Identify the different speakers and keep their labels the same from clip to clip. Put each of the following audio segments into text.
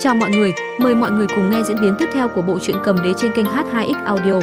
Speaker 1: Chào mọi người, mời mọi người cùng nghe diễn biến tiếp theo của bộ truyện cầm đế trên kênh H2X Audio.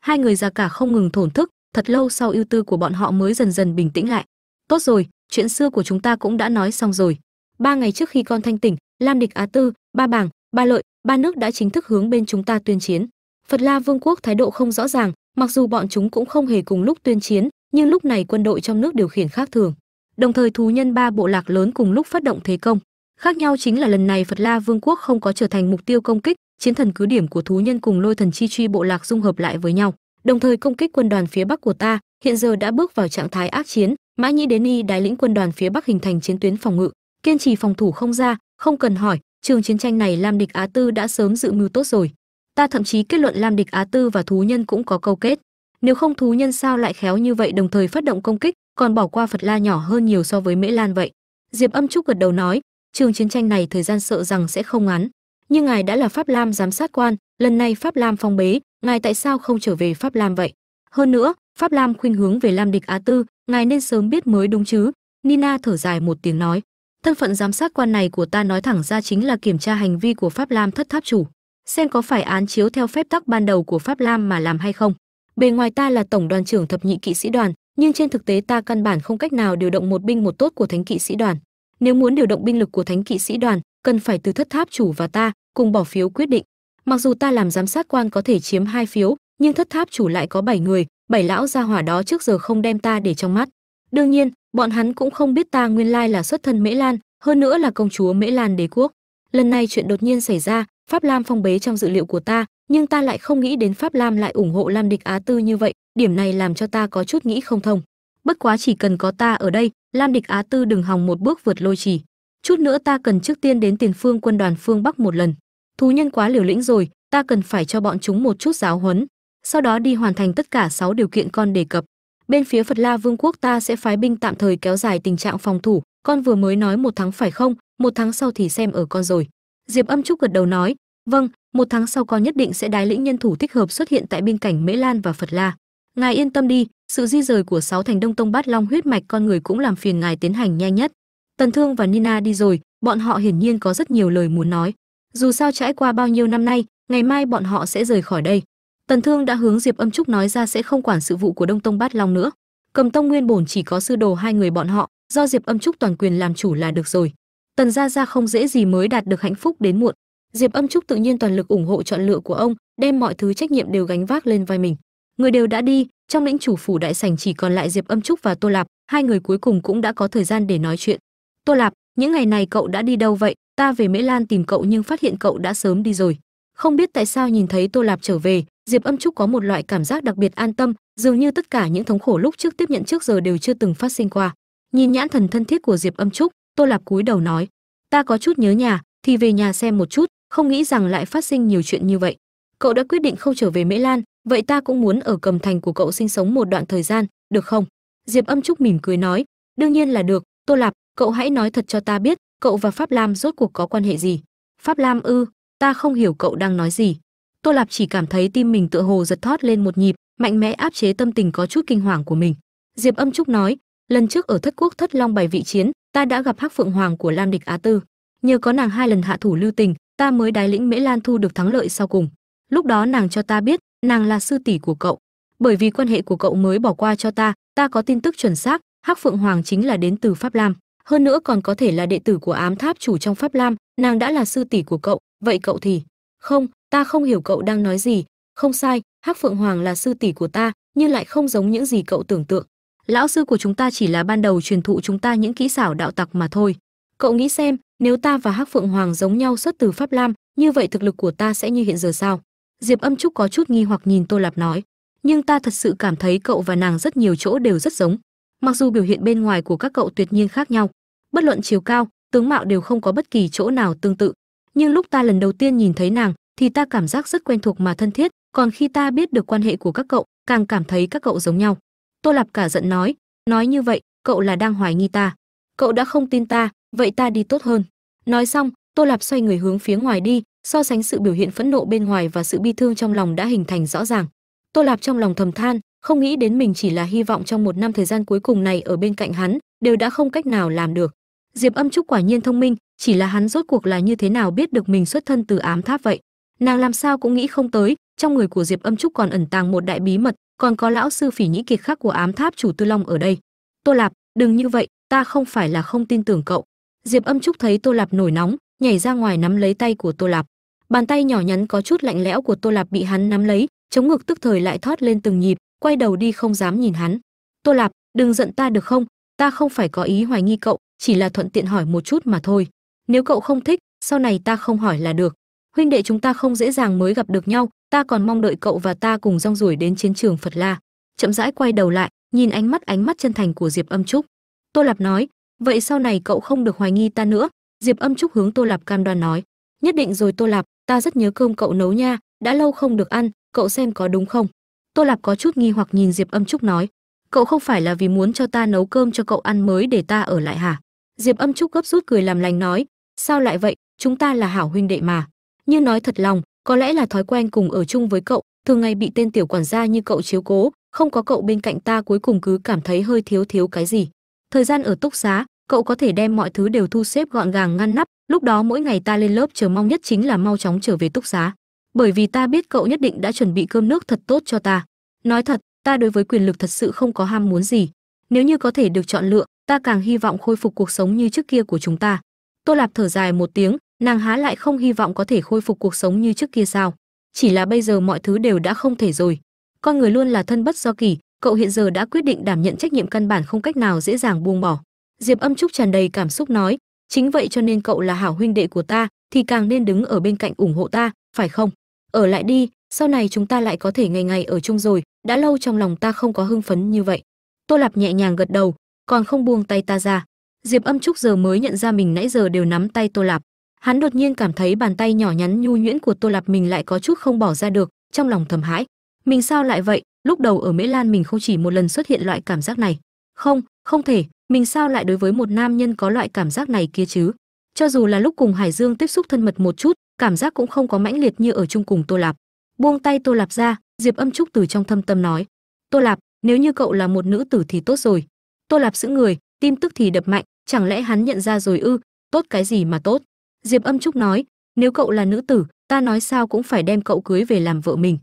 Speaker 1: Hai người già cả không ngừng thổn thức, thật lâu sau ưu tư của bọn họ mới dần dần bình tĩnh lại. Tốt rồi, chuyện xưa của chúng ta cũng đã nói xong rồi. Ba ngày trước khi con thanh tỉnh, Lam Địch Á Tư, Ba Bảng, Ba Lợi, ba nước đã chính thức hướng bên chúng ta tuyên chiến. Phật La Vương quốc thái độ không rõ ràng, mặc dù bọn chúng cũng không hề cùng lúc tuyên chiến, nhưng lúc này quân đội trong nước điều khiển khác thường. Đồng thời thú nhân ba bộ lạc lớn cùng lúc phát động thế công. Khác nhau chính là lần này Phật La Vương quốc không có trở thành mục tiêu công kích, chiến thần cứ điểm của thú nhân cùng lôi thần chi truy bộ lạc dung hợp lại với nhau, đồng thời công kích quân đoàn phía bắc của ta, hiện giờ đã bước vào trạng thái ác chiến, Mã Nhĩ Đến Y đái lĩnh quân đoàn phía bắc hình thành chiến tuyến phòng ngự, kiên trì phòng thủ không ra, không cần hỏi, trường chiến tranh này Lam Địch Á Tư đã sớm dự mưu tốt rồi. Ta thậm chí kết luận Lam Địch Á Tư và thú nhân cũng có câu kết. Nếu không thú nhân sao lại khéo như vậy đồng thời phát động công kích, còn bỏ qua Phật La nhỏ hơn nhiều so với Mễ Lan vậy. Diệp Âm Trúc gật đầu nói, trường chiến tranh này thời gian sợ rằng sẽ không ngắn. Nhưng ngài đã là Pháp Lam giám sát quan, lần này Pháp Lam phong bế, ngài tại sao không trở về Pháp Lam vậy? Hơn nữa, Pháp Lam khuynh hướng về Lam địch Á Tư, ngài nên sớm biết mới đúng chứ? Nina thở dài một tiếng nói, thân phận giám sát quan này của ta nói thẳng ra chính là kiểm tra hành vi của Pháp Lam thất tháp chủ, xem có phải án chiếu theo phép tắc ban đầu của Pháp Lam mà làm hay không. Bề ngoài ta là tổng đoàn trưởng thập nhị kỵ sĩ đoàn, nhưng trên thực tế ta căn bản không cách nào điều động một binh một tốt của thánh kỵ sĩ đoàn. Nếu muốn điều động binh lực của thánh kỵ sĩ đoàn, cần phải từ thất tháp chủ và ta cùng bỏ phiếu quyết định. Mặc dù ta làm giám sát quan có thể chiếm hai phiếu, nhưng thất tháp chủ lại có bảy người, bảy lão gia hỏa đó trước giờ không đem ta để trong mắt. Đương nhiên, bọn hắn cũng không biết ta nguyên lai là xuất thân Mễ Lan, hơn nữa là công chúa Mễ Lan đế quốc. Lần này chuyện đột nhiên xảy ra, Pháp Lam phong bế trong dự liệu của ta, nhưng ta lại không nghĩ đến Pháp Lam lại ủng hộ Lam địch Á Tư như vậy, điểm này làm cho ta có chút nghĩ không thông. Bất quá chỉ cần có ta ở đây, Lam địch Á Tư đừng hòng một bước vượt lôi trì. Chút nữa ta cần trước tiên đến tiền phương quân đoàn phương Bắc một lần. Thú nhân quá liều lĩnh rồi, ta cần phải cho bọn chúng một chút giáo huấn, sau đó đi hoàn thành tất cả 6 điều kiện con đề cập. Bên phía Phật La Vương quốc ta sẽ phái binh tạm thời kéo dài tình trạng phòng thủ, con vừa mới nói một tháng phải không, một tháng sau thì xem ở con rồi. Diệp Âm Trúc gật đầu nói, vâng, một tháng sau con nhất định sẽ đái lĩnh nhân thủ thích hợp xuất hiện tại biên cảnh Mễ Lan và Phật La. Ngài yên tâm đi, sự di rời của sáu thành Đông Tông Bát Long huyết mạch con người cũng làm phiền ngài tiến hành nhanh nhất. Tần Thương và Nina đi rồi, bọn họ hiển nhiên có rất nhiều lời muốn nói. Dù sao trải qua bao nhiêu năm nay, ngày mai bọn họ sẽ rời khỏi đây. Tần Thương đã hướng Diệp Âm Trúc nói ra sẽ không quản sự vụ của Đông Tông Bát Long nữa. Cầm Tông Nguyên bổn chỉ có sư đồ hai người bọn họ, do Diệp Âm Trúc toàn quyền làm chủ là được rồi. Tần gia gia không dễ gì mới đạt được hạnh phúc đến muộn. Diệp Âm Trúc tự nhiên toàn lực ủng hộ chọn lựa của ông, đem mọi thứ trách nhiệm đều gánh vác lên vai mình. Người đều đã đi, trong lĩnh chủ phủ đại sảnh chỉ còn lại Diệp Âm Trúc và Tô Lạp, hai người cuối cùng cũng đã có thời gian để nói chuyện. Tô Lạp, những ngày này cậu đã đi đâu vậy? Ta về Mễ Lan tìm cậu nhưng phát hiện cậu đã sớm đi rồi. Không biết tại sao nhìn thấy Tô Lạp trở về, Diệp Âm Trúc có một loại cảm giác đặc biệt an tâm, dường như tất cả những thống khổ lúc trước tiếp nhận trước giờ đều chưa từng phát sinh qua. Nhìn nhãn thần thân thiết của Diệp Âm Trúc, Tô Lạp cúi đầu nói: "Ta có chút nhớ nhà, thì về nhà xem một chút, không nghĩ rằng lại phát sinh nhiều chuyện như vậy. Cậu đã quyết định không trở về Mễ Lan, vậy ta cũng muốn ở Cầm Thành của cậu sinh sống một đoạn thời gian, được không?" Diệp Âm Trúc mỉm cười nói: "Đương nhiên là được, Tô Lạp, cậu hãy nói thật cho ta biết, cậu và Pháp Lam rốt cuộc có quan hệ gì?" "Pháp Lam ư? Ta không hiểu cậu đang nói gì." Tô Lạp chỉ cảm thấy tim mình tựa hồ giật thót lên một nhịp, mạnh mẽ áp chế tâm tình có chút kinh hoàng của mình. Diệp Âm Trúc nói, lần trước ở Thất Quốc Thất Long bày vị chiến, ta đã gặp Hắc Phượng Hoàng của Lam Địch Á Tư, nhờ có nàng hai lần hạ thủ lưu tình, ta mới đái lĩnh Mễ Lan thu được thắng lợi sau cùng. Lúc đó nàng cho ta biết, nàng là sư tỷ của cậu, bởi vì quan hệ của cậu mới bỏ qua cho ta, ta có tin tức chuẩn xác, Hắc Phượng Hoàng chính là đến từ Pháp Lam, hơn nữa còn có thể là đệ tử của ám tháp chủ trong Pháp Lam, nàng đã là sư tỷ của cậu, vậy cậu thì? Không, ta không hiểu cậu đang nói gì. Không sai hắc phượng hoàng là sư tỷ của ta nhưng lại không giống những gì cậu tưởng tượng. Lão sư của chúng ta chỉ là ban đầu truyền thụ chúng ta những kỹ xảo đạo tặc mà thôi cậu nghĩ xem, nếu ta và hắc phượng hoàng giống nhau xuất từ pháp lam, như vậy thực lực của ta sẽ như hiện giờ sao? Diệp âm trúc có chút nghi hoặc nhìn tô lạp nói. Nhưng ta thật sự cảm thấy cậu và nàng rất nhiều chỗ đều rất giống. Mặc dù biểu hiện bên ngoài của các cậu tuyệt nhiên khác nhau, bất luận chiều cao, tướng mạo đều không có bất kỳ chỗ nào tương tự. Nhưng lúc ta lần đầu tiên nhìn thấy nàng, thì ta cảm giác rất quen thuộc mà thân thiết, còn khi ta biết được quan hệ của các cậu, càng cảm thấy các cậu giống nhau. Tô lạp cả giận nói nói như vậy, cậu là đang hoài nghi ta cậu đã không tin ta, vậy ta đi tốt hơn. Nói xong, tô lạp xoay người hướng phía ngoài đi, so sánh sự biểu hiện phẫn nộ bên ngoài và sự bi thương trong lòng đã hình thành rõ ràng. Tô lạp trong lòng thầm than, không nghĩ đến mình chỉ là hy vọng trong một năm thời gian cuối cùng này ở bên cạnh hắn, đều đã không cách nào làm được. Diệp âm trúc quả nhiên thông minh, chỉ là hắn rốt cuộc là như thế nào biết được mình xuất thân từ ám tháp vậy? Nàng làm sao cũng nghĩ không tới, trong người của diệp âm trúc còn ẩn tàng một đại bí mật, còn có lão sư phỉ nhĩ kiệt khác của ám tháp chủ tư long ở đây. Tô lạp, đừng như vậy ta không phải là không tin tưởng cậu. Diệp âm trúc thấy tô lạp nổi nóng, nhảy ra ngoài nắm lấy tay của tô lạp. Bàn tay nhỏ nhắn có chút lạnh lẽo của tô lạp bị hắn nắm lấy, chống ngực tức thời lại thoát lên từng nhịp, quay đầu đi không dám nhìn hắn. Tô lạp, đừng giận ta được không? Ta không phải có ý hoài nghi cậu, chỉ là thuận tiện hỏi một chút mà thôi. Nếu cậu không thích, sau này ta không hỏi là được. Huynh đệ chúng ta không dễ dàng mới gặp được nhau, ta còn mong đợi cậu và ta cùng rong ruổi đến chiến trường phật la. Chậm rãi quay đầu lại, nhìn ánh mắt ánh mắt chân thành của diệp âm trúc tô lạp nói, vậy sau này cậu không được hoài nghi ta nữa. Diệp âm trúc hướng tô lạp cam đoan nói, nhất định rồi tô lạp, ta rất nhớ cơm cậu nấu nha, đã lâu không được ăn, cậu xem có đúng không? Tô lạp có chút nghi hoặc nhìn diệp âm trúc nói, cậu không phải là vì muốn cho ta nấu cơm cho cậu ăn mới để ta ở lại hả? Diệp âm trúc gấp rút cười làm lành nói, sao lại vậy? Chúng ta là hảo huynh đệ mà. Nhưng nói thật lòng, có lẽ là thói quen cùng ở chung với cậu, thường ngày bị tên tiểu quản gia như cậu chiếu cố, không có cậu bên cạnh ta cuối cùng cứ cảm thấy hơi thiếu thiếu cái gì thời gian ở túc xá, cậu có thể đem mọi thứ đều thu xếp gọn gàng ngăn nắp, lúc đó mỗi ngày ta lên lớp chờ mong nhất chính là mau chóng trở về túc xá. Bởi vì ta biết cậu nhất định đã chuẩn bị cơm nước thật tốt cho ta. Nói thật, ta đối với quyền lực thật sự không có ham muốn gì. Nếu như có thể được chọn lựa, ta càng hy vọng khôi phục cuộc sống như trước kia của chúng ta. Tô lạp thở dài một tiếng, nàng há lại không hy vọng có thể khôi phục cuộc sống như trước kia sao? Chỉ là bây giờ mọi thứ đều đã không thể rồi. Con người luôn là thân bất do kỳ cậu hiện giờ đã quyết định đảm nhận trách nhiệm căn bản không cách nào dễ dàng buông bỏ. Diệp âm trúc tràn đầy cảm xúc nói, chính vậy cho nên cậu là hảo huynh đệ của ta, thì càng nên đứng ở bên cạnh ủng hộ ta, phải không? Ở lại đi, sau này chúng ta lại có thể ngày ngày ở chung rồi, đã lâu trong lòng ta không có hưng phấn như vậy. Tô lạp nhẹ nhàng gật đầu, còn không buông tay ta ra. Diệp âm trúc giờ mới nhận ra mình nãy giờ đều nắm tay tô lạp. Hắn đột nhiên cảm thấy bàn tay nhỏ nhắn nhu nhuyễn của tô lạp mình lại có chút không bỏ ra được, trong lòng thầm hãi. Mình sao lại vậy? Lúc đầu ở mễ lan mình không chỉ một lần xuất hiện loại cảm giác này. Không không thể, mình sao lại đối với một nam nhân có loại cảm giác này kia chứ? Cho dù là lúc cùng hải dương tiếp xúc thân mật một chút, cảm giác cũng không có mãnh liệt như ở chung cùng tô lạp. Buông tay tô lạp ra, diệp âm trúc từ trong thâm tâm nói. Tô lạp, nếu như cậu là một nữ tử thì tốt rồi. Tô lạp giữ người tim tức thì đập mạnh, chẳng lẽ hắn nhận ra rồi ư? Tốt cái gì mà tốt? Diệp âm trúc nói, nếu cậu là nữ tử, ta nói sao cũng phải đem cậu cưới về làm vợ mình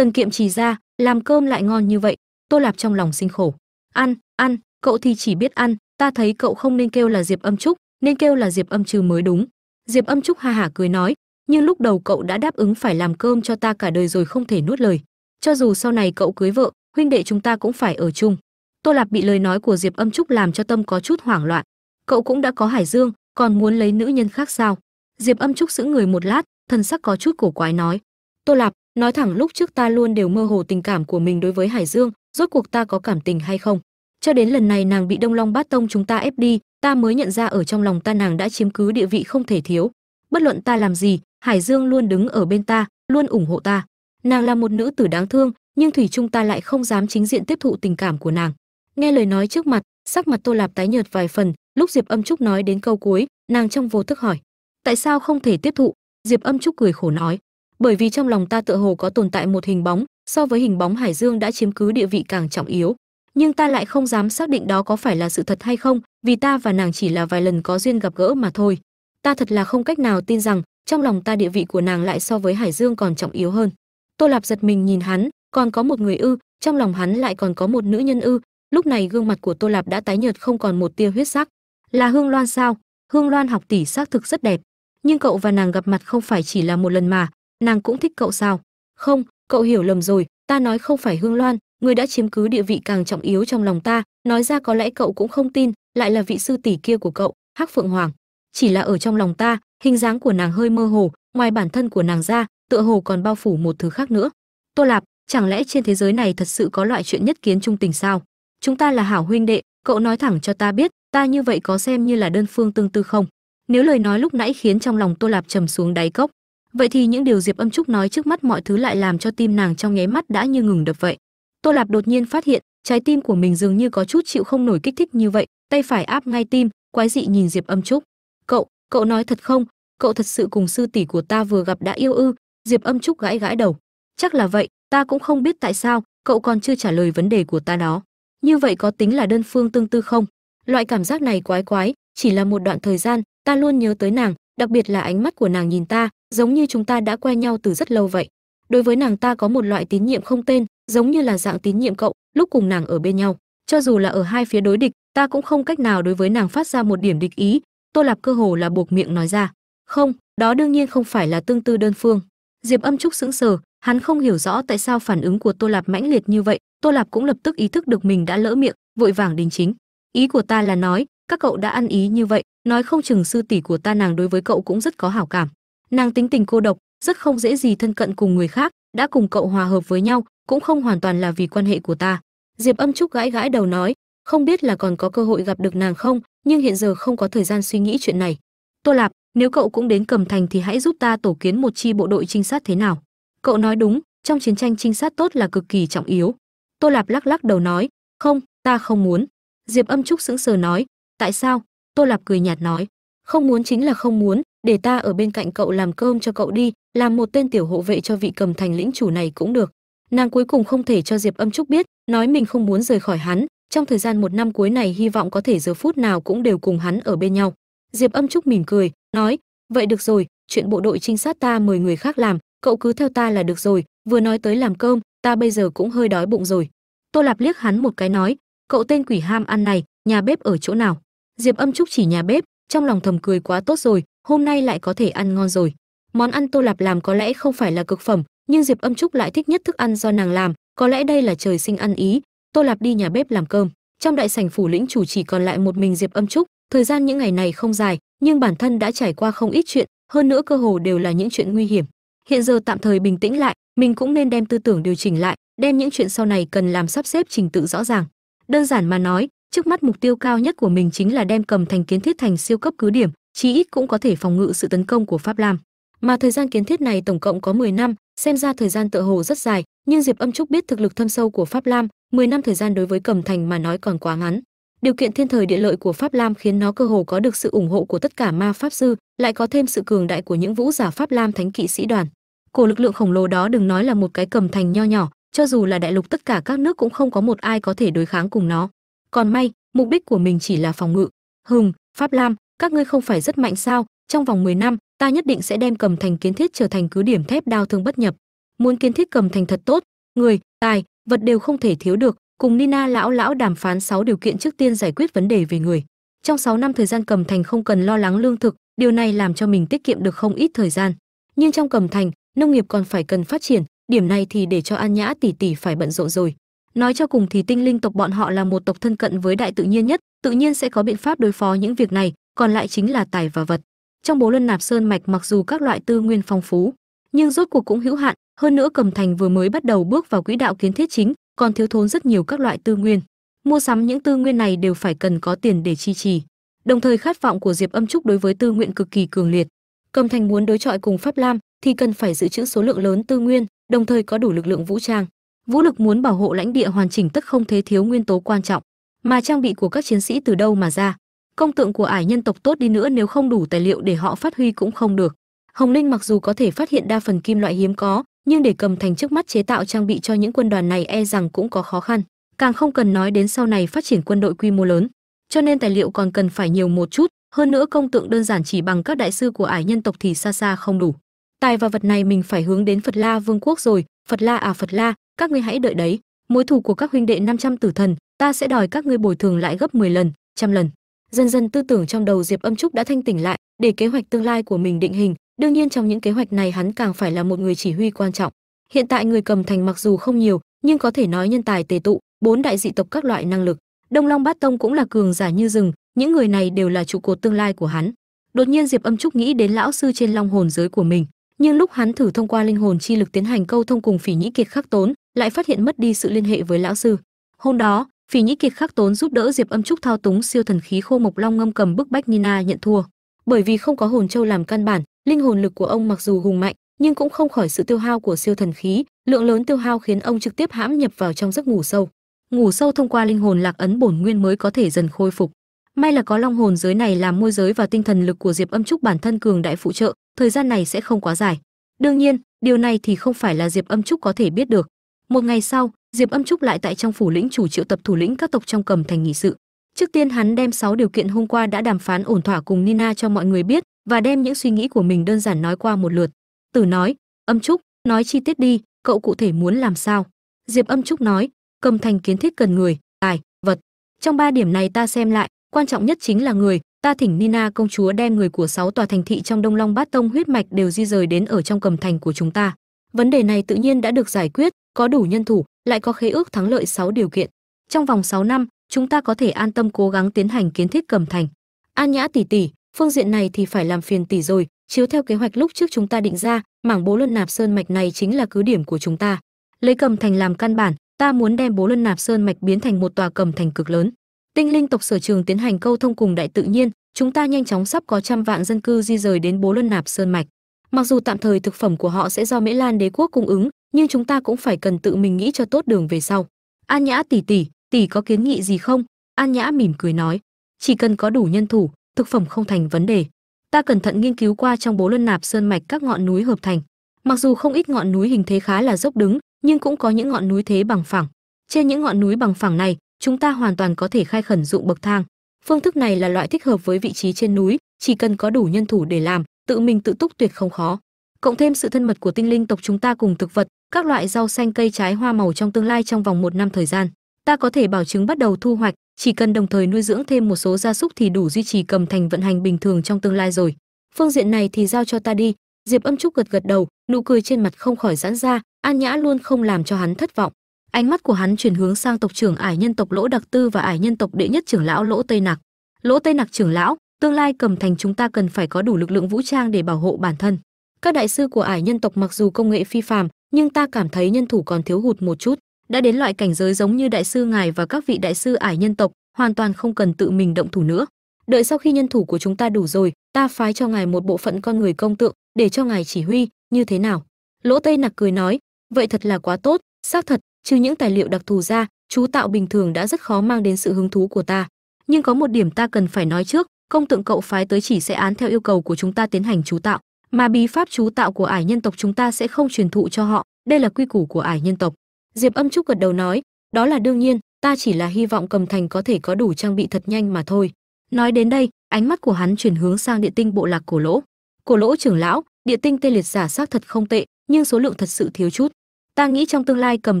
Speaker 1: tần kiệm chỉ ra, làm cơm lại ngon như vậy, tô lạp trong lòng sinh khổ. Ăn ăn, cậu thì chỉ biết ăn, ta thấy cậu không nên kêu là diệp âm trúc, nên kêu là diệp âm trừ mới đúng. Diệp âm trúc ha hả cười nói, nhưng lúc đầu cậu đã đáp ứng phải làm cơm cho ta cả đời rồi không thể nuốt lời. Cho dù sau này cậu cưới vợ, huynh đệ chúng ta cũng phải ở chung. Tô lạp bị lời nói của diệp âm trúc làm cho tâm có chút hoảng loạn. Cậu cũng đã có hải dương, còn muốn lấy nữ nhân khác sao? Diệp âm trúc giữ người một lát thân sắc có chút cổ quái nói, tô lạp nói thẳng lúc trước ta luôn đều mơ hồ tình cảm của mình đối với hải dương, rốt cuộc ta có cảm tình hay không? Cho đến lần này nàng bị đông long bát tông chúng ta ép đi, ta mới nhận ra ở trong lòng ta nàng đã chiếm cứ địa vị không thể thiếu. Bất luận ta làm gì, hải dương luôn đứng ở bên ta, luôn ủng hộ ta. Nàng là một nữ tử đáng thương, nhưng thủy trung ta lại không dám chính diện tiếp thụ tình cảm của nàng. Nghe lời nói trước mặt, sắc mặt tô lạp tái nhợt vài phần, lúc diệp âm trúc nói đến câu cuối, nàng trong vô thức hỏi, tại sao không thể tiếp thụ? Diệp âm trúc cười khổ nói bởi vì trong lòng ta tựa hồ có tồn tại một hình bóng, so với hình bóng hải dương đã chiếm cứ địa vị càng trọng yếu. Nhưng ta lại không dám xác định đó có phải là sự thật hay không, vì ta và nàng chỉ là vài lần có duyên gặp gỡ mà thôi. Ta thật là không cách nào tin rằng, trong lòng ta địa vị của nàng lại so với hải dương còn trọng yếu hơn. Tô lạp giật mình nhìn hắn, còn có một người ư, trong lòng hắn lại còn có một nữ nhân ư. Lúc này gương mặt của tô lạp đã tái nhợt không còn một tia huyết sắc. Là hương loan sao? Hương loan học tỷ xác thực rất đẹp. Nhưng cậu và nàng gặp mặt không phải chỉ là một lần mà nàng cũng thích cậu sao? Không, cậu hiểu lầm rồi, ta nói không phải hương loan, người đã chiếm cứ địa vị càng trọng yếu trong lòng ta, nói ra có lẽ cậu cũng không tin, lại là vị sư tỷ kia của cậu, hắc phượng hoàng. Chỉ là ở trong lòng ta, hình dáng của nàng hơi mơ hồ, ngoài bản thân của nàng ra, tựa hồ còn bao phủ một thứ khác nữa. Tô lạp, chẳng lẽ trên thế giới này thật sự có loại chuyện nhất kiến trung tình sao? Chúng ta là hảo huynh đệ, cậu nói thẳng cho ta biết, ta như vậy có xem như là đơn phương tương tư không? Nếu lời nói lúc nãy khiến trong lòng tô lạp trầm xuống đáy cốc vậy thì những điều diệp âm trúc nói trước mắt mọi thứ lại làm cho tim nàng trong nháy mắt đã như ngừng đập vậy. Tô lạp đột nhiên phát hiện, trái tim của mình dường như có chút chịu không nổi kích thích như vậy, tay phải áp ngay tim, quái dị nhìn diệp âm trúc. Cậu cậu nói thật không? Cậu thật sự cùng sư tỷ của ta vừa gặp đã yêu ư? Diệp âm trúc gãi gãi đầu. Chắc là vậy, ta cũng không biết tại sao, cậu còn chưa trả lời vấn đề của ta đó. Như vậy có tính là đơn phương tương tư không? Loại cảm giác này quái quái, chỉ là một đoạn thời gian, ta luôn nhớ tới nàng, đặc biệt là ánh mắt của nàng nhìn ta giống như chúng ta đã quen nhau từ rất lâu vậy. Đối với nàng ta có một loại tín nhiệm không tên, giống như là dạng tín nhiệm cậu, lúc cùng nàng ở bên nhau. Cho dù là ở hai phía đối địch, ta cũng không cách nào đối với nàng phát ra một điểm địch ý. Tô lạp cơ hồ là buộc miệng nói ra. Không, đó đương nhiên không phải là tương tư đơn phương. Diệp âm trúc sững sờ, hắn không hiểu rõ tại sao phản ứng của tô lạp mãnh liệt như vậy. Tô lạp cũng lập tức ý thức được mình đã lỡ miệng, vội vàng đình chính. Ý của ta là nói, các cậu đã ăn ý như vậy, nói không chừng sư tỷ của ta nàng đối với cậu cũng rất có hảo cảm nàng tính tình cô độc, rất không dễ gì thân cận cùng người khác, đã cùng cậu hòa hợp với nhau, cũng không hoàn toàn là vì quan hệ của ta. Diệp âm trúc gãi gãi đầu nói, không biết là còn có cơ hội gặp được nàng không, nhưng hiện giờ không có thời gian suy nghĩ chuyện này. Tô lạp, nếu cậu cũng đến cầm thành thì hãy giúp ta tổ kiến một chi bộ đội trinh sát thế nào? Cậu nói đúng, trong chiến tranh trinh sát tốt là cực kỳ trọng yếu. Tô lạp lắc lắc đầu nói, không, ta không muốn. Diệp âm trúc sững sờ nói, tại sao? Tô lạp cười nhạt nói, không muốn chính là không muốn để ta ở bên cạnh cậu làm cơm cho cậu đi, làm một tên tiểu hộ vệ cho vị cầm thành lĩnh chủ này cũng được. Nàng cuối cùng không thể cho diệp âm trúc biết, nói mình không muốn rời khỏi hắn. Trong thời gian một năm cuối này, hy vọng có thể giờ phút nào cũng đều cùng hắn ở bên nhau. Diệp âm trúc mỉm cười, nói, vậy được rồi, chuyện bộ đội trinh sát ta mời người khác làm, cậu cứ theo ta là được rồi, vừa nói tới làm cơm, ta bây giờ cũng hơi đói bụng rồi. Tô lạp liếc hắn một cái nói, cậu tên quỷ ham ăn này, nhà bếp ở chỗ nào? Diệp âm trúc chỉ nhà bếp, trong lòng thầm cười quá tốt rồi hôm nay lại có thể ăn ngon rồi. Món ăn tô lạp làm có lẽ không phải là cực phẩm, nhưng diệp âm trúc lại thích nhất thức ăn do nàng làm, có lẽ đây là trời sinh ăn ý. Tô lạp đi nhà bếp làm cơm. Trong đại sảnh phủ lĩnh chủ chỉ còn lại một mình diệp âm trúc. Thời gian những ngày này không dài, nhưng bản thân đã trải qua không ít chuyện, hơn nữa cơ hồ đều là những chuyện nguy hiểm. Hiện giờ tạm thời bình tĩnh lại, mình cũng nên đem tư tưởng điều chỉnh lại, đem những chuyện sau này cần làm sắp xếp trình tự rõ ràng. Đơn giản mà nói, trước mắt mục tiêu cao nhất của mình chính là đem cầm thành kiến thiết thành siêu cấp cứ điểm chí ít cũng có thể phòng ngự sự tấn công của pháp lam. Mà thời gian kiến thiết này tổng cộng có 10 năm, xem ra thời gian tựa hồ rất dài. Nhưng diệp âm trúc biết thực lực thâm sâu của pháp lam 10 năm thời gian đối với cầm thành mà nói còn quá ngắn. Điều kiện thiên thời địa lợi của pháp lam khiến nó cơ hồ có được sự ủng hộ của tất cả ma pháp sư, lại có thêm sự cường đại của những vũ giả pháp lam thánh kỵ sĩ đoàn. Cổ lực lượng khổng lồ đó đừng nói là một cái cầm thành nho nhỏ, cho dù là đại lục tất cả các nước cũng không có một ai có thể đối kháng cùng nó. Còn may, mục đích của mình chỉ là phòng ngự. Hùng pháp lam các ngươi không phải rất mạnh sao? Trong vòng 10 năm, ta nhất định sẽ đem cầm thành kiến thiết trở thành cứ điểm thép đao thương bất nhập. Muốn kiến thiết cầm thành thật tốt, người, tài, vật đều không thể thiếu được, cùng nina lão lão đàm phán 6 điều kiện trước tiên giải quyết vấn đề về người. Trong 6 năm thời gian cầm thành không cần lo lắng lương thực, điều này làm cho mình tiết kiệm được không ít thời gian. Nhưng trong cầm thành, nông nghiệp còn phải cần phát triển, điểm này thì để cho an nhã tỷ tỷ phải bận rộn rồi. Nói cho cùng thì tinh linh tộc bọn họ là một tộc thân cận với đại tự nhiên nhất, tự nhiên sẽ có biện pháp đối phó những việc này còn lại chính là tài và vật. Trong bố luân nạp sơn mạch mặc dù các loại tư nguyên phong phú, nhưng rốt cuộc cũng hữu hạn, hơn nữa cầm thành vừa mới bắt đầu bước vào quỹ đạo kiến thiết chính, còn thiếu thốn rất nhiều các loại tư nguyên. Mua sắm những tư nguyên này đều phải cần có tiền để chi trì. Đồng thời khát vọng của diệp âm trúc đối với tư nguyện cực kỳ cường liệt. Cầm thành muốn đối chọi cùng pháp lam thì cần phải dự trữ số lượng lớn tư nguyên, đồng thời có đủ lực lượng vũ trang. Vũ lực muốn bảo hộ lãnh địa hoàn chỉnh tất không thế thiếu nguyên tố quan trọng, mà trang bị của các chiến sĩ từ đâu mà ra? Công tượng của ải nhân tộc tốt đi nữa nếu không đủ tài liệu để họ phát huy cũng không được. Hồng linh mặc dù có thể phát hiện đa phần kim loại hiếm có, nhưng để cầm thành trước mắt chế tạo trang bị cho những quân đoàn này e rằng cũng có khó khăn. Càng không cần nói đến sau này phát triển quân đội quy mô lớn. Cho nên tài liệu còn cần phải nhiều một chút, hơn nữa công tượng đơn giản chỉ bằng các đại sư của ải nhân tộc thì xa xa không đủ. Tài và vật này mình phải hướng đến phật la vương quốc rồi. Phật la à phật la, các ngươi hãy đợi đấy. Mối thù của các huynh đệ 500 tử thần, ta sẽ đòi các ngươi bồi thường lại gấp 10 lần, trăm lần dần dần tư tưởng trong đầu diệp âm trúc đã thanh tỉnh lại, để kế hoạch tương lai của mình định hình. Đương nhiên trong những kế hoạch này hắn càng phải là một người chỉ huy quan trọng. Hiện tại người cầm thành mặc dù không nhiều, nhưng có thể nói nhân tài tề tụ, bốn đại dị tộc các loại năng lực. Đông long bát tông cũng là cường giả như rừng, những người này đều là trụ cột tương lai của hắn. Đột nhiên diệp âm trúc nghĩ đến lão sư trên long hồn giới của mình, nhưng lúc hắn thử thông qua linh hồn chi lực tiến hành câu thông cùng phỉ nhĩ kiệt khắc tốn, lại phát hiện mất đi sự liên hệ với lão sư. Hôm đó phỉ nhĩ kiệt khắc tốn giúp đỡ diệp âm trúc thao túng siêu thần khí khô mộc long ngâm cầm bức bách nina nhận thua. Bởi vì không có hồn châu làm căn bản, linh hồn lực của ông mặc dù hùng mạnh, nhưng cũng không khỏi sự tiêu hao của siêu thần khí, lượng lớn tiêu hao khiến ông trực tiếp hãm nhập vào trong giấc ngủ sâu. Ngủ sâu thông qua linh hồn lạc ấn bổn nguyên mới có thể dần khôi phục. May là có long hồn giới này làm môi giới và tinh thần lực của diệp âm trúc bản thân cường đại phụ trợ, thời gian này sẽ không quá dài. Đương nhiên, điều này thì không phải là diệp âm trúc có thể biết được một ngày sau, diệp âm trúc lại tại trong phủ lĩnh chủ triệu tập thủ lĩnh các tộc trong cầm thành nghị sự. Trước tiên hắn đem 6 điều kiện hôm qua đã đàm phán ổn thỏa cùng nina cho mọi người biết và đem những suy nghĩ của mình đơn giản nói qua một lượt. Tử nói, âm trúc, nói chi tiết đi, cậu cụ thể muốn làm sao? Diệp âm trúc nói, cầm thành kiến thiết cần người, tài, vật. Trong ba điểm này ta xem lại, quan trọng nhất chính là người. Ta thỉnh nina công chúa đem người của sáu tòa thành thị trong đông long bát tông huyết mạch đều di rời đến ở trong cầm thành của chúng ta vấn đề này tự nhiên đã được giải quyết, có đủ nhân thủ, lại có khế ước thắng lợi 6 điều kiện. Trong vòng 6 năm, chúng ta có thể an tâm cố gắng tiến hành kiến thiết cầm thành. An nhã tỷ tỷ, phương diện này thì phải làm phiền tỷ rồi, chiếu theo kế hoạch lúc trước chúng ta định ra, mảng bố luân nạp sơn mạch này chính là cứ điểm của chúng ta. Lấy cầm thành làm căn bản, ta muốn đem bố luân nạp sơn mạch biến thành một tòa cầm thành cực lớn. Tinh linh tộc sở trường tiến hành câu thông cùng đại tự nhiên, chúng ta nhanh chóng sắp có trăm vạn dân cư di rời đến bố luân nạp sơn mạch mặc dù tạm thời thực phẩm của họ sẽ do mễ lan đế quốc cung ứng, nhưng chúng ta cũng phải cần tự mình nghĩ cho tốt đường về sau. An nhã tỷ tỷ tỷ có kiến nghị gì không? An nhã mỉm cười nói. Chỉ cần có đủ nhân thủ, thực phẩm không thành vấn đề. Ta cẩn thận nghiên cứu qua trong bố luân nạp sơn mạch các ngọn núi hợp thành. Mặc dù không ít ngọn núi hình thế khá là dốc đứng, nhưng cũng có những ngọn núi thế bằng phẳng. Trên những ngọn núi bằng phẳng này, chúng ta hoàn toàn có thể khai khẩn dụng bậc thang. Phương thức này là loại thích hợp với vị trí trên núi, chỉ cần có đủ nhân thủ để làm tự mình tự túc tuyệt không khó. Cộng thêm sự thân mật của tinh linh tộc chúng ta cùng thực vật, các loại rau xanh, cây trái, hoa màu trong tương lai trong vòng một năm thời gian, ta có thể bảo chứng bắt đầu thu hoạch, chỉ cần đồng thời nuôi dưỡng thêm một số gia súc thì đủ duy trì cầm thành vận hành bình thường trong tương lai rồi. Phương diện này thì giao cho ta đi. Diệp âm trúc gật gật đầu, nụ cười trên mặt không khỏi giãn ra, an nhã luôn không làm cho hắn thất vọng. Ánh mắt của hắn chuyển hướng sang tộc trưởng ải nhân tộc lỗ đặc tư và ải nhân tộc đệ nhất trưởng lão lỗ tây nặc. Lỗ tây nặc trưởng lão tương lai cầm thành chúng ta cần phải có đủ lực lượng vũ trang để bảo hộ bản thân. Các đại sư của ải nhân tộc mặc dù công nghệ phi phàm, nhưng ta cảm thấy nhân thủ còn thiếu hụt một chút. Đã đến loại cảnh giới giống như đại sư ngài và các vị đại sư ải nhân tộc, hoàn toàn không cần tự mình động thủ nữa. Đợi sau khi nhân thủ của chúng ta đủ rồi, ta phái cho ngài một bộ phận con người công tượng, để cho ngài chỉ huy, như thế nào? Lỗ tây nặc cười nói, vậy thật là quá tốt, xác thật, trừ những tài liệu đặc thù ra, chú tạo bình thường đã rất khó mang đến sự hứng thú của ta. Nhưng có một điểm ta cần phải nói trước công tượng cậu phái tới chỉ sẽ án theo yêu cầu của chúng ta tiến hành chú tạo, mà bí pháp chú tạo của ải nhân tộc chúng ta sẽ không truyền thụ cho họ. Đây là quy củ của ải nhân tộc. Diệp âm trúc gật đầu nói, đó là đương nhiên, ta chỉ là hy vọng cầm thành có thể có đủ trang bị thật nhanh mà thôi. Nói đến đây, ánh mắt của hắn chuyển hướng sang địa tinh bộ lạc cổ lỗ. Cổ lỗ trưởng lão, địa tinh tê liệt giả xác thật không tệ, nhưng số lượng thật sự thiếu chút. Ta nghĩ trong tương lai cầm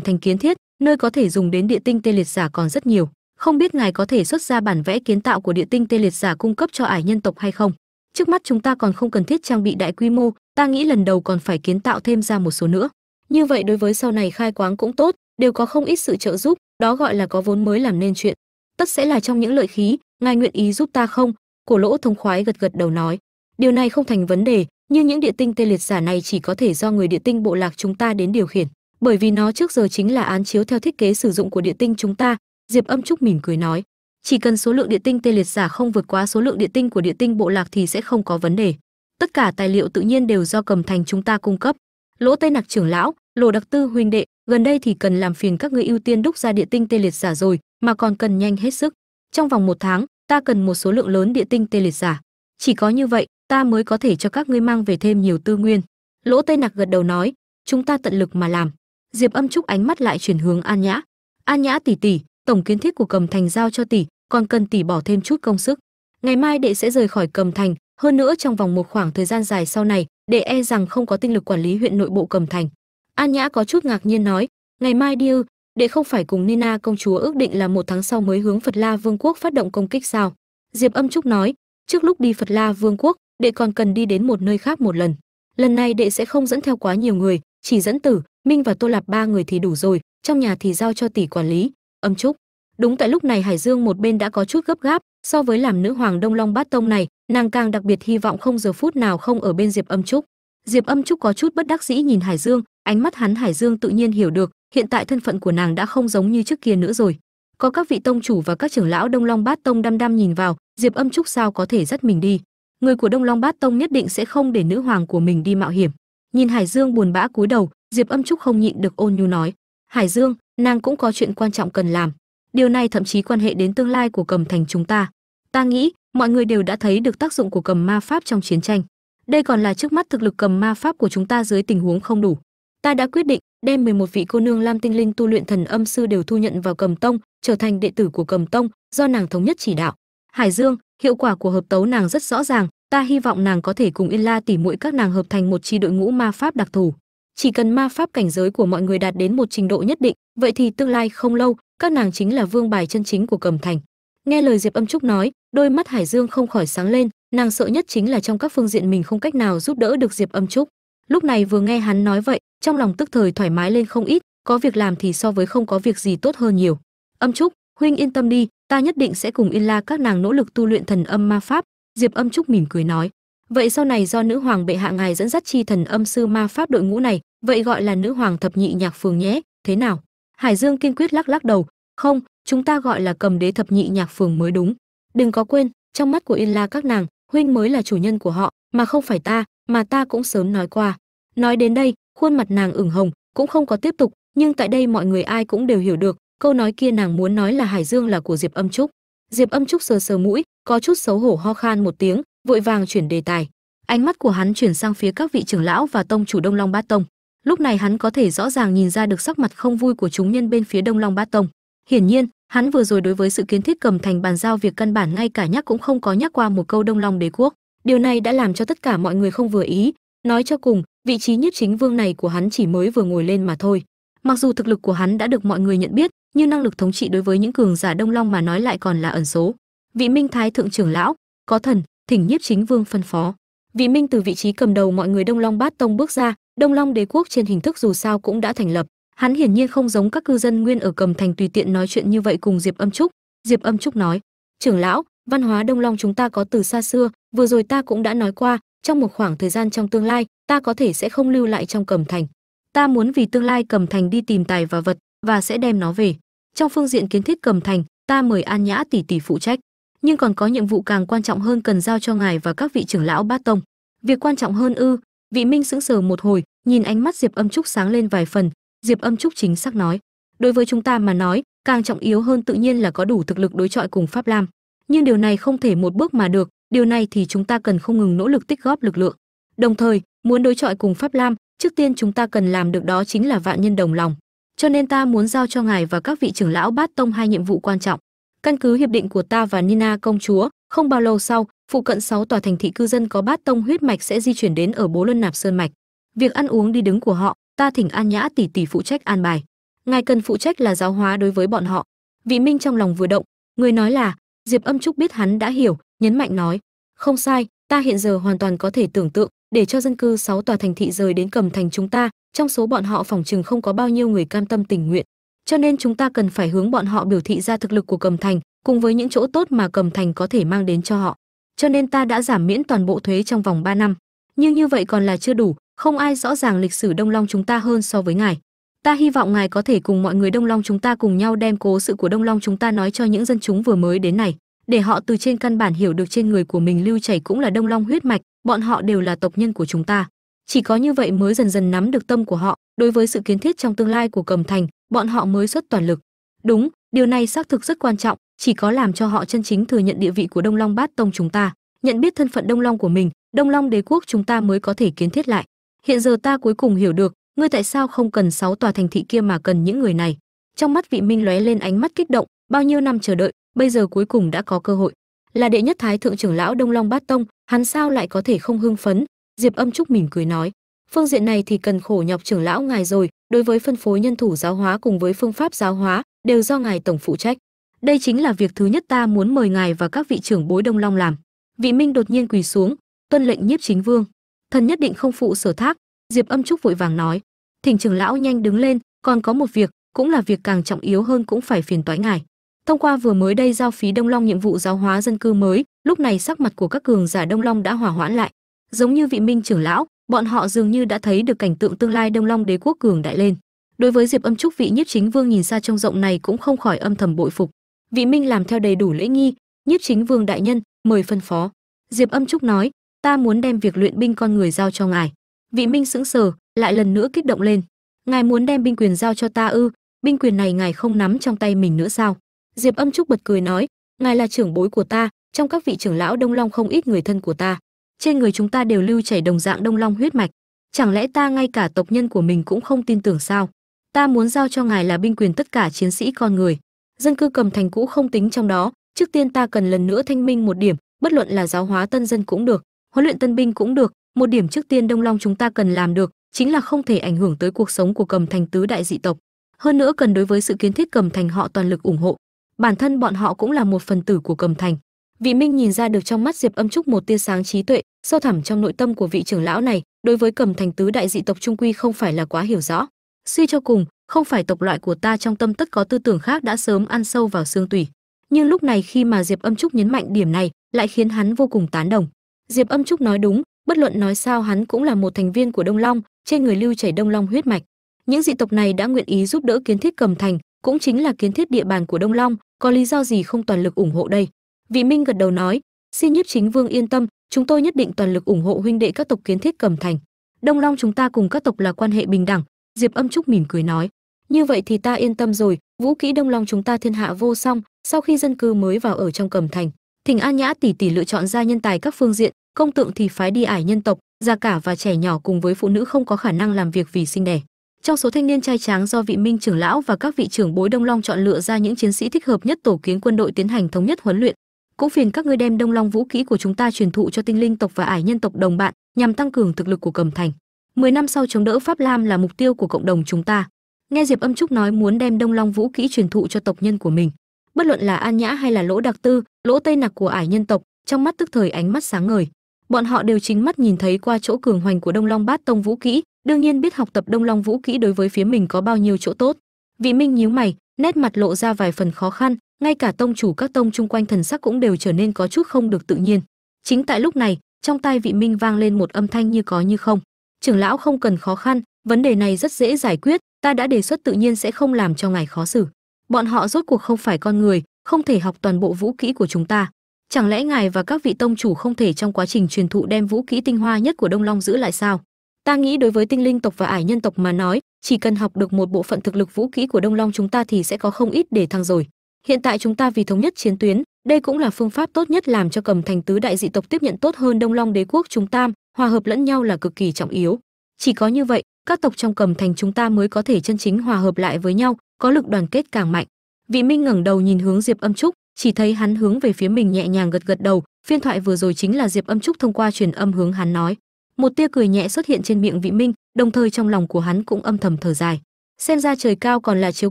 Speaker 1: thành kiến thiết, nơi có thể dùng đến địa tinh tê liệt giả còn rất nhiều không biết ngài có thể xuất ra bản vẽ kiến tạo của địa tinh tê liệt giả cung cấp cho ải nhân tộc hay không? Trước mắt chúng ta còn không cần thiết trang bị đại quy mô, ta nghĩ lần đầu còn phải kiến tạo thêm ra một số nữa. Như vậy đối với sau này khai quáng cũng tốt, đều có không ít sự trợ giúp, đó gọi là có vốn mới làm nên chuyện. Tất sẽ là trong những lợi khí, ngài nguyện ý giúp ta không? Cổ lỗ thông khoái gật gật đầu nói. Điều này không thành vấn đề nhưng những địa tinh tê liệt giả này chỉ có thể do người địa tinh bộ lạc chúng ta đến điều khiển. Bởi vì nó trước giờ chính là án chiếu theo thiết kế sử dụng của địa tinh chúng ta diệp âm trúc mỉm cười nói, chỉ cần số lượng địa tinh tê liệt giả không vượt quá số lượng địa tinh của địa tinh bộ lạc thì sẽ không có vấn đề. Tất cả tài liệu tự nhiên đều do cầm thành chúng ta cung cấp. Lỗ tây nặc trưởng lão lỗ đặc tư huynh đệ, gần đây thì cần làm phiền các ngươi ưu tiên đúc ra địa tinh tê liệt giả rồi, mà còn cần nhanh hết sức. Trong vòng một tháng, ta cần một số lượng lớn địa tinh tê liệt giả. Chỉ có như vậy, ta mới có thể cho các ngươi mang về thêm nhiều tư nguyên. Lỗ tây nặc gật đầu nói, chúng ta tận lực mà làm. Diệp âm trúc ánh mắt lại chuyển hướng an nhã. An nhã tỷ tỷ tổng kiến thiết của cầm thành giao cho tỷ, còn cần tỷ bỏ thêm chút công sức. Ngày mai đệ sẽ rời khỏi cầm thành, hơn nữa trong vòng một khoảng thời gian dài sau này, đệ e rằng không có tinh lực quản lý huyện nội bộ cầm thành. An nhã có chút ngạc nhiên nói, ngày mai đi ư, đệ không phải cùng nina công chúa ước định là một tháng sau mới hướng phật la vương quốc phát động công kích sao? Diệp âm trúc nói, trước lúc đi phật la vương quốc, đệ còn cần đi đến một nơi khác một lần. Lần này đệ sẽ không dẫn theo quá nhiều người, chỉ dẫn tử, minh và tô lạp ba người thì đủ rồi, trong nhà thì giao cho tỷ quản lý âm trúc. Đúng tại lúc này hải dương một bên đã có chút gấp gáp, so với làm nữ hoàng đông long bát tông này, nàng càng đặc biệt hy vọng không giờ phút nào không ở bên diệp âm trúc. Diệp âm trúc có chút bất đắc dĩ nhìn hải dương, ánh mắt hắn hải dương tự nhiên hiểu được, hiện tại thân phận của nàng đã không giống như trước kia nữa rồi. Có các vị tông chủ và các trưởng lão đông long bát tông đăm đăm nhìn vào, diệp âm trúc sao có thể dắt mình đi? Người của đông long bát tông nhất định sẽ không để nữ hoàng của mình đi mạo hiểm. Nhìn hải dương buồn bã cúi đầu, diệp âm trúc không nhịn được ôn nhu nói, hải dương nàng cũng có chuyện quan trọng cần làm. Điều này thậm chí quan hệ đến tương lai của cầm thành chúng ta. Ta nghĩ, mọi người đều đã thấy được tác dụng của cầm ma pháp trong chiến tranh. Đây còn là trước mắt thực lực cầm ma pháp của chúng ta dưới tình huống không đủ. Ta đã quyết định đem 11 vị cô nương lam tinh linh tu luyện thần âm sư đều thu nhận vào cầm tông, trở thành đệ tử của cầm tông, do nàng thống nhất chỉ đạo. Hải dương, hiệu quả của hợp tấu nàng rất rõ ràng, ta hy vọng nàng có thể cùng yên la tỉ muội các nàng hợp thành một chi đội ngũ ma pháp đặc thù chỉ cần ma pháp cảnh giới của mọi người đạt đến một trình độ nhất định, vậy thì tương lai không lâu, các nàng chính là vương bài chân chính của cẩm thành. Nghe lời diệp âm trúc nói, đôi mắt hải dương không khỏi sáng lên, nàng sợ nhất chính là trong các phương diện mình không cách nào giúp đỡ được diệp âm trúc. Lúc này vừa nghe hắn nói vậy, trong lòng tức thời thoải mái lên không ít, có việc làm thì so với không có việc gì tốt hơn nhiều. Âm trúc, huynh yên tâm đi, ta nhất định sẽ cùng yên la các nàng nỗ lực tu luyện thần âm ma pháp, diệp âm trúc mỉm cười nói vậy sau này do nữ hoàng bệ hạ ngài dẫn dắt chi thần âm sư ma pháp đội ngũ này, vậy gọi là nữ hoàng thập nhị nhạc phường nhé, thế nào? Hải dương kiên quyết lắc lắc đầu, không, chúng ta gọi là cầm đế thập nhị nhạc phường mới đúng. Đừng có quên, trong mắt của yên la các nàng, huynh mới là chủ nhân của họ, mà không phải ta, mà ta cũng sớm nói qua. Nói đến đây, khuôn mặt nàng ửng hồng, cũng không có tiếp tục, nhưng tại đây mọi người ai cũng đều hiểu được, câu nói kia nàng muốn nói là hải dương là của diệp âm trúc. Diệp âm trúc sờ sờ mũi, có chút xấu hổ ho khan một tiếng vội vàng chuyển đề tài. Ánh mắt của hắn chuyển sang phía các vị trưởng lão và tông chủ đông long bát tông. Lúc này hắn có thể rõ ràng nhìn ra được sắc mặt không vui của chúng nhân bên phía đông long bát tông. Hiển nhiên, hắn vừa rồi đối với sự kiến thiết cầm thành bàn giao việc căn bản ngay cả nhắc cũng không có nhắc qua một câu đông long đế quốc. Điều này đã làm cho tất cả mọi người không vừa ý. Nói cho cùng, vị trí nhiếp chính vương này của hắn chỉ mới vừa ngồi lên mà thôi. Mặc dù thực lực của hắn đã được mọi người nhận biết, nhưng năng lực thống trị đối với những cường giả đông long mà nói lại còn là ẩn số. Vị minh thái thượng trưởng lão, có thần thỉnh nhiếp chính vương phân phó. Vị minh từ vị trí cầm đầu mọi người đông long bát tông bước ra, đông long đế quốc trên hình thức dù sao cũng đã thành lập. Hắn hiển nhiên không giống các cư dân nguyên ở cầm thành tùy tiện nói chuyện như vậy cùng diệp âm trúc. Diệp âm trúc nói, trưởng lão, văn hóa đông long chúng ta có từ xa xưa, vừa rồi ta cũng đã nói qua, trong một khoảng thời gian trong tương lai, ta có thể sẽ không lưu lại trong cầm thành. Ta muốn vì tương lai cầm thành đi tìm tài và vật, và sẽ đem nó về. Trong phương diện kiến thiết cầm thành, ta mời an nhã tỷ tỷ phụ trách nhưng còn có nhiệm vụ càng quan trọng hơn cần giao cho ngài và các vị trưởng lão bát tông. Việc quan trọng hơn ư? Vị minh sững sờ một hồi, nhìn ánh mắt diệp âm trúc sáng lên vài phần. Diệp âm trúc chính xác nói, đối với chúng ta mà nói, càng trọng yếu hơn tự nhiên là có đủ thực lực đối chọi cùng pháp lam. Nhưng điều này không thể một bước mà được, điều này thì chúng ta cần không ngừng nỗ lực tích góp lực lượng. Đồng thời, muốn đối chọi cùng pháp lam, trước tiên chúng ta cần làm được đó chính là vạn nhân đồng lòng. Cho nên ta muốn giao cho ngài và các vị trưởng lão bát tông hai nhiệm vụ quan trọng căn cứ hiệp định của ta và nina công chúa, không bao lâu sau, phụ cận 6 tòa thành thị cư dân có bát tông huyết mạch sẽ di chuyển đến ở bố luân nạp sơn mạch. Việc ăn uống đi đứng của họ, ta thỉnh an nhã tỷ tỷ phụ trách an bài. Ngài cần phụ trách là giáo hóa đối với bọn họ. Vị minh trong lòng vừa động, người nói là, diệp âm trúc biết hắn đã hiểu, nhấn mạnh nói, không sai, ta hiện giờ hoàn toàn có thể tưởng tượng, để cho dân cư 6 tòa thành thị rời đến cầm thành chúng ta, trong số bọn họ phòng chừng không có bao nhiêu người cam tâm tình nguyện cho nên chúng ta cần phải hướng bọn họ biểu thị ra thực lực của cầm thành cùng với những chỗ tốt mà cầm thành có thể mang đến cho họ. Cho nên ta đã giảm miễn toàn bộ thuế trong vòng 3 năm. Nhưng như vậy còn là chưa đủ, không ai rõ ràng lịch sử đông long chúng ta hơn so với ngài. Ta hy vọng ngài có thể cùng mọi người đông long chúng ta cùng nhau đem cố sự của đông long chúng ta nói cho những dân chúng vừa mới đến này. Để họ từ trên căn bản hiểu được trên người của mình lưu chảy cũng là đông long huyết mạch, bọn họ đều là tộc nhân của chúng ta. Chỉ có như vậy mới dần dần nắm được tâm của họ đối với sự kiến thiết trong tương lai của cầm thành bọn họ mới xuất toàn lực. Đúng, điều này xác thực rất quan trọng, chỉ có làm cho họ chân chính thừa nhận địa vị của đông long bát tông chúng ta, nhận biết thân phận đông long của mình, đông long đế quốc chúng ta mới có thể kiến thiết lại. Hiện giờ ta cuối cùng hiểu được, ngươi tại sao không cần sáu tòa thành thị kia mà cần những người này. Trong mắt vị minh lóe lên ánh mắt kích động, bao nhiêu năm chờ đợi, bây giờ cuối cùng đã có cơ hội. Là đệ nhất thái thượng trưởng lão đông long bát tông, hắn sao lại có thể không hưng phấn? Diệp âm trúc mỉm cười nói phương diện này thì cần khổ nhọc trưởng lão ngài rồi, đối với phân phối nhân thủ giáo hóa cùng với phương pháp giáo hóa, đều do ngài tổng phụ trách. Đây chính là việc thứ nhất ta muốn mời ngài và các vị trưởng bối đông long làm. Vị minh đột nhiên quỳ xuống, tuân lệnh nhiếp chính vương. Thần nhất định không phụ sở thác, diệp âm trúc vội vàng nói. Thỉnh trưởng lão nhanh đứng lên, còn có một việc, cũng là việc càng trọng yếu hơn cũng phải phiền toái ngài. Thông qua vừa mới đây giao phí đông long nhiệm vụ giáo hóa dân cư mới, lúc này sắc mặt của các cường giả đông long đã hỏa hoãn lại. Giống như vị minh trưởng lão bọn họ dường như đã thấy được cảnh tượng tương lai đông long đế quốc cường đại lên. Đối với diệp âm trúc, vị nhiếp chính vương nhìn xa trông rộng này cũng không khỏi âm thầm bội phục. Vị minh làm theo đầy đủ lễ nghi nhiếp chính vương đại nhân, mời phân phó. Diệp âm trúc nói, ta muốn đem việc luyện binh con người giao cho ngài. Vị minh sững sờ, lại lần nữa kích động lên. Ngài muốn đem binh quyền giao cho ta ư? Binh quyền này ngài không nắm trong tay mình nữa sao? Diệp âm trúc bật cười nói, ngài là trưởng bối của ta, trong các vị trưởng lão đông long không ít người thân của ta trên người chúng ta đều lưu chảy đồng dạng đông long huyết mạch. Chẳng lẽ ta ngay cả tộc nhân của mình cũng không tin tưởng sao? Ta muốn giao cho ngài là binh quyền tất cả chiến sĩ con người. Dân cư cầm thành cũ không tính trong đó. Trước tiên ta cần lần nữa thanh minh một điểm, bất luận là giáo hóa tân dân cũng được, huấn luyện tân binh cũng được. Một điểm trước tiên đông long chúng ta cần làm được, chính là không thể ảnh hưởng tới cuộc sống của cầm thành tứ đại dị tộc. Hơn nữa cần đối với sự kiến thiết cầm thành họ toàn lực ủng hộ. Bản thân bọn họ cũng là một phần tử của cầm thành vị minh nhìn ra được trong mắt diệp âm trúc một tia sáng trí tuệ, sâu thẳm trong nội tâm của vị trưởng lão này, đối với cầm thành tứ đại dị tộc trung quy không phải là quá hiểu rõ. Suy cho cùng, không phải tộc loại của ta trong tâm tất có tư tưởng khác đã sớm ăn sâu vào xương tủy. Nhưng lúc này khi mà diệp âm trúc nhấn mạnh điểm này, lại khiến hắn vô cùng tán đồng. Diệp âm trúc nói đúng, bất luận nói sao hắn cũng là một thành viên của đông long, trên người lưu chảy đông long huyết mạch. Những dị tộc này đã nguyện ý giúp đỡ kiến thiết cầm thành, cũng chính là kiến thiết địa bàn của đông long, có lý do gì không toàn lực ủng hộ đây? Vị minh gật đầu nói, xin nhiếp chính vương yên tâm, chúng tôi nhất định toàn lực ủng hộ huynh đệ các tộc kiến thiết cầm thành. Đông long chúng ta cùng các tộc là quan hệ bình đẳng. Diệp âm trúc mỉm cười nói, như vậy thì ta yên tâm rồi, vũ kỹ đông long chúng ta thiên hạ vô song, sau khi dân cư mới vào ở trong cầm thành, thỉnh an nhã tỷ tỷ lựa chọn ra nhân tài các phương diện, công tượng thì phái đi ải nhân tộc, già cả và trẻ nhỏ cùng với phụ nữ không có khả năng làm việc vì sinh đẻ. Trong số thanh niên trai tráng do vị minh trưởng lão và các vị trưởng bối đông long chọn lựa ra những chiến sĩ thích hợp nhất tổ kiến quân đội tiến hành thống nhất huấn luyện cũng phiền các ngươi đem đông long vũ kỹ của chúng ta truyền thụ cho tinh linh tộc và ải nhân tộc đồng bạn, nhằm tăng cường thực lực của cầm thành. 10 năm sau chống đỡ pháp lam là mục tiêu của cộng đồng chúng ta. Nghe diệp âm trúc nói muốn đem đông long vũ kỹ truyền thụ cho tộc nhân của mình. Bất luận là an nhã hay là lỗ đặc tư, lỗ tây nặc của ải nhân tộc, trong mắt tức thời ánh mắt sáng ngời. Bọn họ đều chính mắt nhìn thấy qua chỗ cường hoành của đông long bát tông vũ kỹ, đương nhiên biết học tập đông long vũ kỹ đối với phía mình có bao nhiêu chỗ tốt. Vị minh nhíu mày, nét mặt lộ ra vài phần khó khăn ngay cả tông chủ các tông chung quanh thần sắc cũng đều trở nên có chút không được tự nhiên. Chính tại lúc này, trong tai vị minh vang lên một âm thanh như có như không. Trưởng lão không cần khó khăn, vấn đề này rất dễ giải quyết, ta đã đề xuất tự nhiên sẽ không làm cho ngài khó xử. Bọn họ rốt cuộc không phải con người, không thể học toàn bộ vũ kỹ của chúng ta. Chẳng lẽ ngài và các vị tông chủ không thể trong quá trình truyền thụ đem vũ kỹ tinh hoa nhất của đông long giữ lại sao? Ta nghĩ đối với tinh linh tộc và ải nhân tộc mà nói, chỉ cần học được một bộ phận thực lực vũ kỹ của đông long chúng ta thì sẽ có không ít để thăng rồi hiện tại chúng ta vì thống nhất chiến tuyến, đây cũng là phương pháp tốt nhất làm cho cầm thành tứ đại dị tộc tiếp nhận tốt hơn đông long đế quốc chúng ta, hòa hợp lẫn nhau là cực kỳ trọng yếu. Chỉ có như vậy, các tộc trong cầm thành chúng ta mới có thể chân chính hòa hợp lại với nhau, có lực đoàn kết càng mạnh. Vị minh ngẩng đầu nhìn hướng diệp âm trúc, chỉ thấy hắn hướng về phía mình nhẹ nhàng gật gật đầu, phiên thoại vừa rồi chính là diệp âm trúc thông qua truyền âm hướng hắn nói. Một tia cười nhẹ xuất hiện trên miệng vị minh, đồng thời trong lòng của hắn cũng âm thầm thở dài. Xem ra trời cao còn là chiếu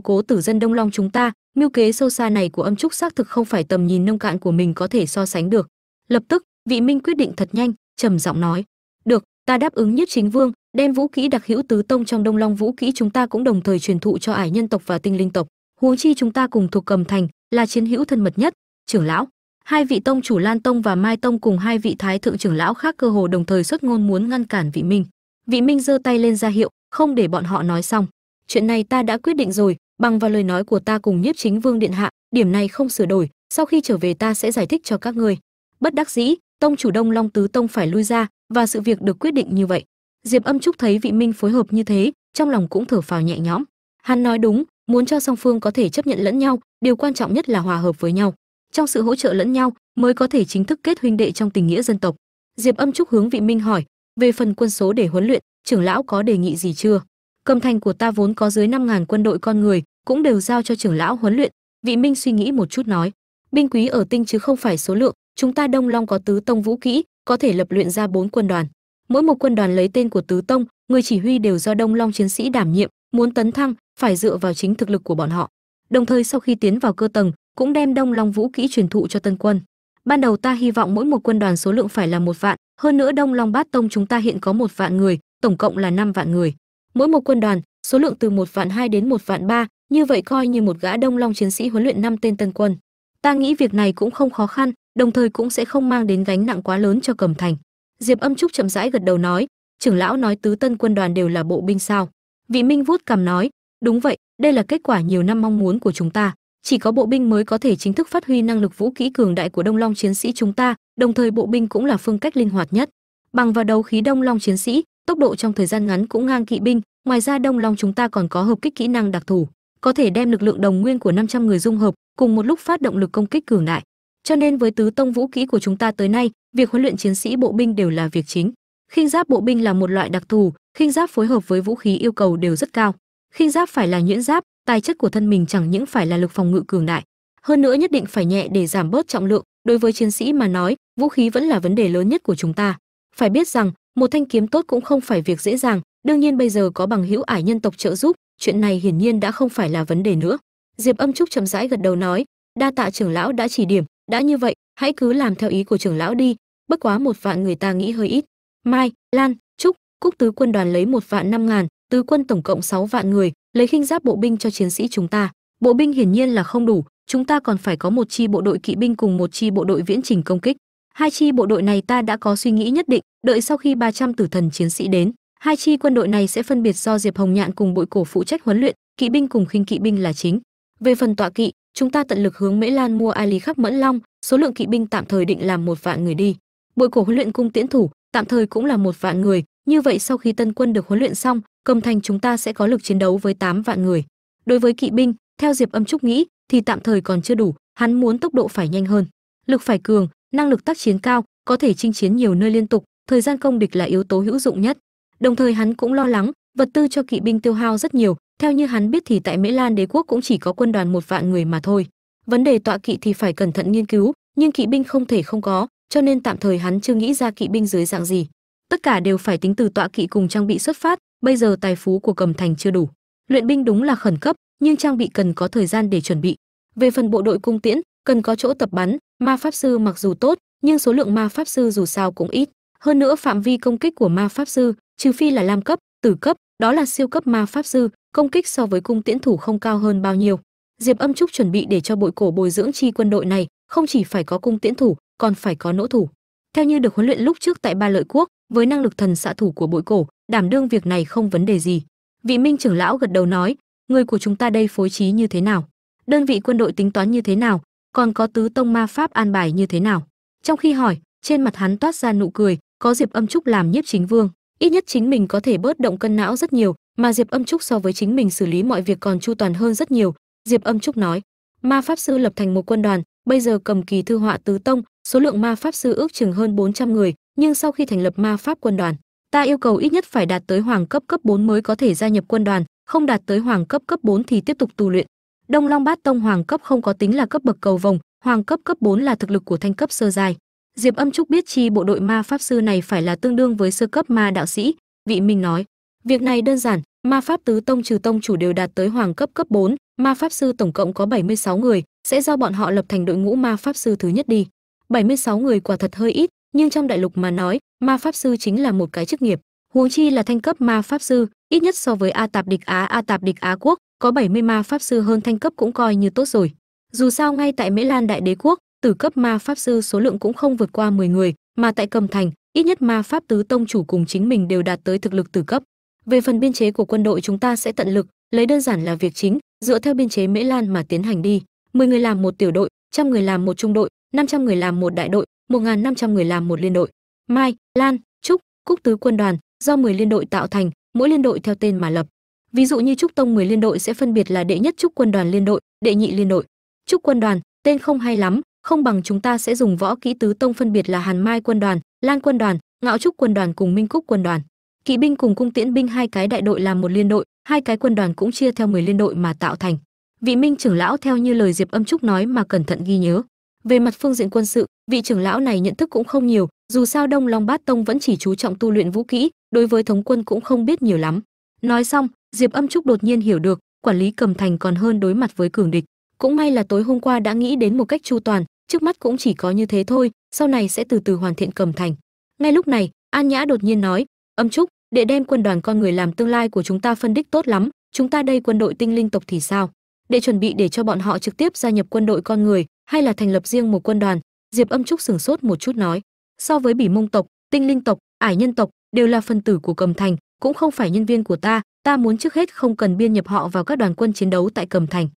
Speaker 1: cố tử dân đông long chúng ta mưu kế sâu xa này của âm trúc xác thực không phải tầm nhìn nông cạn của mình có thể so sánh được. Lập tức, vị minh quyết định thật nhanh, trầm giọng nói, được, ta đáp ứng nhất chính vương, đem vũ kỹ đặc hữu tứ tông trong đông long vũ kỹ chúng ta cũng đồng thời truyền thụ cho ải nhân tộc và tinh linh tộc. Huống chi chúng ta cùng thuộc cầm thành, là chiến hữu thân mật nhất, trưởng lão. Hai vị tông chủ lan tông và mai tông cùng hai vị thái thượng trưởng lão khác cơ hồ đồng thời xuất ngôn muốn ngăn cản vị minh. Vị minh giơ tay lên ra hiệu, không để bọn họ nói xong. Chuyện này ta đã quyết định rồi bằng vào lời nói của ta cùng nhiếp chính vương điện hạ, điểm này không sửa đổi, sau khi trở về ta sẽ giải thích cho các ngươi. Bất đắc dĩ, tông chủ đông long tứ tông phải lui ra, và sự việc được quyết định như vậy. Diệp âm trúc thấy vị minh phối hợp như thế, trong lòng cũng thở phào nhẹ nhõm. Hắn nói đúng, muốn cho song phương có thể chấp nhận lẫn nhau, điều quan trọng nhất là hòa hợp với nhau. Trong sự hỗ trợ lẫn nhau, mới có thể chính thức kết huynh đệ trong tình nghĩa dân tộc. Diệp âm trúc hướng vị minh hỏi, về phần quân số để huấn luyện, trưởng lão có đề nghị gì chưa? Cầm thành của ta vốn có dưới năm ngàn quân đội con người cũng đều giao cho trưởng lão huấn luyện. Vị minh suy nghĩ một chút nói, binh quý ở tinh chứ không phải số lượng, chúng ta đông long có tứ tông vũ kỹ, có thể lập luyện ra bốn quân đoàn. Mỗi một quân đoàn lấy tên của tứ tông, người chỉ huy đều do đông long chiến sĩ đảm nhiệm, muốn tấn thăng, phải dựa vào chính thực lực của bọn họ. Đồng thời sau khi tiến vào cơ tầng, cũng đem đông long vũ kỹ truyền thụ cho tân quân. Ban đầu ta hy vọng mỗi một quân đoàn số lượng phải là một vạn, hơn nữa đông long bát tông chúng ta hiện có một vạn người, tổng cộng là năm vạn người. Mỗi một quân đoàn, số lượng từ một vạn hai đến một vạn ba như vậy coi như một gã đông long chiến sĩ huấn luyện năm tên tân quân. Ta nghĩ việc này cũng không khó khăn, đồng thời cũng sẽ không mang đến gánh nặng quá lớn cho cẩm thành. Diệp âm trúc chậm rãi gật đầu nói, trưởng lão nói tứ tân quân đoàn đều là bộ binh sao? Vị minh vuốt cằm nói, đúng vậy, đây là kết quả nhiều năm mong muốn của chúng ta. Chỉ có bộ binh mới có thể chính thức phát huy năng lực vũ kỹ cường đại của đông long chiến sĩ chúng ta, đồng thời bộ binh cũng là phương cách linh hoạt nhất. Bằng vào đầu khí đông long chiến sĩ, tốc độ trong thời gian ngắn cũng ngang kỵ binh, ngoài ra đông long chúng ta còn có hợp kích kỹ năng đặc thù có thể đem lực lượng đồng nguyên của 500 người dung hợp cùng một lúc phát động lực công kích cường đại. Cho nên với tứ tông vũ kỹ của chúng ta tới nay, việc huấn luyện chiến sĩ bộ binh đều là việc chính. Khinh giáp bộ binh là một loại đặc thù, khinh giáp phối hợp với vũ khí yêu cầu đều rất cao. Khinh giáp phải là nhuyễn giáp, tài chất của thân mình chẳng những phải là lực phòng ngự cường đại. Hơn nữa nhất định phải nhẹ để giảm bớt trọng lượng. Đối với chiến sĩ mà nói, vũ khí vẫn là vấn đề lớn nhất của chúng ta. Phải biết rằng, một thanh kiếm tốt cũng không phải việc dễ dàng, đương nhiên bây giờ có bằng hữu ải nhân tộc trợ giúp chuyện này hiển nhiên đã không phải là vấn đề nữa. Diệp âm trúc chậm rãi gật đầu nói, đa tạ trưởng lão đã chỉ điểm, đã như vậy, hãy cứ làm theo ý của trưởng lão đi, bất quá một vạn người ta nghĩ hơi ít. Mai, lan, trúc, cúc tứ quân đoàn lấy một vạn năm ngàn, tứ quân tổng cộng 6 vạn người, lấy khinh giáp bộ binh cho chiến sĩ chúng ta. Bộ binh hiển nhiên là không đủ, chúng ta còn phải có một chi bộ đội kỵ binh cùng một chi bộ đội viễn trình công kích. Hai chi bộ đội này ta đã có suy nghĩ nhất định, đợi sau khi 300 tử thần chiến sĩ đến hai chi quân đội này sẽ phân biệt do diệp hồng nhạn cùng bội cổ phụ trách huấn luyện, kỵ binh cùng khinh kỵ binh là chính. Về phần tọa kỵ, chúng ta tận lực hướng mễ lan mua ai lý khắc mẫn long, số lượng kỵ binh tạm thời định làm một vạn người đi. Bội cổ huấn luyện cung tiễn thủ, tạm thời cũng là một vạn người, như vậy sau khi tân quân được huấn luyện xong, cầm thành chúng ta sẽ có lực chiến đấu với 8 vạn người. Đối với kỵ binh, theo diệp âm trúc nghĩ, thì tạm thời còn chưa đủ, hắn muốn tốc độ phải nhanh hơn. Lực phải cường, năng lực tác chiến cao, có thể chinh chiến nhiều nơi liên tục, thời gian công địch là yếu tố hữu dụng nhất đồng thời hắn cũng lo lắng, vật tư cho kỵ binh tiêu hao rất nhiều, theo như hắn biết thì tại mễ lan đế quốc cũng chỉ có quân đoàn một vạn người mà thôi. Vấn đề tọa kỵ thì phải cẩn thận nghiên cứu, nhưng kỵ binh không thể không có, cho nên tạm thời hắn chưa nghĩ ra kỵ binh dưới dạng gì. Tất cả đều phải tính từ tọa kỵ cùng trang bị xuất phát, bây giờ tài phú của cầm thành chưa đủ. Luyện binh đúng là khẩn cấp, nhưng trang bị cần có thời gian để chuẩn bị. Về phần bộ đội cung tiễn, cần có chỗ tập bắn, ma pháp sư mặc dù tốt, nhưng số lượng ma pháp sư dù sao cũng ít. Hơn nữa phạm vi công kích của ma pháp sư trừ phi là lam cấp, tử cấp, đó là siêu cấp ma pháp sư, công kích so với cung tiễn thủ không cao hơn bao nhiêu. Diệp âm trúc chuẩn bị để cho bội cổ bồi dưỡng chi quân đội này không chỉ phải có cung tiễn thủ, còn phải có nỗ thủ. Theo như được huấn luyện lúc trước tại ba lợi quốc, với năng lực thần xạ thủ của bội cổ, đảm đương việc này không vấn đề gì. Vị minh trưởng lão gật đầu nói, người của chúng ta đây phối trí như thế nào? Đơn vị quân đội tính toán như thế nào? Còn có tứ tông ma pháp an bài như thế nào? Trong khi hỏi, trên mặt hắn toát ra nụ cười, có diệp âm trúc làm nhiếp chính vương ít nhất chính mình có thể bớt động cân não rất nhiều, mà diệp âm trúc so với chính mình xử lý mọi việc còn chu toàn hơn rất nhiều. Diệp âm trúc nói, ma pháp sư lập thành một quân đoàn, bây giờ cầm kỳ thư họa tứ tông, số lượng ma pháp sư ước chừng hơn 400 người, nhưng sau khi thành lập ma pháp quân đoàn, ta yêu cầu ít nhất phải đạt tới hoàng cấp cấp 4 mới có thể gia nhập quân đoàn, không đạt tới hoàng cấp cấp 4 thì tiếp tục tu luyện. Đông long bát tông hoàng cấp không có tính là cấp bậc cầu vồng, hoàng cấp cấp 4 là thực lực của thanh cấp sơ giai diệp âm trúc biết chi bộ đội ma pháp sư này phải là tương đương với sơ cấp ma đạo sĩ vị minh nói. Việc này đơn giản ma pháp tứ tông trừ tông chủ đều đạt tới hoàng cấp cấp 4, ma pháp sư tổng cộng có 76 người sẽ do bọn họ lập thành đội ngũ ma pháp sư thứ nhất đi. 76 người quả thật hơi ít nhưng trong đại lục mà nói ma pháp sư chính là một cái chức nghiệp. Huống chi là thanh cấp ma pháp sư ít nhất so với a tạp địch á a tạp địch á quốc có 70 ma pháp sư hơn thanh cấp cũng coi như tốt rồi. Dù sao ngay tại mễ lan đại đế quốc tử cấp ma pháp sư, số lượng cũng không vượt qua 10 người, mà tại cầm thành, ít nhất ma pháp tứ tông chủ cùng chính mình đều đạt tới thực lực tử cấp. Về phần biên chế của quân đội, chúng ta sẽ tận lực, lấy đơn giản là việc chính, dựa theo biên chế mễ lan mà tiến hành đi. 10 người làm một tiểu đội, trăm người làm một trung đội 500 người làm một đại đội 1.500 người làm một liên đội. Mai, lan, trúc, cúc tứ quân đoàn, do 10 liên đội tạo thành, mỗi liên đội theo tên mà lập. Ví dụ như trúc tông 10 liên đội sẽ phân biệt là đệ nhất trúc quân đoàn liên đội, đệ nhị liên đội. Trúc quân đoàn, tên không hay lắm không bằng chúng ta sẽ dùng võ kỹ tứ tông phân biệt là hàn mai quân đoàn, lan quân đoàn, ngạo trúc quân đoàn cùng minh cúc quân đoàn. Kỵ binh cùng cung tiễn binh hai cái đại đội làm một liên đội, hai cái quân đoàn cũng chia theo 10 liên đội mà tạo thành. Vị minh trưởng lão theo như lời diệp âm trúc nói mà cẩn thận ghi nhớ. Về mặt phương diện quân sự, vị trưởng lão này nhận thức cũng không nhiều, dù sao đông long bát tông vẫn chỉ chú trọng tu luyện vũ kỹ, đối với thống quân cũng không biết nhiều lắm. Nói xong, diệp âm trúc đột nhiên hiểu được, quản lý cầm thành còn hơn đối mặt với cường địch cũng may là tối hôm qua đã nghĩ đến một cách chu toàn, trước mắt cũng chỉ có như thế thôi, sau này sẽ từ từ hoàn thiện cầm thành. Ngay lúc này, an nhã đột nhiên nói, âm trúc, để đem quân đoàn con người làm tương lai của chúng ta phân đích tốt lắm, chúng ta đây quân đội tinh linh tộc thì sao? Để chuẩn bị để cho bọn họ trực tiếp gia nhập quân đội con người, hay là thành lập riêng một quân đoàn? Diệp âm trúc sửng sốt một chút nói, so với bỉ mông tộc, tinh linh tộc, ải nhân tộc đều là phân tử của cầm thành, cũng không phải nhân viên của ta ta muốn trước hết không cần biên nhập họ vào các đoàn quân chiến đấu tại cầm thành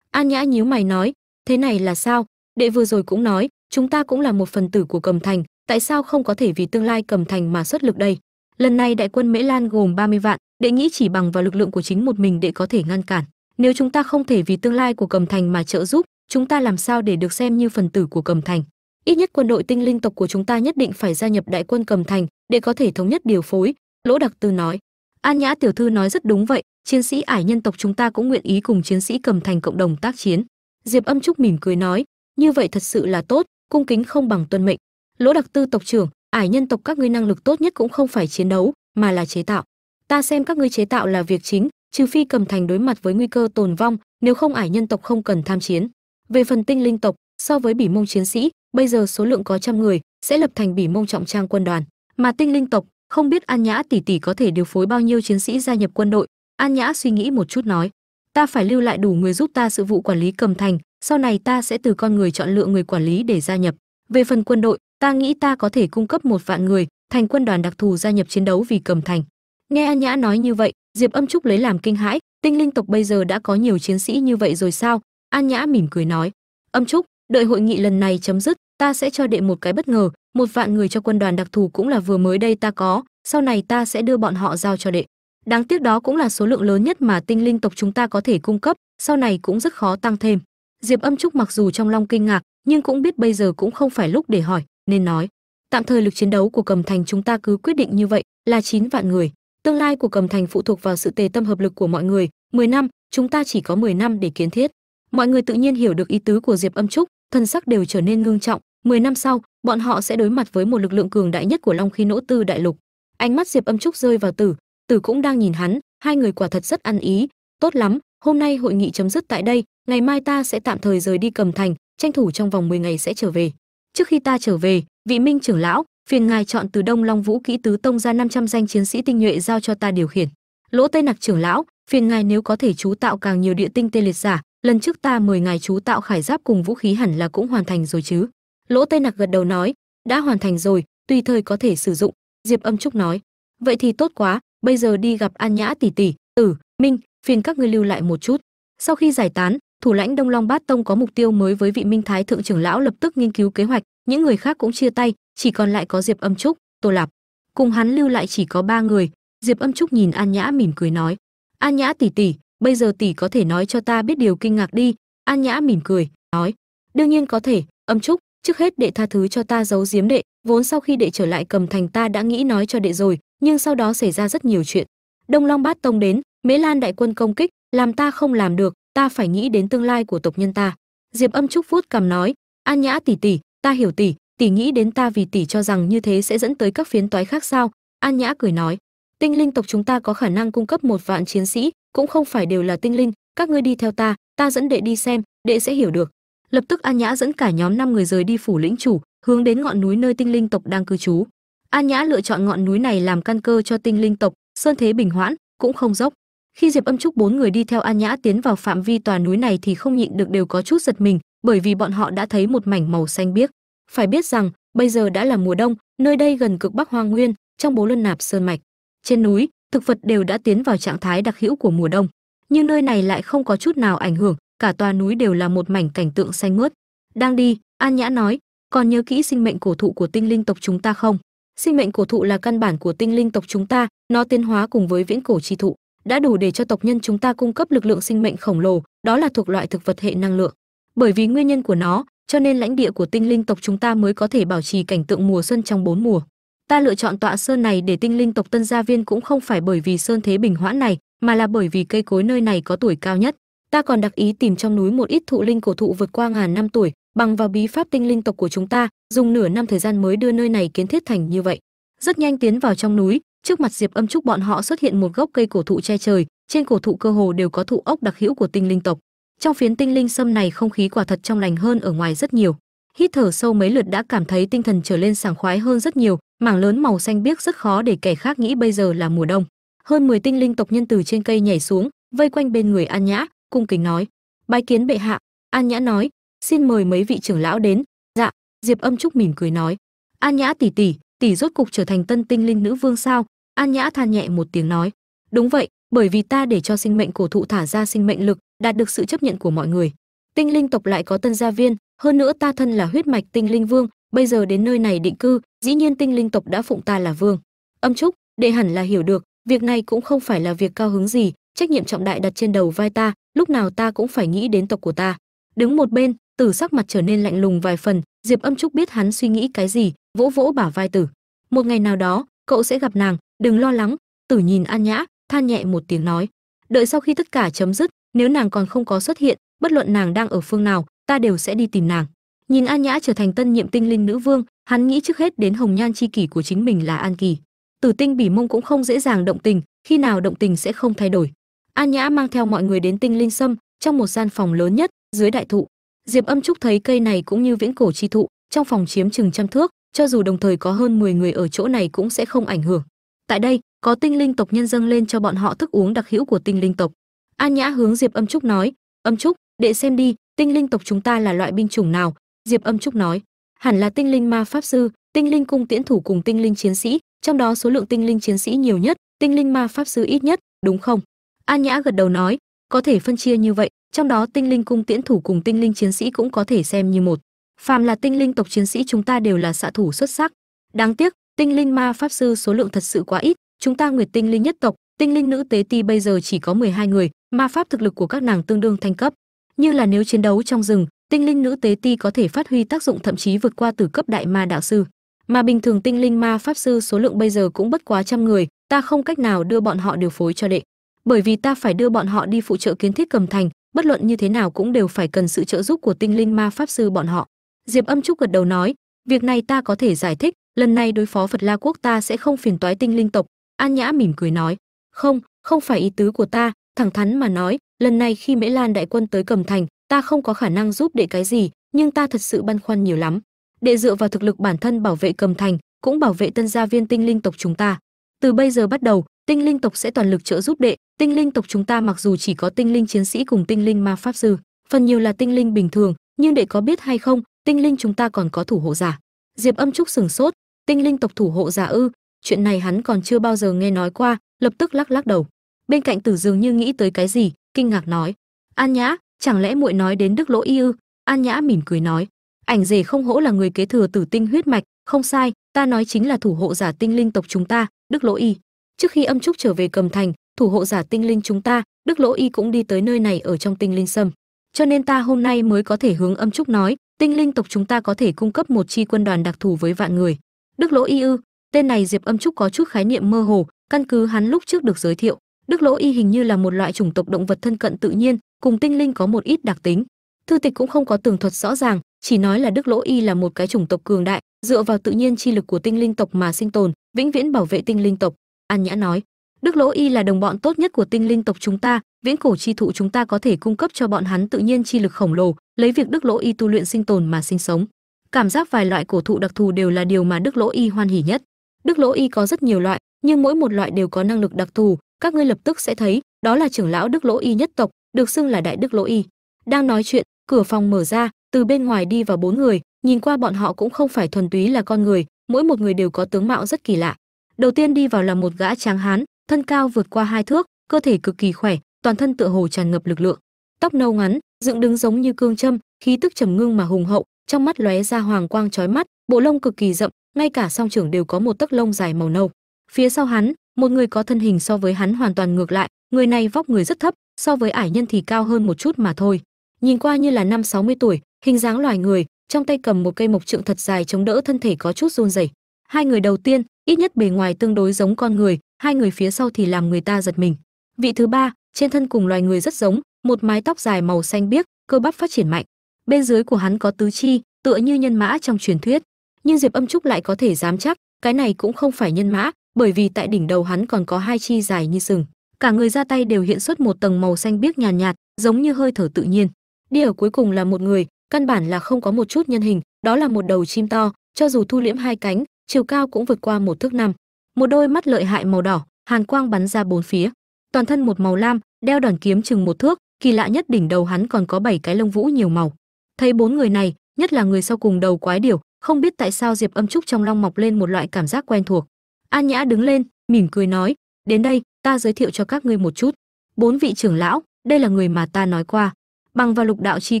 Speaker 1: an nhã nhíu mày nói, thế này là sao? Đệ vừa rồi cũng nói, chúng ta cũng là một phần tử của cầm thành, tại sao không có thể vì tương lai cầm thành mà xuất lực đây? Lần này đại quân mễ lan gồm 30 vạn, đệ nghĩ chỉ bằng vào lực lượng của chính một mình đệ có thể ngăn cản. Nếu chúng ta không thể vì tương lai của cầm thành mà trợ giúp, chúng ta làm sao để được xem như phần tử của cầm thành? Ít nhất quân đội tinh linh tộc của chúng ta nhất định phải gia nhập đại quân cầm thành để có thể thống nhất điều phối. Lỗ đặc tư nói. An nhã tiểu thư nói rất đúng vậy chiến sĩ ải nhân tộc chúng ta cũng nguyện ý cùng chiến sĩ cầm thành cộng đồng tác chiến. Diệp âm trúc mỉm cười nói, như vậy thật sự là tốt, cung kính không bằng tuân mệnh. Lỗ đặc tư tộc trưởng, ải nhân tộc các ngươi năng lực tốt nhất cũng không phải chiến đấu, mà là chế tạo. Ta xem các ngươi chế tạo là việc chính, trừ phi cầm thành đối mặt với nguy cơ tồn vong, nếu không ải nhân tộc không cần tham chiến. Về phần tinh linh tộc, so với bỉ mông chiến sĩ, bây giờ số lượng có trăm người, sẽ lập thành bỉ mông trọng trang quân đoàn. Mà tinh linh tộc, không biết an nhã tỷ tỷ có thể điều phối bao nhiêu chiến sĩ gia nhập quân đội an nhã suy nghĩ một chút nói, ta phải lưu lại đủ người giúp ta sự vụ quản lý cầm thành, sau này ta sẽ từ con người chọn lựa người quản lý để gia nhập. Về phần quân đội, ta nghĩ ta có thể cung cấp một vạn người, thành quân đoàn đặc thù gia nhập chiến đấu vì cầm thành. Nghe an nhã nói như vậy, diệp âm trúc lấy làm kinh hãi, tinh linh tộc bây giờ đã có nhiều chiến sĩ như vậy rồi sao? An nhã mỉm cười nói, âm trúc, đợi hội nghị lần này chấm dứt, ta sẽ cho đệ một cái bất ngờ, một vạn người cho quân đoàn đặc thù cũng là vừa mới đây ta có, sau này ta sẽ đưa bọn họ giao cho đệ đáng tiếc đó cũng là số lượng lớn nhất mà tinh linh tộc chúng ta có thể cung cấp, sau này cũng rất khó tăng thêm. Diệp âm trúc mặc dù trong lòng kinh ngạc, nhưng cũng biết bây giờ cũng không phải lúc để hỏi, nên nói, tạm thời lực chiến đấu của cầm thành chúng ta cứ quyết định như vậy, là 9 vạn người. Tương lai của cầm thành phụ thuộc vào sự tề tâm hợp lực của mọi người 10 năm, chúng ta chỉ có 10 năm để kiến thiết. Mọi người tự nhiên hiểu được ý tứ của diệp âm trúc, thân sắc đều trở nên ngưng trọng. 10 năm sau, bọn họ sẽ đối mặt với một lực lượng cường đại nhất của long khí nỗ tư đại lục. Ánh mắt diệp âm trúc rơi vào tử tử cũng đang nhìn hắn, hai người quả thật rất ăn ý. Tốt lắm, hôm nay hội nghị chấm dứt tại đây, ngày mai ta sẽ tạm thời rời đi cầm thành, tranh thủ trong vòng 10 ngày sẽ trở về. Trước khi ta trở về, vị minh trưởng lão, phiền ngài chọn từ đông long vũ kỹ tứ tông ra 500 danh chiến sĩ tinh nhuệ giao cho ta điều khiển. Lỗ tây nặc trưởng lão, phiền ngài nếu có thể chú tạo càng nhiều địa tinh tê liệt giả, lần trước ta mời ngài chú tạo khải giáp cùng vũ khí hẳn là cũng hoàn thành rồi chứ. Lỗ tây nặc gật đầu nói, đã hoàn thành rồi, tùy thời có thể sử dụng, diệp âm trúc nói. Vậy thì tốt quá bây giờ đi gặp an nhã tỷ tỷ. Tử minh, phiền các ngươi lưu lại một chút. Sau khi giải tán, thủ lãnh đông long bát tông có mục tiêu mới với vị minh thái thượng trưởng lão lập tức nghiên cứu kế hoạch. Những người khác cũng chia tay, chỉ còn lại có diệp âm trúc, tô lạp. Cùng hắn lưu lại chỉ có ba người. Diệp âm trúc nhìn an nhã mỉm cười nói, an nhã tỷ tỷ, bây giờ tỷ có thể nói cho ta biết điều kinh ngạc đi. An nhã mỉm cười, nói, đương nhiên có thể, âm trúc, trước hết đệ tha thứ cho ta giấu giếm đệ. Vốn sau khi đệ trở lại cầm thành ta đã nghĩ nói cho đệ rồi nhưng sau đó xảy ra rất nhiều chuyện. Đông long bát tông đến, mễ lan đại quân công kích, làm ta không làm được, ta phải nghĩ đến tương lai của tộc nhân ta. Diệp âm trúc vuốt cằm nói, an nhã tỷ tỷ, ta hiểu tỷ tỷ nghĩ đến ta vì tỷ cho rằng như thế sẽ dẫn tới các phiến toái khác sao? An nhã cười nói, tinh linh tộc chúng ta có khả năng cung cấp một vạn chiến sĩ, cũng không phải đều là tinh linh, các ngươi đi theo ta ta dẫn đệ đi xem, đệ sẽ hiểu được. Lập tức an nhã dẫn cả nhóm năm người rời đi phủ lĩnh chủ, hướng đến ngọn núi nơi tinh linh tộc đang cư trú an nhã lựa chọn ngọn núi này làm căn cơ cho tinh linh tộc, sơn thế bình hoãn, cũng không dốc. Khi diệp âm trúc bốn người đi theo an nhã tiến vào phạm vi tòa núi này thì không nhịn được đều có chút giật mình, bởi vì bọn họ đã thấy một mảnh màu xanh biếc. Phải biết rằng, bây giờ đã là mùa đông, nơi đây gần cực bắc hoang nguyên, trong bố luân nạp sơn mạch. Trên núi, thực vật đều đã tiến vào trạng thái đặc hữu của mùa đông. Nhưng nơi này lại không có chút nào ảnh hưởng, cả tòa núi đều là một mảnh cảnh tượng xanh mướt. Đang đi an nhã nói, còn nhớ kỹ sinh mệnh cổ thụ của tinh linh tộc chúng ta không? Sinh mệnh cổ thụ là căn bản của tinh linh tộc chúng ta, nó tiến hóa cùng với viễn cổ chi thụ, đã đủ để cho tộc nhân chúng ta cung cấp lực lượng sinh mệnh khổng lồ, đó là thuộc loại thực vật hệ năng lượng. Bởi vì nguyên nhân của nó, cho nên lãnh địa của tinh linh tộc chúng ta mới có thể bảo trì cảnh tượng mùa xuân trong bốn mùa. Ta lựa chọn tọa sơn này để tinh linh tộc tân gia viên cũng không phải bởi vì sơn thế bình hoãn này, mà là bởi vì cây cối nơi này có tuổi cao nhất. Ta còn đặc ý tìm trong núi một ít thụ linh cổ thụ vượt qua ngàn năm tuổi bằng vào bí pháp tinh linh tộc của chúng ta, dùng nửa năm thời gian mới đưa nơi này kiến thiết thành như vậy. Rất nhanh tiến vào trong núi, trước mặt diệp âm trúc bọn họ xuất hiện một gốc cây cổ thụ che trời, trên cổ thụ cơ hồ đều có thụ ốc đặc hữu của tinh linh tộc. Trong phiến tinh linh sâm này không khí quả thật trong lành hơn ở ngoài rất nhiều. Hít thở sâu mấy lượt đã cảm thấy tinh thần trở lên sảng khoái hơn rất nhiều, mảng lớn màu xanh biếc rất khó để kẻ khác nghĩ bây giờ là mùa đông. Hơn 10 tinh linh tộc nhân từ trên cây nhảy xuống, vây quanh bên người an nhã, cung kính nói, bái kiến bệ hạ. An nhã nói xin mời mấy vị trưởng lão đến. Dạ diệp âm trúc mỉm cười nói. An nhã tỷ tỷ tỷ rốt cục trở thành tân tinh linh nữ vương sao? An nhã than nhẹ một tiếng nói. Đúng vậy, bởi vì ta để cho sinh mệnh cổ thụ thả ra sinh mệnh lực, đạt được sự chấp nhận của mọi người. Tinh linh tộc lại có tân gia viên, hơn nữa ta thân là huyết mạch tinh linh vương, bây giờ đến nơi này định cư, dĩ nhiên tinh linh tộc đã phụng ta là vương. Âm trúc đệ hẳn là hiểu được, việc này cũng không phải là việc cao hứng gì, trách nhiệm trọng đại đặt trên đầu vai ta, lúc nào ta cũng phải nghĩ đến tộc của ta. Đứng một bên tử sắc mặt trở nên lạnh lùng vài phần, diệp âm trúc biết hắn suy nghĩ cái gì, vỗ vỗ bả vai tử một ngày nào đó, cậu sẽ gặp nàng, đừng lo lắng tử nhìn an nhã, than nhẹ một tiếng nói. Đợi sau khi tất cả chấm dứt, nếu nàng còn không có xuất hiện, bất luận nàng đang ở phương nào, ta đều sẽ đi tìm nàng. Nhìn an nhã trở thành tân nhiệm tinh linh nữ vương, hắn nghĩ trước hết đến hồng nhan chi kỷ của chính mình là an kỳ. Tử tinh bỉ mông cũng không dễ dàng động tình, khi nào động tình sẽ không thay đổi. An nhã mang theo mọi người đến tinh linh sâm, trong một gian phòng lớn nhất, dưới đại thụ diệp âm trúc thấy cây này cũng như viễn cổ chi thụ, trong phòng chiếm chừng trăm thước, cho dù đồng thời có hơn 10 người ở chỗ này cũng sẽ không ảnh hưởng. Tại đây, có tinh linh tộc nhân dâng lên cho bọn họ thức uống đặc hữu của tinh linh tộc. An nhã hướng diệp âm trúc nói, âm trúc, đệ xem đi, tinh linh tộc chúng ta là loại binh chủng nào? Diệp âm trúc nói, hẳn là tinh linh ma pháp sư, tinh linh cung tiễn thủ cùng tinh linh chiến sĩ, trong đó số lượng tinh linh chiến sĩ nhiều nhất, tinh linh ma pháp sư ít nhất, đúng không? An nhã gật đầu nói, có thể phân chia như vậy trong đó, tinh linh cung tiễn thủ cùng tinh linh chiến sĩ cũng có thể xem như một. Phàm là tinh linh tộc chiến sĩ chúng ta đều là xạ thủ xuất sắc. Đáng tiếc, tinh linh ma pháp sư số lượng thật sự quá ít. Chúng ta nguyệt tinh linh nhất tộc, tinh linh nữ tế ti bây giờ chỉ có 12 người, ma pháp thực lực của các nàng tương đương thanh cấp. Như là nếu chiến đấu trong rừng, tinh linh nữ tế ti có thể phát huy tác dụng thậm chí vượt qua từ cấp đại ma đạo sư. Mà bình thường tinh linh ma pháp sư số lượng bây giờ cũng bất quá trăm người, ta không cách nào đưa bọn họ điều phối cho đệ. Bởi vì ta phải đưa bọn họ đi phụ trợ kiến thiết cầm thành bất luận như thế nào cũng đều phải cần sự trợ giúp của tinh linh ma pháp sư bọn họ. Diệp âm trúc gật đầu nói, việc này ta có thể giải thích, lần này đối phó phật la quốc ta sẽ không phiền toái tinh linh tộc. An nhã mỉm cười nói, không không phải ý tứ của ta, thẳng thắn mà nói, lần này khi mễ lan đại quân tới cầm thành, ta không có khả năng giúp đệ cái gì, nhưng ta thật sự băn khoăn nhiều lắm. Đệ dựa vào thực lực bản thân bảo vệ cầm thành, cũng bảo vệ tân gia viên tinh linh tộc chúng ta. Từ bây giờ bắt đầu tinh linh tộc sẽ toàn lực trợ giúp đệ. Tinh linh tộc chúng ta mặc dù chỉ có tinh linh chiến sĩ cùng tinh linh ma pháp sư, phần nhiều là tinh linh bình thường, nhưng đệ có biết hay không, tinh linh chúng ta còn có thủ hộ giả. Diệp âm trúc sừng sốt, tinh linh tộc thủ hộ giả ư? Chuyện này hắn còn chưa bao giờ nghe nói qua, lập tức lắc lắc đầu. Bên cạnh tử dường như nghĩ tới cái gì, kinh ngạc nói. An nhã, chẳng lẽ muội nói đến đức lỗ y ư? An nhã mỉm cười nói. Ảnh rể không hỗ là người kế thừa tử tinh huyết mạch, không sai, ta nói chính là thủ hộ giả tinh linh tộc chúng ta, đức lỗ y trước khi âm trúc trở về cầm thành, thủ hộ giả tinh linh chúng ta, đức lỗ y cũng đi tới nơi này ở trong tinh linh sâm. Cho nên ta hôm nay mới có thể hướng âm trúc nói, tinh linh tộc chúng ta có thể cung cấp một chi quân đoàn đặc thù với vạn người. Đức lỗ y ư, tên này diệp âm trúc có chút khái niệm mơ hồ, căn cứ hắn lúc trước được giới thiệu, đức lỗ y hình như là một loại chủng tộc động vật thân cận tự nhiên, cùng tinh linh có một ít đặc tính. Thư tịch cũng không có tường thuật rõ ràng, chỉ nói là đức lỗ y là một cái chủng tộc cường đại, dựa vào tự nhiên chi lực của tinh linh tộc mà sinh tồn, vĩnh viễn bảo vệ tinh linh tộc an nhã nói, đức lỗ y là đồng bọn tốt nhất của tinh linh tộc chúng ta, viễn cổ chi thụ chúng ta có thể cung cấp cho bọn hắn tự nhiên chi lực khổng lồ, lấy việc đức lỗ y tu luyện sinh tồn mà sinh sống. Cảm giác vài loại cổ thụ đặc thù đều là điều mà đức lỗ y hoan hỉ nhất. Đức lỗ y có rất nhiều loại, nhưng mỗi một loại đều có năng lực đặc thù, các ngươi lập tức sẽ thấy, đó là trưởng lão đức lỗ y nhất tộc, được xưng là đại đức lỗ y. Đang nói chuyện, cửa phòng mở ra, từ bên ngoài đi vào bốn người, nhìn qua bọn họ cũng không phải thuần túy là con người, mỗi một người đều có tướng mạo rất kỳ lạ đầu tiên đi vào là một gã tráng hán, thân cao vượt qua hai thước, cơ thể cực kỳ khỏe, toàn thân tựa hồ tràn ngập lực lượng. Tóc nâu ngắn, dựng đứng giống như cương châm, khí tức trầm ngưng mà hùng hậu, trong mắt lóe ra hoàng quang chói mắt, bộ lông cực kỳ rậm ngay cả song trưởng đều có một tấc lông dài màu nâu. Phía sau hắn, một người có thân hình so với hắn hoàn toàn ngược lại, người này vóc người rất thấp, so với ải nhân thì cao hơn một chút mà thôi. Nhìn qua như là năm 60 tuổi, hình dáng loài người, trong tay cầm một cây mộc trượng thật dài chống đỡ thân thể có chút run rẩy. Hai người đầu tiên ít nhất bề ngoài tương đối giống con người hai người phía sau thì làm người ta giật mình. Vị thứ ba trên thân cùng loài người rất giống một mái tóc dài màu xanh biếc cơ bắp phát triển mạnh. Bên dưới của hắn có tứ chi tựa như nhân mã trong truyền thuyết. Nhưng diệp âm trúc lại có thể dám chắc cái này cũng không phải nhân mã bởi vì tại đỉnh đầu hắn còn có hai chi dài như sừng. Cả người ra tay đều hiện xuất một tầng màu xanh biếc nhàn nhạt, nhạt giống như hơi thở tự nhiên. Đi ở cuối cùng là một người căn bản là không có một chút nhân hình đó là một đầu chim to cho dù thu liễm hai cánh chiều cao cũng vượt qua một thước năm. Một đôi mắt lợi hại màu đỏ, hàn quang bắn ra bốn phía. Toàn thân một màu lam, đeo đòn kiếm chừng một thước, kỳ lạ nhất đỉnh đầu hắn còn có bảy cái lông vũ nhiều màu. Thấy bốn người này, nhất là người sau cùng đầu quái điểu, không biết tại sao diệp âm trúc trong long mọc lên một loại cảm giác quen thuộc. An nhã đứng lên, mỉm cười nói, đến đây, ta giới thiệu cho các ngươi một chút. Bốn vị trưởng lão, đây là người mà ta nói qua. Bằng vào lục đạo chi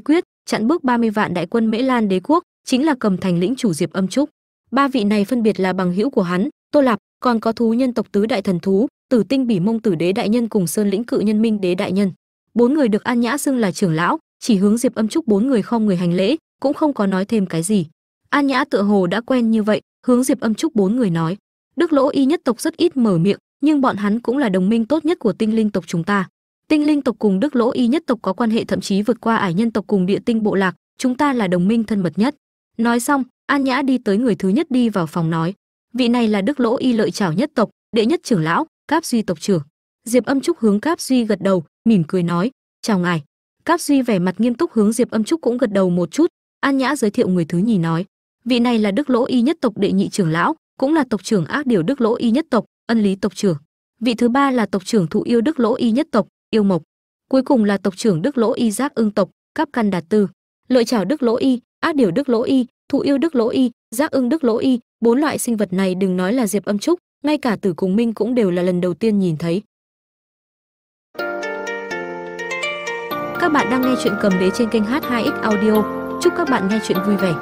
Speaker 1: quyết, chặn bước 30 vạn đại quân mễ lan đế quốc, chính là cầm thành lĩnh chủ diệp âm trúc ba vị này phân biệt là bằng hữu của hắn, tô lạp, còn có thú nhân tộc tứ đại thần thú, tử tinh bỉ mông tử đế đại nhân cùng sơn lĩnh cự nhân minh đế đại nhân. Bốn người được an nhã xưng là trưởng lão, chỉ hướng diệp âm trúc bốn người không người hành lễ, cũng không có nói thêm cái gì. An nhã tựa hồ đã quen như vậy, hướng diệp âm trúc bốn người nói, đức lỗ y nhất tộc rất ít mở miệng, nhưng bọn hắn cũng là đồng minh tốt nhất của tinh linh tộc chúng ta. Tinh linh tộc cùng đức lỗ y nhất tộc có quan hệ thậm chí vượt qua ải nhân tộc cùng địa tinh bộ lạc, chúng ta là đồng minh thân mật nhất. Nói xong an nhã đi tới người thứ nhất đi vào phòng nói, vị này là đức lỗ y lợi trảo nhất tộc, đệ nhất trưởng lão, cáp duy tộc trưởng. Diệp âm trúc hướng cáp duy gật đầu, mỉm cười nói, chào ngài. Cáp duy vẻ mặt nghiêm túc hướng diệp âm trúc cũng gật đầu một chút. An nhã giới thiệu người thứ nhì nói, vị này là đức lỗ y nhất tộc đệ nhị trưởng lão, cũng là tộc trưởng ác điều đức lỗ y nhất tộc, ân lý tộc trưởng. Vị thứ ba là tộc trưởng thụ yêu đức lỗ y nhất tộc, yêu mộc. Cuối cùng là tộc trưởng đức lỗ y giác ưng tộc, cáp căn đạt tư. Lợi chào đức lỗ y, ác điều đức lỗ y thụ yêu đức lỗ y, giác ưng đức lỗ y, bốn loại sinh vật này đừng nói là diệp âm trúc, ngay cả tử cùng minh cũng đều là lần đầu tiên nhìn thấy. Các bạn đang nghe chuyện cầm đế trên kênh h2x audio. Chúc các bạn nghe chuyện vui vẻ.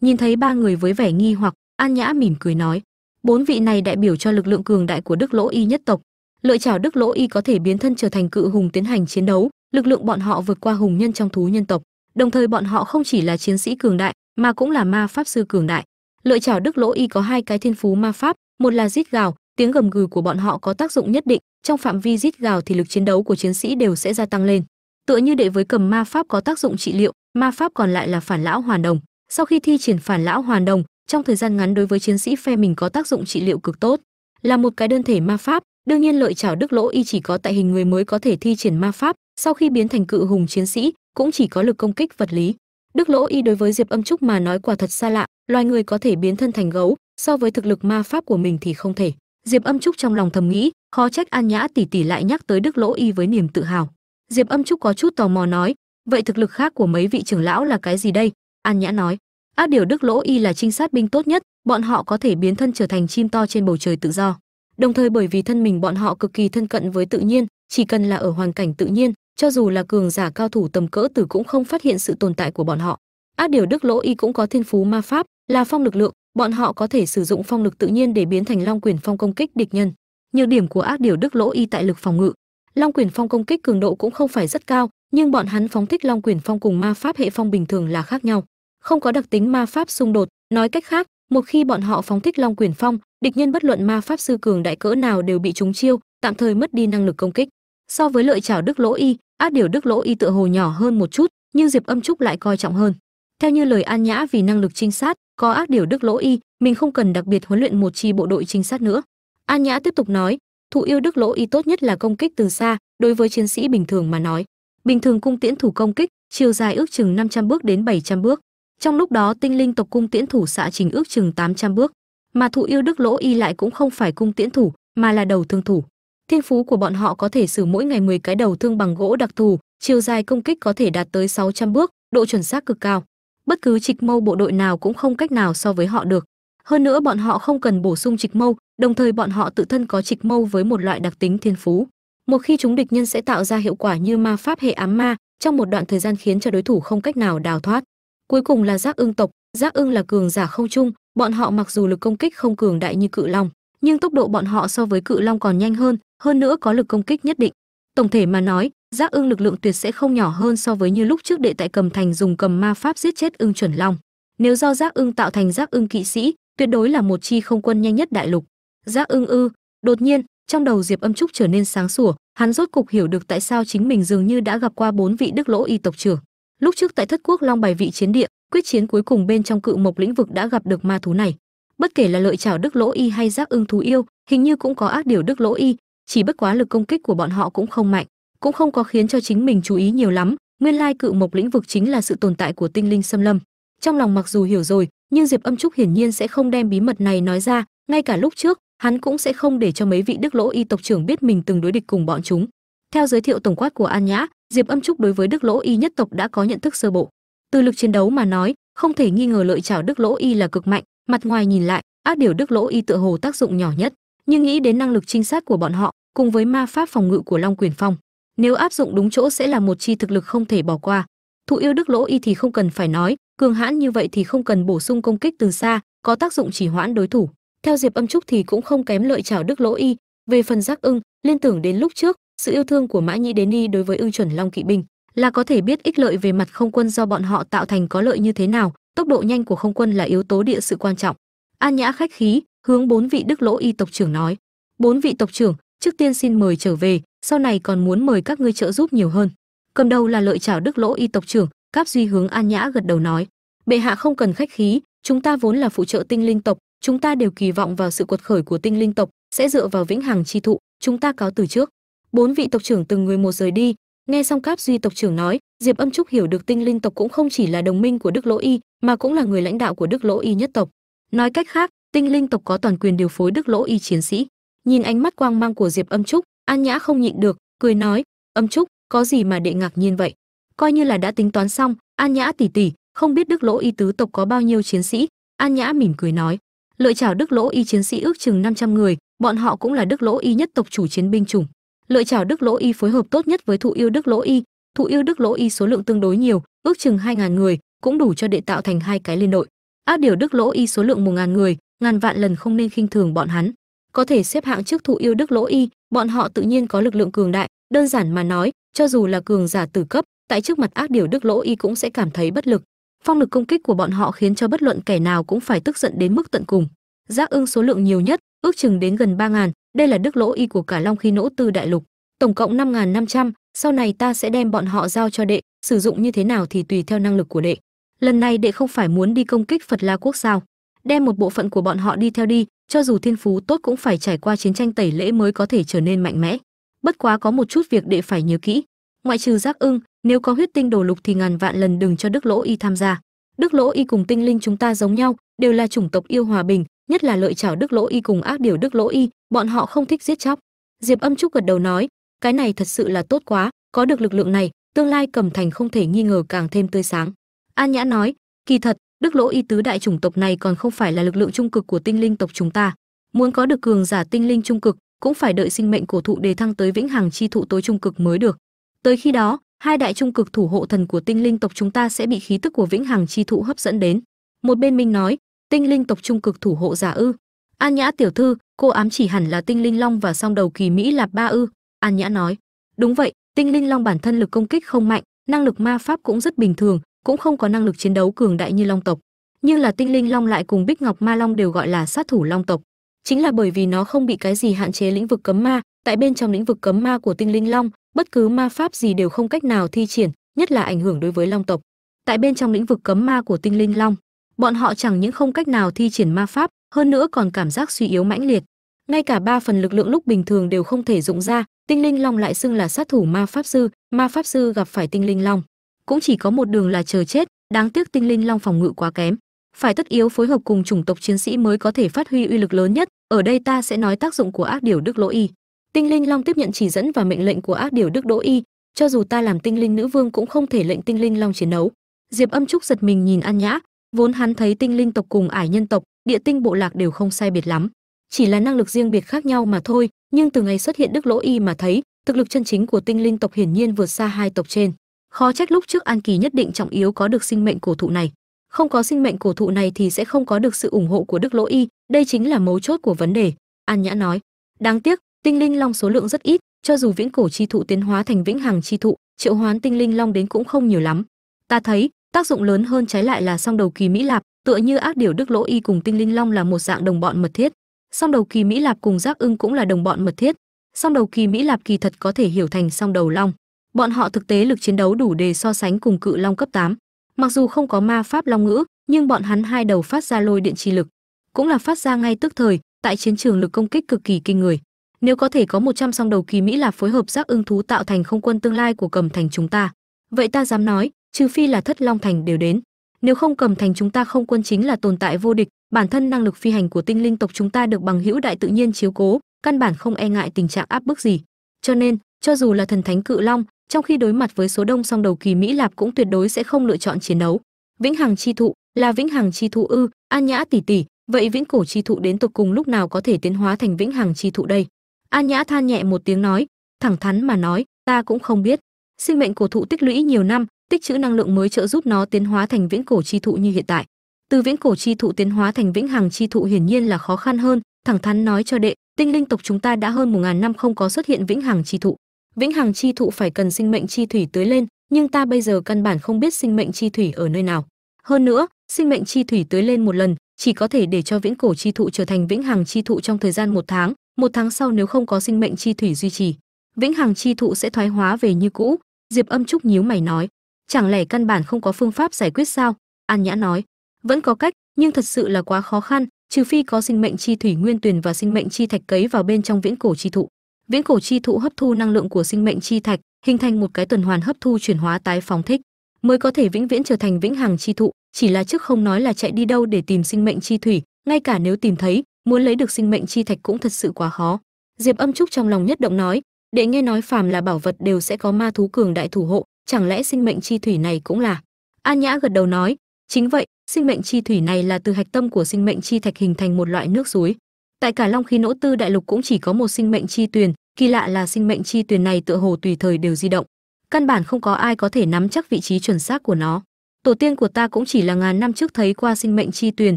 Speaker 1: Nhìn thấy ba người với vẻ nghi hoặc, an nhã mỉm cười nói, bốn vị này đại biểu cho lực lượng cường đại của đức lỗ y nhất tộc. Lợi chảo đức lỗ y có thể biến thân trở thành cự hùng tiến hành chiến đấu lực lượng bọn họ vượt qua hùng nhân trong thú nhân tộc. Đồng thời bọn họ không chỉ là chiến sĩ cường đại, mà cũng là ma pháp sư cường đại. Lợi chảo đức lỗ y có hai cái thiên phú ma pháp, một là rít gào, tiếng gầm gừ của bọn họ có tác dụng nhất định, trong phạm vi rít gào thì lực chiến đấu của chiến sĩ đều sẽ gia tăng lên. Tựa như đệ với cầm ma pháp có tác dụng trị liệu, ma pháp còn lại là phản lão hoàn đồng. Sau khi thi triển phản lão hoàn đồng, trong thời gian ngắn đối với chiến sĩ phe mình có tác dụng trị liệu cực tốt. Là một cái đơn thể ma pháp, đương nhiên lợi chảo đức lỗ y chỉ có tại hình người mới có thể thi triển ma pháp sau khi biến thành cự hùng chiến sĩ, cũng chỉ có lực công kích vật lý. Đức lỗ y đối với diệp âm trúc mà nói quả thật xa lạ, loài người có thể biến thân thành gấu, so với thực lực ma pháp của mình thì không thể. Diệp âm trúc trong lòng thầm nghĩ, khó trách an nhã tỷ tỷ lại nhắc tới đức lỗ y với niềm tự hào. Diệp âm trúc có chút tò mò nói, vậy thực lực khác của mấy vị trưởng lão là cái gì đây? An nhã nói ác điều đức lỗ y là trinh sát binh tốt nhất, bọn họ có thể biến thân trở thành chim to trên bầu trời tự do. Đồng thời bởi vì thân mình bọn họ cực kỳ thân cận với tự nhiên, chỉ cần là ở hoàn cảnh tự nhiên cho dù là cường giả cao thủ tầm cỡ tử cũng không phát hiện sự tồn tại của bọn họ. Ác điều đức lỗ y cũng có thiên phú ma pháp, là phong lực lượng, bọn họ có thể sử dụng phong lực tự nhiên để biến thành long quyền phong công kích địch nhân. Nhược điểm của ác điều đức lỗ y tại lực phòng ngự. Long quyền phong công kích cường độ cũng không phải rất cao, nhưng bọn hắn phóng thích long quyền phong cùng ma pháp hệ phong bình thường là khác nhau. Không có đặc tính ma pháp xung đột, nói cách khác, một khi bọn họ phóng thích long quyền phong, địch nhân bất luận ma pháp sư cường đại cỡ nào đều bị trúng chiêu, tạm thời mất đi năng lực công kích so với lợi chảo đức lỗ y ác điều đức lỗ y tựa hồ nhỏ hơn một chút, nhưng diệp âm trúc lại coi trọng hơn. Theo như lời an nhã vì năng lực trinh sát, có ác điều đức lỗ y, mình không cần đặc biệt huấn luyện một chi bộ đội trinh sát nữa. An nhã tiếp tục nói, thụ yêu đức lỗ y tốt nhất là công kích từ xa, đối với chiến sĩ bình thường mà nói. Bình thường cung tiễn thủ công kích, chiều dài ước chừng 500 bước đến 700 bước. Trong lúc đó tinh linh tộc cung tiễn thủ xạ trình ước chừng 800 bước. Mà thụ yêu đức lỗ y lại cũng không phải cung tiễn thủ, mà là đầu thương thủ thiên phú của bọn họ có thể sử mỗi ngày 10 cái đầu thương bằng gỗ đặc thù, chiều dài công kích có thể đạt tới 600 bước, độ chuẩn xác cực cao. Bất cứ trịch mâu bộ đội nào cũng không cách nào so với họ được. Hơn nữa bọn họ không cần bổ sung trịch mâu, đồng thời bọn họ tự thân có trịch mâu với một loại đặc tính thiên phú. Một khi chúng địch nhân sẽ tạo ra hiệu quả như ma pháp hệ ám ma, trong một đoạn thời gian khiến cho đối thủ không cách nào đào thoát. Cuối cùng là giác ưng tộc. Giác ưng là cường giả không trung, bọn họ mặc dù lực công kích không cường đại như cự long, nhưng tốc độ bọn họ so với cự long còn nhanh hơn hơn nữa có lực công kích nhất định. Tổng thể mà nói, giác ưng lực lượng tuyệt sẽ không nhỏ hơn so với như lúc trước đệ tại cầm thành dùng cầm ma pháp giết chết ưng chuẩn long. Nếu do giác ưng tạo thành giác ưng kỵ sĩ, tuyệt đối là một chi không quân nhanh nhất đại lục. Giác ưng ư? Đột nhiên, trong đầu diệp âm trúc trở nên sáng sủa, hắn rốt cục hiểu được tại sao chính mình dường như đã gặp qua bốn vị đức lỗ y tộc trưởng. Lúc trước tại thất quốc long bài vị chiến địa, quyết chiến cuối cùng bên trong cự mộc lĩnh vực đã gặp được ma thú này. Bất kể là lợi chảo đức lỗ y hay giác ưng thú yêu, hình như cũng có ác điều đức lỗ y chỉ bất quá lực công kích của bọn họ cũng không mạnh, cũng không có khiến cho chính mình chú ý nhiều lắm. Nguyên lai cự mộc lĩnh vực chính là sự tồn tại của tinh linh xâm lâm. Trong lòng mặc dù hiểu rồi, nhưng diệp âm trúc hiển nhiên sẽ không đem bí mật này nói ra. Ngay cả lúc trước, hắn cũng sẽ không để cho mấy vị đức lỗ y tộc trưởng biết mình từng đối địch cùng bọn chúng. Theo giới thiệu tổng quát của an nhã, diệp âm trúc đối với đức lỗ y nhất tộc đã có nhận thức sơ bộ. Từ lực chiến đấu mà nói, không thể nghi ngờ lợi chảo đức lỗ y là cực mạnh. Mặt ngoài nhìn lại, ác điều đức lỗ y tựa hồ tác dụng nhỏ nhất. Nhưng nghĩ đến năng lực trinh sát của bọn họ cùng với ma pháp phòng ngự của long quyền phong. Nếu áp dụng đúng chỗ sẽ là một chi thực lực không thể bỏ qua. Thụ yêu đức lỗ y thì không cần phải nói, cường hãn như vậy thì không cần bổ sung công kích từ xa, có tác dụng chỉ hoãn đối thủ. Theo diệp âm trúc thì cũng không kém lợi chảo đức lỗ y. Về phần giác ưng, liên tưởng đến lúc trước, sự yêu thương của mã nhĩ đến y đối với ưng chuẩn long kỵ binh, là có thể biết ích lợi về mặt không quân do bọn họ tạo thành có lợi như thế nào, tốc độ nhanh của không quân là yếu tố địa sự quan trọng. An nhã khách khí, hướng bốn vị đức lỗ y tộc trưởng nói. Bốn vị tộc trưởng trước tiên xin mời trở về, sau này còn muốn mời các ngươi trợ giúp nhiều hơn. Cầm đầu là lợi chảo đức lỗ y tộc trưởng, cáp duy hướng an nhã gật đầu nói. Bệ hạ không cần khách khí, chúng ta vốn là phụ trợ tinh linh tộc, chúng ta đều kỳ vọng vào sự quật khởi của tinh linh tộc, sẽ dựa vào vĩnh hằng chi thụ, chúng ta cáo từ trước. Bốn vị tộc trưởng từng người một rời đi. Nghe xong cáp duy tộc trưởng nói, diệp âm trúc hiểu được tinh linh tộc cũng không chỉ là đồng minh của đức lỗ y, mà cũng là người lãnh đạo của đức lỗ y nhất tộc. Nói cách khác, tinh linh tộc có toàn quyền điều phối đức lỗ y chiến sĩ nhìn ánh mắt quang mang của diệp âm trúc, an nhã không nhịn được, cười nói, âm trúc, có gì mà đệ ngạc nhiên vậy? Coi như là đã tính toán xong, an nhã tỷ tỷ, không biết đức lỗ y tứ tộc có bao nhiêu chiến sĩ? An nhã mỉm cười nói, lợi chào đức lỗ y chiến sĩ ước chừng 500 người, bọn họ cũng là đức lỗ y nhất tộc chủ chiến binh chủng. Lợi chào đức lỗ y phối hợp tốt nhất với thụ yêu đức lỗ y, thụ yêu đức lỗ y số lượng tương đối nhiều, ước chừng 2.000 người, cũng đủ cho đệ tạo thành hai cái liên đội. Ác điều đức lỗ y số lượng một ngàn người, ngàn vạn lần không nên khinh thường bọn hắn có thể xếp hạng trước thụ yêu đức lỗ y, bọn họ tự nhiên có lực lượng cường đại. Đơn giản mà nói, cho dù là cường giả tử cấp, tại trước mặt ác điều đức lỗ y cũng sẽ cảm thấy bất lực. Phong lực công kích của bọn họ khiến cho bất luận kẻ nào cũng phải tức giận đến mức tận cùng. Giác ưng số lượng nhiều nhất, ước chừng đến gần ba ngàn, đây là đức lỗ y của cả long khi nỗ tư đại lục. Tổng cộng năm ngàn năm trăm, sau này ta sẽ đem bọn họ giao cho đệ, sử dụng như thế nào thì tùy theo năng lực của đệ. Lần này đệ không phải muốn đi công kích phật la quốc sao? Đem một bộ phận của bọn họ đi theo đi cho dù thiên phú tốt cũng phải trải qua chiến tranh tẩy lễ mới có thể trở nên mạnh mẽ. Bất quá có một chút việc đệ phải nhớ kỹ. Ngoại trừ giác ưng, nếu có huyết tinh đồ lục thì ngàn vạn lần đừng cho đức lỗ y tham gia. Đức lỗ y cùng tinh linh chúng ta giống nhau, đều là chủng tộc yêu hòa bình, nhất là lợi chảo đức lỗ y cùng ác điều đức lỗ y, bọn họ không thích giết chóc. Diệp âm trúc gật đầu nói, cái này thật sự là tốt quá, có được lực lượng này, tương lai cầm thành không thể nghi ngờ càng thêm tươi sáng. An nhã nói, kỳ thật đức lỗ y tứ đại chủng tộc này còn không phải là lực lượng trung cực của tinh linh tộc chúng ta. Muốn có được cường giả tinh linh trung cực, cũng phải đợi sinh mệnh cổ thụ đề thăng tới vĩnh hằng chi thụ tối trung cực mới được. Tới khi đó, hai đại trung cực thủ hộ thần của tinh linh tộc chúng ta sẽ bị khí tức của vĩnh hằng chi thụ hấp dẫn đến. Một bên minh nói, tinh linh tộc trung cực thủ hộ giả ư. An nhã tiểu thư, cô ám chỉ hẳn là tinh linh long và song đầu kỳ mỹ lạp ba ư? An nhã nói, đúng vậy, tinh linh long bản thân lực công kích không mạnh, năng lực ma pháp cũng rất bình thường cũng không có năng lực chiến đấu cường đại như long tộc, nhưng là tinh linh long lại cùng bích ngọc ma long đều gọi là sát thủ long tộc. Chính là bởi vì nó không bị cái gì hạn chế lĩnh vực cấm ma, tại bên trong lĩnh vực cấm ma của tinh linh long, bất cứ ma pháp gì đều không cách nào thi triển, nhất là ảnh hưởng đối với long tộc. Tại bên trong lĩnh vực cấm ma của tinh linh long, bọn họ chẳng những không cách nào thi triển ma pháp, hơn nữa còn cảm giác suy yếu mãnh liệt. Ngay cả ba phần lực lượng lúc bình thường đều không thể dụng ra, tinh linh long lại xưng là sát thủ ma pháp sư, ma pháp sư gặp phải tinh linh long cũng chỉ có một đường là chờ chết, đáng tiếc tinh linh long phòng ngự quá kém. Phải tất yếu phối hợp cùng chủng tộc chiến sĩ mới có thể phát huy uy lực lớn nhất, ở đây ta sẽ nói tác dụng của ác điều đức lỗ y. Tinh linh long tiếp nhận chỉ dẫn và mệnh lệnh của ác điều đức đỗ y, cho dù ta làm tinh linh nữ vương cũng không thể lệnh tinh linh long chiến đấu. Diệp âm trúc giật mình nhìn an nhã, vốn hắn thấy tinh linh tộc cùng ải nhân tộc, địa tinh bộ lạc đều không sai biệt lắm. Chỉ là năng lực riêng biệt khác nhau mà thôi, nhưng từ ngày xuất hiện đức lỗ y mà thấy, thực lực chân chính của tinh linh tộc hiển nhiên vượt xa hai tộc trên khó trách lúc trước an kỳ nhất định trọng yếu có được sinh mệnh cổ thụ này. Không có sinh mệnh cổ thụ này thì sẽ không có được sự ủng hộ của đức lỗ y. Đây chính là mấu chốt của vấn đề, an nhã nói. Đáng tiếc, tinh linh long số lượng rất ít, cho dù viễn cổ chi thụ tiến hóa thành vĩnh hằng chi thụ, triệu hoán tinh linh long đến cũng không nhiều lắm. Ta thấy, tác dụng lớn hơn trái lại là song đầu kỳ mỹ lạp, tựa như ác điều đức lỗ y cùng tinh linh long là một dạng đồng bọn mật thiết. Song đầu kỳ mỹ lạp cùng giác ưng cũng là đồng bọn mật thiết. Song đầu kỳ mỹ lạp kỳ thật có thể hiểu thành song đầu long bọn họ thực tế lực chiến đấu đủ để so sánh cùng cự long cấp 8. mặc dù không có ma pháp long ngữ, nhưng bọn hắn hai đầu phát ra lôi điện chi lực. Cũng là phát ra ngay tức thời, tại chiến trường lực công kích cực kỳ kinh người. Nếu có thể có 100 song đầu kỳ mỹ là phối hợp giác ưng thú tạo thành không quân tương lai của cầm thành chúng ta. Vậy ta dám nói, trừ phi là thất long thành đều đến. Nếu không cầm thành chúng ta không quân chính là tồn tại vô địch, bản thân năng lực phi hành của tinh linh tộc chúng ta được bằng hữu đại tự nhiên chiếu cố, căn bản không e ngại tình trạng áp bức gì. Cho nên, cho dù là thần thánh cự long trong khi đối mặt với số đông song đầu kỳ mỹ lạp cũng tuyệt đối sẽ không lựa chọn chiến đấu. Vĩnh hằng chi thụ là vĩnh hằng chi thụ ư, an nhã tỷ tỷ, vậy vĩnh cổ chi thụ đến tục cùng lúc nào có thể tiến hóa thành vĩnh hằng chi thụ đây? An nhã than nhẹ một tiếng nói, thẳng thắn mà nói, ta cũng không biết. Sinh mệnh cổ thụ tích lũy nhiều năm, tích trữ năng lượng mới trợ giúp nó tiến hóa thành viễn cổ chi thụ như hiện tại. Từ viễn cổ chi thụ tiến hóa thành vĩnh hằng chi thụ hiển nhiên là khó khăn hơn, thẳng thắn nói cho đệ, tinh linh tộc chúng ta đã hơn một ngàn năm không có xuất hiện vĩnh hằng chi thụ vĩnh hằng chi thụ phải cần sinh mệnh chi thủy tưới lên, nhưng ta bây giờ căn bản không biết sinh mệnh chi thủy ở nơi nào. Hơn nữa, sinh mệnh chi thủy tưới lên một lần, chỉ có thể để cho viễn cổ chi thụ trở thành vĩnh hằng chi thụ trong thời gian một tháng một tháng sau nếu không có sinh mệnh chi thủy duy trì. Vĩnh hằng chi thụ sẽ thoái hóa về như cũ, diệp âm trúc nhíu mày nói. Chẳng lẽ căn bản không có phương pháp giải quyết sao? An nhã nói. Vẫn có cách, nhưng thật sự là quá khó khăn, trừ phi có sinh mệnh chi thủy nguyên tuyền và sinh mệnh chi thạch cấy vào bên trong viễn cổ chi thụ viễn cổ chi thụ hấp thu năng lượng của sinh mệnh chi thạch, hình thành một cái tuần hoàn hấp thu chuyển hóa tái phóng thích, mới có thể vĩnh viễn trở thành vĩnh hằng chi thụ. Chỉ là trước không nói là chạy đi đâu để tìm sinh mệnh chi thủy, ngay cả nếu tìm thấy, muốn lấy được sinh mệnh chi thạch cũng thật sự quá khó. Diệp âm trúc trong lòng nhất động nói để nghe nói phàm là bảo vật đều sẽ có ma thú cường đại thủ hộ, chẳng lẽ sinh mệnh chi thủy này cũng là? An nhã gật đầu nói, chính vậy, sinh mệnh chi thủy này là từ hạch tâm của sinh mệnh chi thạch hình thành một loại nước suối tại cả long khí nỗ tư, đại lục cũng chỉ có một sinh mệnh chi tuyền, kỳ lạ là sinh mệnh chi tuyền này tựa hồ tùy thời đều di động. Căn bản không có ai có thể nắm chắc vị trí chuẩn xác của nó. Tổ tiên của ta cũng chỉ là ngàn năm trước thấy qua sinh mệnh chi tuyền,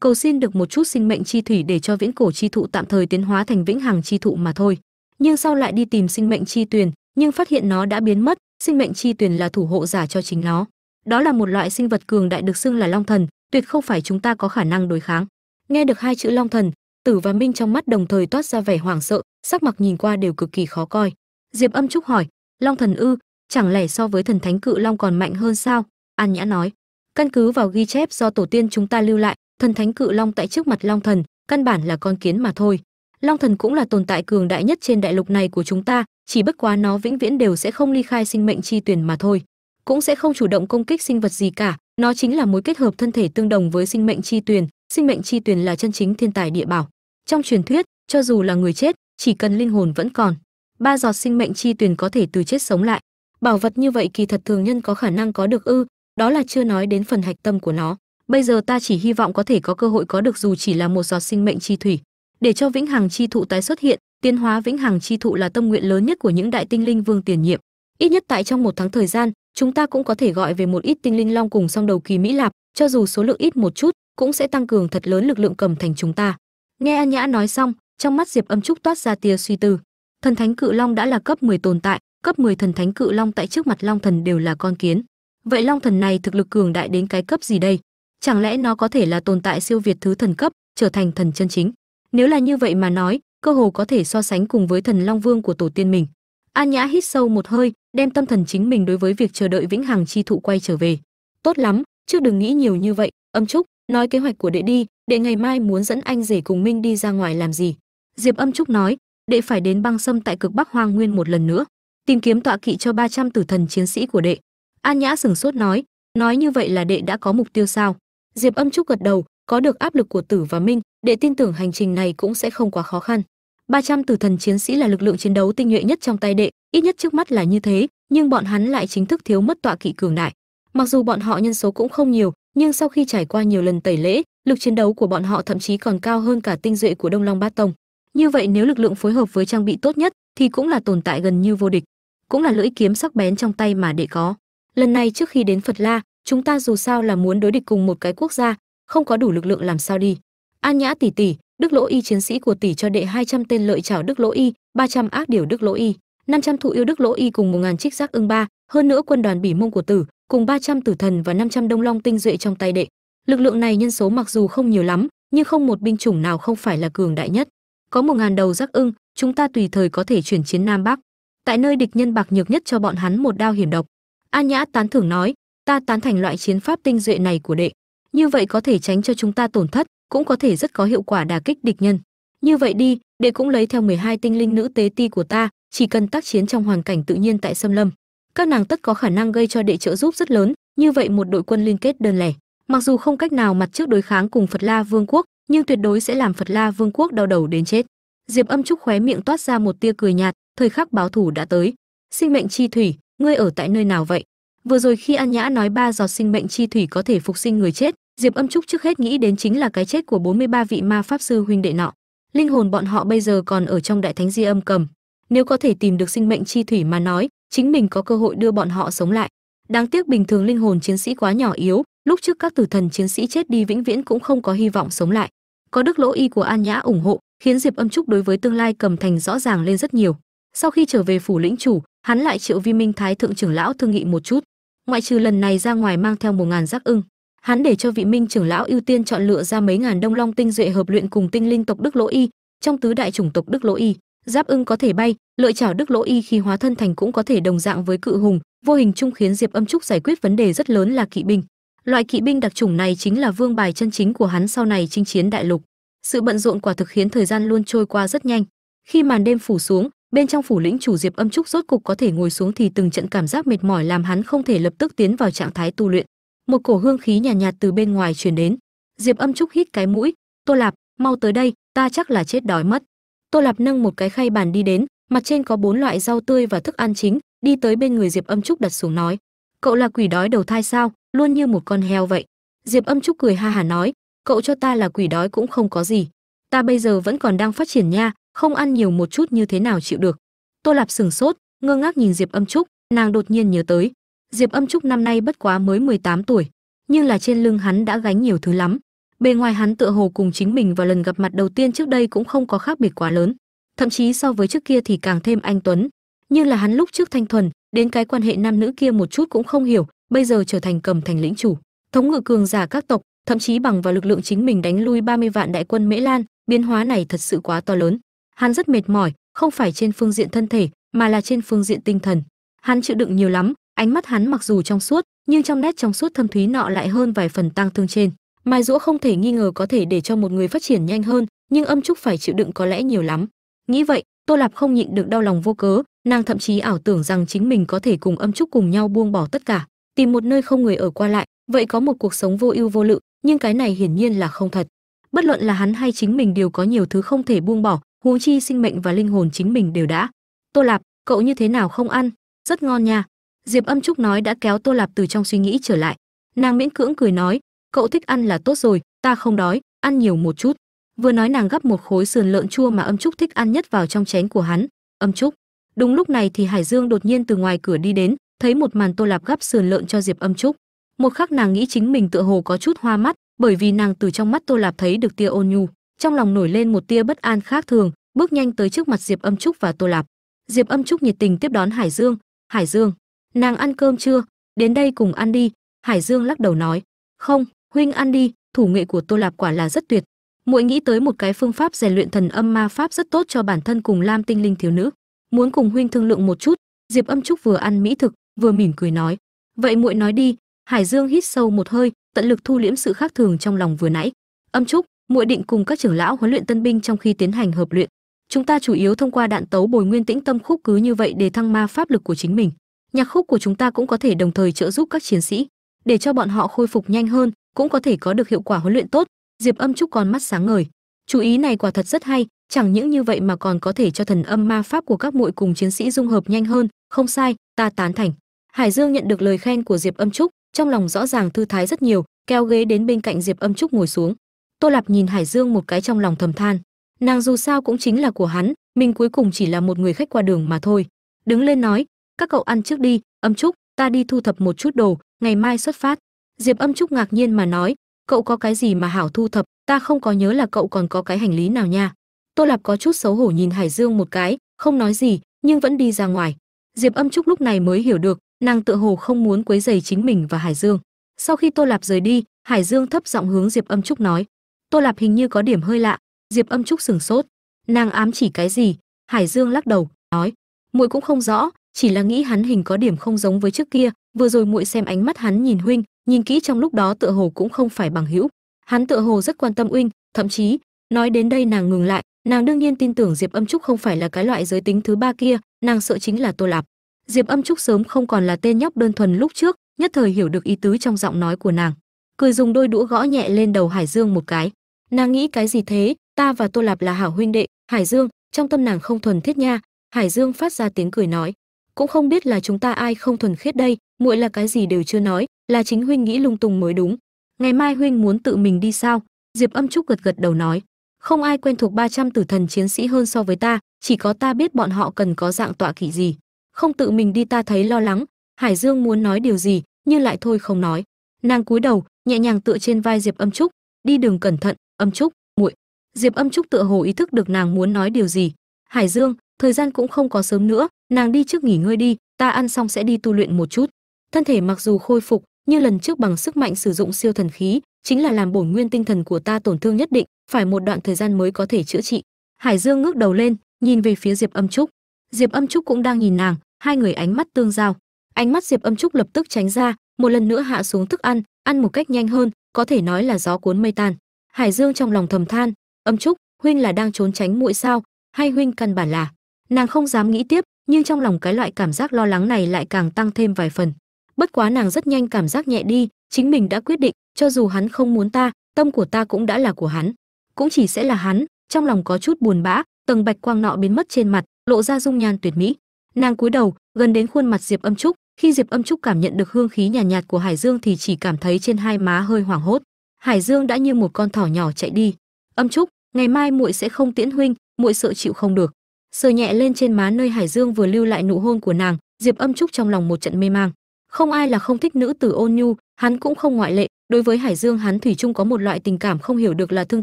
Speaker 1: cầu xin được một chút sinh mệnh chi thủy để cho viễn cổ chi thụ tạm thời tiến hóa thành vĩnh hằng chi thụ mà thôi. Nhưng sau lại đi tìm sinh mệnh chi tuyền, nhưng phát hiện nó đã biến mất, sinh mệnh chi tuyền là thủ hộ giả cho chính nó. Đó là một loại sinh vật cường đại được xưng là long thần, tuyệt không phải chúng ta có khả năng đối kháng. Nghe được hai chữ long thần tử và minh trong mắt đồng thời toát ra vẻ hoảng sợ, sắc mặt nhìn qua đều cực kỳ khó coi. Diệp âm trúc hỏi, long thần ư, chẳng lẽ so với thần thánh cự long còn mạnh hơn sao? An nhã nói, căn cứ vào ghi chép do tổ tiên chúng ta lưu lại, thần thánh cự long tại trước mặt long thần, căn bản là con kiến mà thôi. Long thần cũng là tồn tại cường đại nhất trên đại lục này của chúng ta, chỉ bất quá nó vĩnh viễn đều sẽ không ly khai sinh mệnh chi tuyển mà thôi, cũng sẽ không chủ động công kích sinh vật gì cả. Nó chính là mối kết hợp thân thể tương đồng với sinh mệnh chi tuyền, sinh mệnh chi tuyền là chân chính thiên tài địa bảo trong truyền thuyết, cho dù là người chết, chỉ cần linh hồn vẫn còn. Ba giọt sinh mệnh chi tuyền có thể từ chết sống lại. Bảo vật như vậy kỳ thật thường nhân có khả năng có được ư, đó là chưa nói đến phần hạch tâm của nó. Bây giờ ta chỉ hy vọng có thể có cơ hội có được dù chỉ là một giọt sinh mệnh chi thủy. Để cho vĩnh hằng chi thụ tái xuất hiện, tiến hóa vĩnh hằng chi thụ là tâm nguyện lớn nhất của những đại tinh linh vương tiền nhiệm. Ít nhất tại trong một tháng thời gian, chúng ta cũng có thể gọi về một ít tinh linh long cùng song đầu kỳ mỹ lạp, cho dù số lượng ít một chút, cũng sẽ tăng cường thật lớn lực lượng cầm thành chúng ta nghe an nhã nói xong, trong mắt diệp âm trúc toát ra tia suy tư. Thần thánh cự long đã là cấp 10 tồn tại, cấp 10 thần thánh cự long tại trước mặt long thần đều là con kiến. Vậy long thần này thực lực cường đại đến cái cấp gì đây? Chẳng lẽ nó có thể là tồn tại siêu việt thứ thần cấp, trở thành thần chân chính? Nếu là như vậy mà nói, cơ hồ có thể so sánh cùng với thần long vương của tổ tiên mình. An nhã hít sâu một hơi, đem tâm thần chính mình đối với việc chờ đợi vĩnh hằng chi thụ quay trở về. Tốt lắm, chứ đừng nghĩ nhiều như vậy, âm trúc, nói kế hoạch của đệ đi đệ ngày mai muốn dẫn anh rể cùng minh đi ra ngoài làm gì? Diệp âm trúc nói đệ phải đến băng sâm tại cực bắc hoang nguyên một lần nữa, tìm kiếm tọa kỵ cho 300 tử thần chiến sĩ của đệ. An nhã sừng sốt nói nói như vậy là đệ đã có mục tiêu sao? Diệp âm trúc gật đầu, có được áp lực của tử và minh, đệ tin tưởng hành trình này cũng sẽ không quá khó khăn. 300 tử thần chiến sĩ là lực lượng chiến đấu tinh nhuệ nhất trong tay đệ, ít nhất trước mắt là như thế, nhưng bọn hắn lại chính thức thiếu mất tọa kỵ cường đại. Mặc dù bọn họ nhân số cũng không nhiều, nhưng sau khi trải qua nhiều lần tẩy lễ lực chiến đấu của bọn họ thậm chí còn cao hơn cả tinh duệ của đông long bát tông. Như vậy nếu lực lượng phối hợp với trang bị tốt nhất thì cũng là tồn tại gần như vô địch, cũng là lưỡi kiếm sắc bén trong tay mà đệ có. Lần này trước khi đến phật la, chúng ta dù sao là muốn đối địch cùng một cái quốc gia, không có đủ lực lượng làm sao đi. An nhã tỷ tỷ, đức lỗ y chiến sĩ của tỷ cho đệ 200 tên lợi chảo đức lỗ y 300 ác điều đức lỗ y 500 thụ yêu đức lỗ y cùng 1.000 trích giác ưng ba, hơn nữa quân đoàn bỉ mông của tử, cùng 300 tử thần và 500 đông long tinh duệ trong tay đệ lực lượng này nhân số mặc dù không nhiều lắm, nhưng không một binh chủng nào không phải là cường đại nhất. Có một ngàn đầu giác ưng, chúng ta tùy thời có thể chuyển chiến nam bắc. Tại nơi địch nhân bạc nhược nhất cho bọn hắn một đao hiểm độc. An nhã tán thưởng nói, ta tán thành loại chiến pháp tinh duệ này của đệ. Như vậy có thể tránh cho chúng ta tổn thất, cũng có thể rất có hiệu quả đả kích địch nhân. Như vậy đi, đệ cũng lấy theo 12 tinh linh nữ tế ti của ta, chỉ cần tác chiến trong hoàn cảnh tự nhiên tại xâm lâm. Các nàng tất có khả năng gây cho đệ trợ giúp rất lớn, như vậy một đội quân liên kết đơn lẻ mặc dù không cách nào mặt trước đối kháng cùng phật la vương quốc, nhưng tuyệt đối sẽ làm phật la vương quốc đau đầu đến chết. Diệp âm trúc khóe miệng toát ra một tia cười nhạt, thời khắc báo thủ đã tới. Sinh mệnh chi thủy, ngươi ở tại nơi nào vậy? Vừa rồi khi an nhã nói ba giọt sinh mệnh chi thủy có thể phục sinh người chết, diệp âm trúc trước hết nghĩ đến chính là cái chết của 43 vị ma pháp sư huynh đệ nọ. Linh hồn bọn họ bây giờ còn ở trong đại thánh di âm cầm. Nếu có thể tìm được sinh mệnh chi thủy mà nói, chính mình có cơ hội đưa bọn họ sống lại. Đáng tiếc bình thường linh hồn chiến sĩ quá nhỏ yếu lúc trước các tử thần chiến sĩ chết đi vĩnh viễn cũng không có hy vọng sống lại. Có đức lỗ y của an nhã ủng hộ, khiến diệp âm trúc đối với tương lai cầm thành rõ ràng lên rất nhiều. Sau khi trở về phủ lĩnh chủ, hắn lại triệu vi minh thái thượng trưởng lão thương nghị một chút. Ngoại trừ lần này ra ngoài mang theo một ngàn giác ưng, hắn để cho vị minh trưởng lão ưu tiên chọn lựa ra mấy ngàn đông long tinh duệ hợp luyện cùng tinh linh tộc đức lỗ y. Trong tứ đại chủng tộc đức lỗ y, giáp ưng có thể bay, lợi chảo đức lỗ y khi hóa thân thành cũng có thể đồng dạng với cự hùng. Vô hình chung khiến diệp âm trúc giải quyết vấn đề rất lớn là kỵ binh loại kỵ binh đặc chủng này chính là vương bài chân chính của hắn sau này chinh chiến đại lục. Sự bận rộn quả thực khiến thời gian luôn trôi qua rất nhanh. Khi màn đêm phủ xuống bên trong phủ lĩnh chủ diệp âm trúc rốt cục có thể ngồi xuống thì từng trận cảm giác mệt mỏi làm hắn không thể lập tức tiến vào trạng thái tu luyện. Một cổ hương khí nhàn nhạt, nhạt từ bên ngoài truyền đến. Diệp âm trúc hít cái mũi tô lạp mau tới đây ta chắc là chết đói mất. Tô lạp nâng một cái khay bàn đi đến mặt trên có bốn loại rau tươi và thức ăn chính đi tới bên người diệp âm trúc đặt xuống nói cậu là quỷ đói đầu thai sao? Luôn như một con heo vậy. Diệp âm trúc cười ha hà nói, cậu cho ta là quỷ đói cũng không có gì. Ta bây giờ vẫn còn đang phát triển nha, không ăn nhiều một chút như thế nào chịu được. Tô lạp sừng sốt, ngơ ngác nhìn diệp âm trúc, nàng đột nhiên nhớ tới. Diệp âm trúc năm nay bất quá mới 18 tuổi, nhưng là trên lưng hắn đã gánh nhiều thứ lắm. Bề ngoài hắn tựa hồ cùng chính mình vào lần gặp mặt đầu tiên trước đây cũng không có khác biệt quá lớn. Thậm chí so với trước kia thì càng thêm anh tuấn. Nhưng là hắn lúc trước thanh thuần, đến cái quan hệ nam nữ kia một chút cũng không hiểu bây giờ trở thành cầm thành lĩnh chủ, thống ngự cường giả các tộc, thậm chí bằng vào lực lượng chính mình đánh lui 30 vạn đại quân mễ lan, biến hóa này thật sự quá to lớn. Hắn rất mệt mỏi, không phải trên phương diện thân thể, mà là trên phương diện tinh thần. Hắn chịu đựng nhiều lắm, ánh mắt hắn mặc dù trong suốt, nhưng trong nét trong suốt thâm thúy nọ lại hơn vài phần tăng thương trên. Mai rũa không thể nghi ngờ có thể để cho một người phát triển nhanh hơn, nhưng âm trúc phải chịu đựng có lẽ nhiều lắm. Nghĩ vậy, tô lạp không nhịn được đau lòng vô cớ, nàng thậm chí ảo tưởng rằng chính mình có thể cùng âm trúc cùng nhau buông bỏ tất cả tìm một nơi không người ở qua lại, vậy có một cuộc sống vô ưu vô lự, nhưng cái này hiển nhiên là không thật. Bất luận là hắn hay chính mình đều có nhiều thứ không thể buông bỏ, huống chi sinh mệnh và linh hồn chính mình đều đã. Tô lạp, cậu như thế nào không ăn? Rất ngon nha. Diệp âm trúc nói đã kéo tô lạp từ trong suy nghĩ trở lại. Nàng miễn cưỡng cười nói, cậu thích ăn là tốt rồi, ta không đói, ăn nhiều một chút. Vừa nói nàng gắp một khối sườn lợn chua mà âm trúc thích ăn nhất vào trong chén của hắn. Âm trúc. Đúng lúc này thì hải dương đột nhiên từ ngoài cửa đi đến thấy một màn tô lạp gắp sườn lợn cho diệp âm trúc. Một khắc nàng nghĩ chính mình tựa hồ có chút hoa mắt, bởi vì nàng từ trong mắt tô lạp thấy được tia ôn nhu. Trong lòng nổi lên một tia bất an khác thường, bước nhanh tới trước mặt diệp âm trúc và tô lạp. Diệp âm trúc nhiệt tình tiếp đón hải dương. Hải dương, nàng ăn cơm chưa? Đến đây cùng ăn đi. Hải dương lắc đầu nói. Không, huynh ăn đi, thủ nghệ của tô lạp quả là rất tuyệt. Muội nghĩ tới một cái phương pháp rèn luyện thần âm ma pháp rất tốt cho bản thân cùng lam tinh linh thiếu nữ. Muốn cùng huynh thương lượng một chút. Diệp âm trúc vừa ăn mỹ thực vừa mỉm cười nói, vậy muội nói đi. Hải dương hít sâu một hơi, tận lực thu liễm sự khác thường trong lòng vừa nãy. Âm trúc, muội định cùng các trưởng lão huấn luyện tân binh trong khi tiến hành hợp luyện. Chúng ta chủ yếu thông qua đạn tấu bồi nguyên tĩnh tâm khúc cứ như vậy để thăng ma pháp lực của chính mình. Nhạc khúc của chúng ta cũng có thể đồng thời trợ giúp các chiến sĩ, để cho bọn họ khôi phục nhanh hơn, cũng có thể có được hiệu quả huấn luyện tốt. Diệp âm trúc còn mắt sáng ngời. Chú ý này quả thật rất hay, chẳng những như vậy mà còn có thể cho thần âm ma pháp của các muội cùng chiến sĩ dung hợp nhanh hơn. Không sai, ta tán thành hải dương nhận được lời khen của diệp âm trúc, trong lòng rõ ràng thư thái rất nhiều, kéo ghế đến bên cạnh diệp âm trúc ngồi xuống. Tô lạp nhìn hải dương một cái trong lòng thầm than. Nàng dù sao cũng chính là của hắn, mình cuối cùng chỉ là một người khách qua đường mà thôi. Đứng lên nói, các cậu ăn trước đi, âm trúc, ta đi thu thập một chút đồ, ngày mai xuất phát. Diệp âm trúc ngạc nhiên mà nói, cậu có cái gì mà hảo thu thập, ta không có nhớ là cậu còn có cái hành lý nào nha. Tô lạp có chút xấu hổ nhìn hải dương một cái, không nói gì, nhưng vẫn đi ra ngoài diệp âm trúc lúc này mới hiểu được, nàng tự hồ không muốn quấy rầy chính mình và hải dương. Sau khi tô lạp rời đi, hải dương thấp giọng hướng diệp âm trúc nói, tô lạp hình như có điểm hơi lạ. Diệp âm trúc sừng sốt, nàng ám chỉ cái gì? Hải dương lắc đầu, nói, muội cũng không rõ, chỉ là nghĩ hắn hình có điểm không giống với trước kia, vừa rồi muội xem ánh mắt hắn nhìn huynh, nhìn kỹ trong lúc đó tựa hồ cũng không phải bằng hữu. Hắn tựa hồ rất quan tâm huynh, thậm chí, nói đến đây nàng ngừng lại, nàng đương nhiên tin tưởng diệp âm trúc không phải là cái loại giới tính thứ ba kia nàng sợ chính là tô lạp. Diệp âm trúc sớm không còn là tên nhóc đơn thuần lúc trước, nhất thời hiểu được ý tứ trong giọng nói của nàng. Cười dùng đôi đũa gõ nhẹ lên đầu hải dương một cái. Nàng nghĩ cái gì thế? Ta và tô lạp là hảo huynh đệ. Hải dương, trong tâm nàng không thuần thiết nha. Hải dương phát ra tiếng cười nói. Cũng không biết là chúng ta ai không thuần khiết đây, muội là cái gì đều chưa nói, là chính huynh nghĩ lung tung mới đúng. Ngày mai huynh muốn tự mình đi sao? Diệp âm trúc gật gật đầu nói không ai quen thuộc 300 tử thần chiến sĩ hơn so với ta, chỉ có ta biết bọn họ cần có dạng tọa kỵ gì. Không tự mình đi ta thấy lo lắng, hải dương muốn nói điều gì, nhưng lại thôi không nói. Nàng cúi đầu, nhẹ nhàng tựa trên vai diệp âm trúc. Đi đường cẩn thận, âm trúc, muội. Diệp âm trúc tựa hồ ý thức được nàng muốn nói điều gì. Hải dương, thời gian cũng không có sớm nữa, nàng đi trước nghỉ ngơi đi, ta ăn xong sẽ đi tu luyện một chút. Thân thể mặc dù khôi phục như lần trước bằng sức mạnh sử dụng siêu thần khí chính là làm bổn nguyên tinh thần của ta tổn thương nhất định, phải một đoạn thời gian mới có thể chữa trị. Hải dương ngước đầu lên, nhìn về phía diệp âm trúc. Diệp âm trúc cũng đang nhìn nàng, hai người ánh mắt tương giao. Ánh mắt diệp âm trúc lập tức tránh ra, một lần nữa hạ xuống thức ăn ăn một cách nhanh hơn, có thể nói là gió cuốn mây tan. Hải dương trong lòng thầm than, âm trúc, huynh là đang trốn tránh muội sao? Hay huynh căn bản là. Nàng không dám nghĩ tiếp, nhưng trong lòng cái loại cảm giác lo lắng này lại càng tăng thêm vài phần. Bất quá nàng rất nhanh cảm giác nhẹ đi, chính mình đã quyết định cho dù hắn không muốn ta tâm của ta cũng đã là của hắn. Cũng chỉ sẽ là hắn trong lòng có chút buồn bã tầng bạch quang nọ biến mất trên mặt lộ ra dung nhan tuyệt mỹ. Nàng cúi đầu gần đến khuôn mặt diệp âm trúc khi diệp âm trúc cảm nhận được hương khí nhàn nhạt, nhạt của hải dương thì chỉ cảm thấy trên hai má hơi hoảng hốt. Hải dương đã như một con thỏ nhỏ chạy đi. Âm trúc ngày mai muội sẽ không tiễn huynh muội sợ chịu không được. Sờ nhẹ lên trên má nơi hải dương vừa lưu lại nụ hôn của nàng diệp âm trúc trong lòng một trận mê mang. Không ai là không thích nữ tử ôn nhu hắn cũng không ngoại lệ đối với hải dương, hắn thủy chung có một loại tình cảm không hiểu được là thương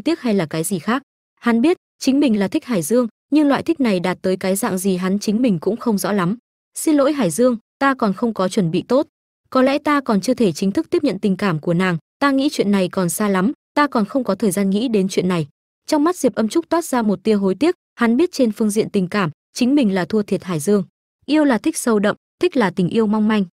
Speaker 1: tiếc hay là cái gì khác. Hắn biết, chính mình là thích hải dương, nhưng loại thích này đạt tới cái dạng gì hắn chính mình cũng không rõ lắm. Xin lỗi hải dương, ta còn không có chuẩn bị tốt. Có lẽ ta còn chưa thể chính thức tiếp nhận tình cảm của nàng, ta nghĩ chuyện này còn xa lắm, ta còn không có thời gian nghĩ đến chuyện này. Trong mắt diệp âm trúc toát ra một tia hối tiếc, hắn biết trên phương diện tình cảm, chính mình là thua thiệt hải dương. Yêu là thích sâu đậm, thích là tình yêu mong manh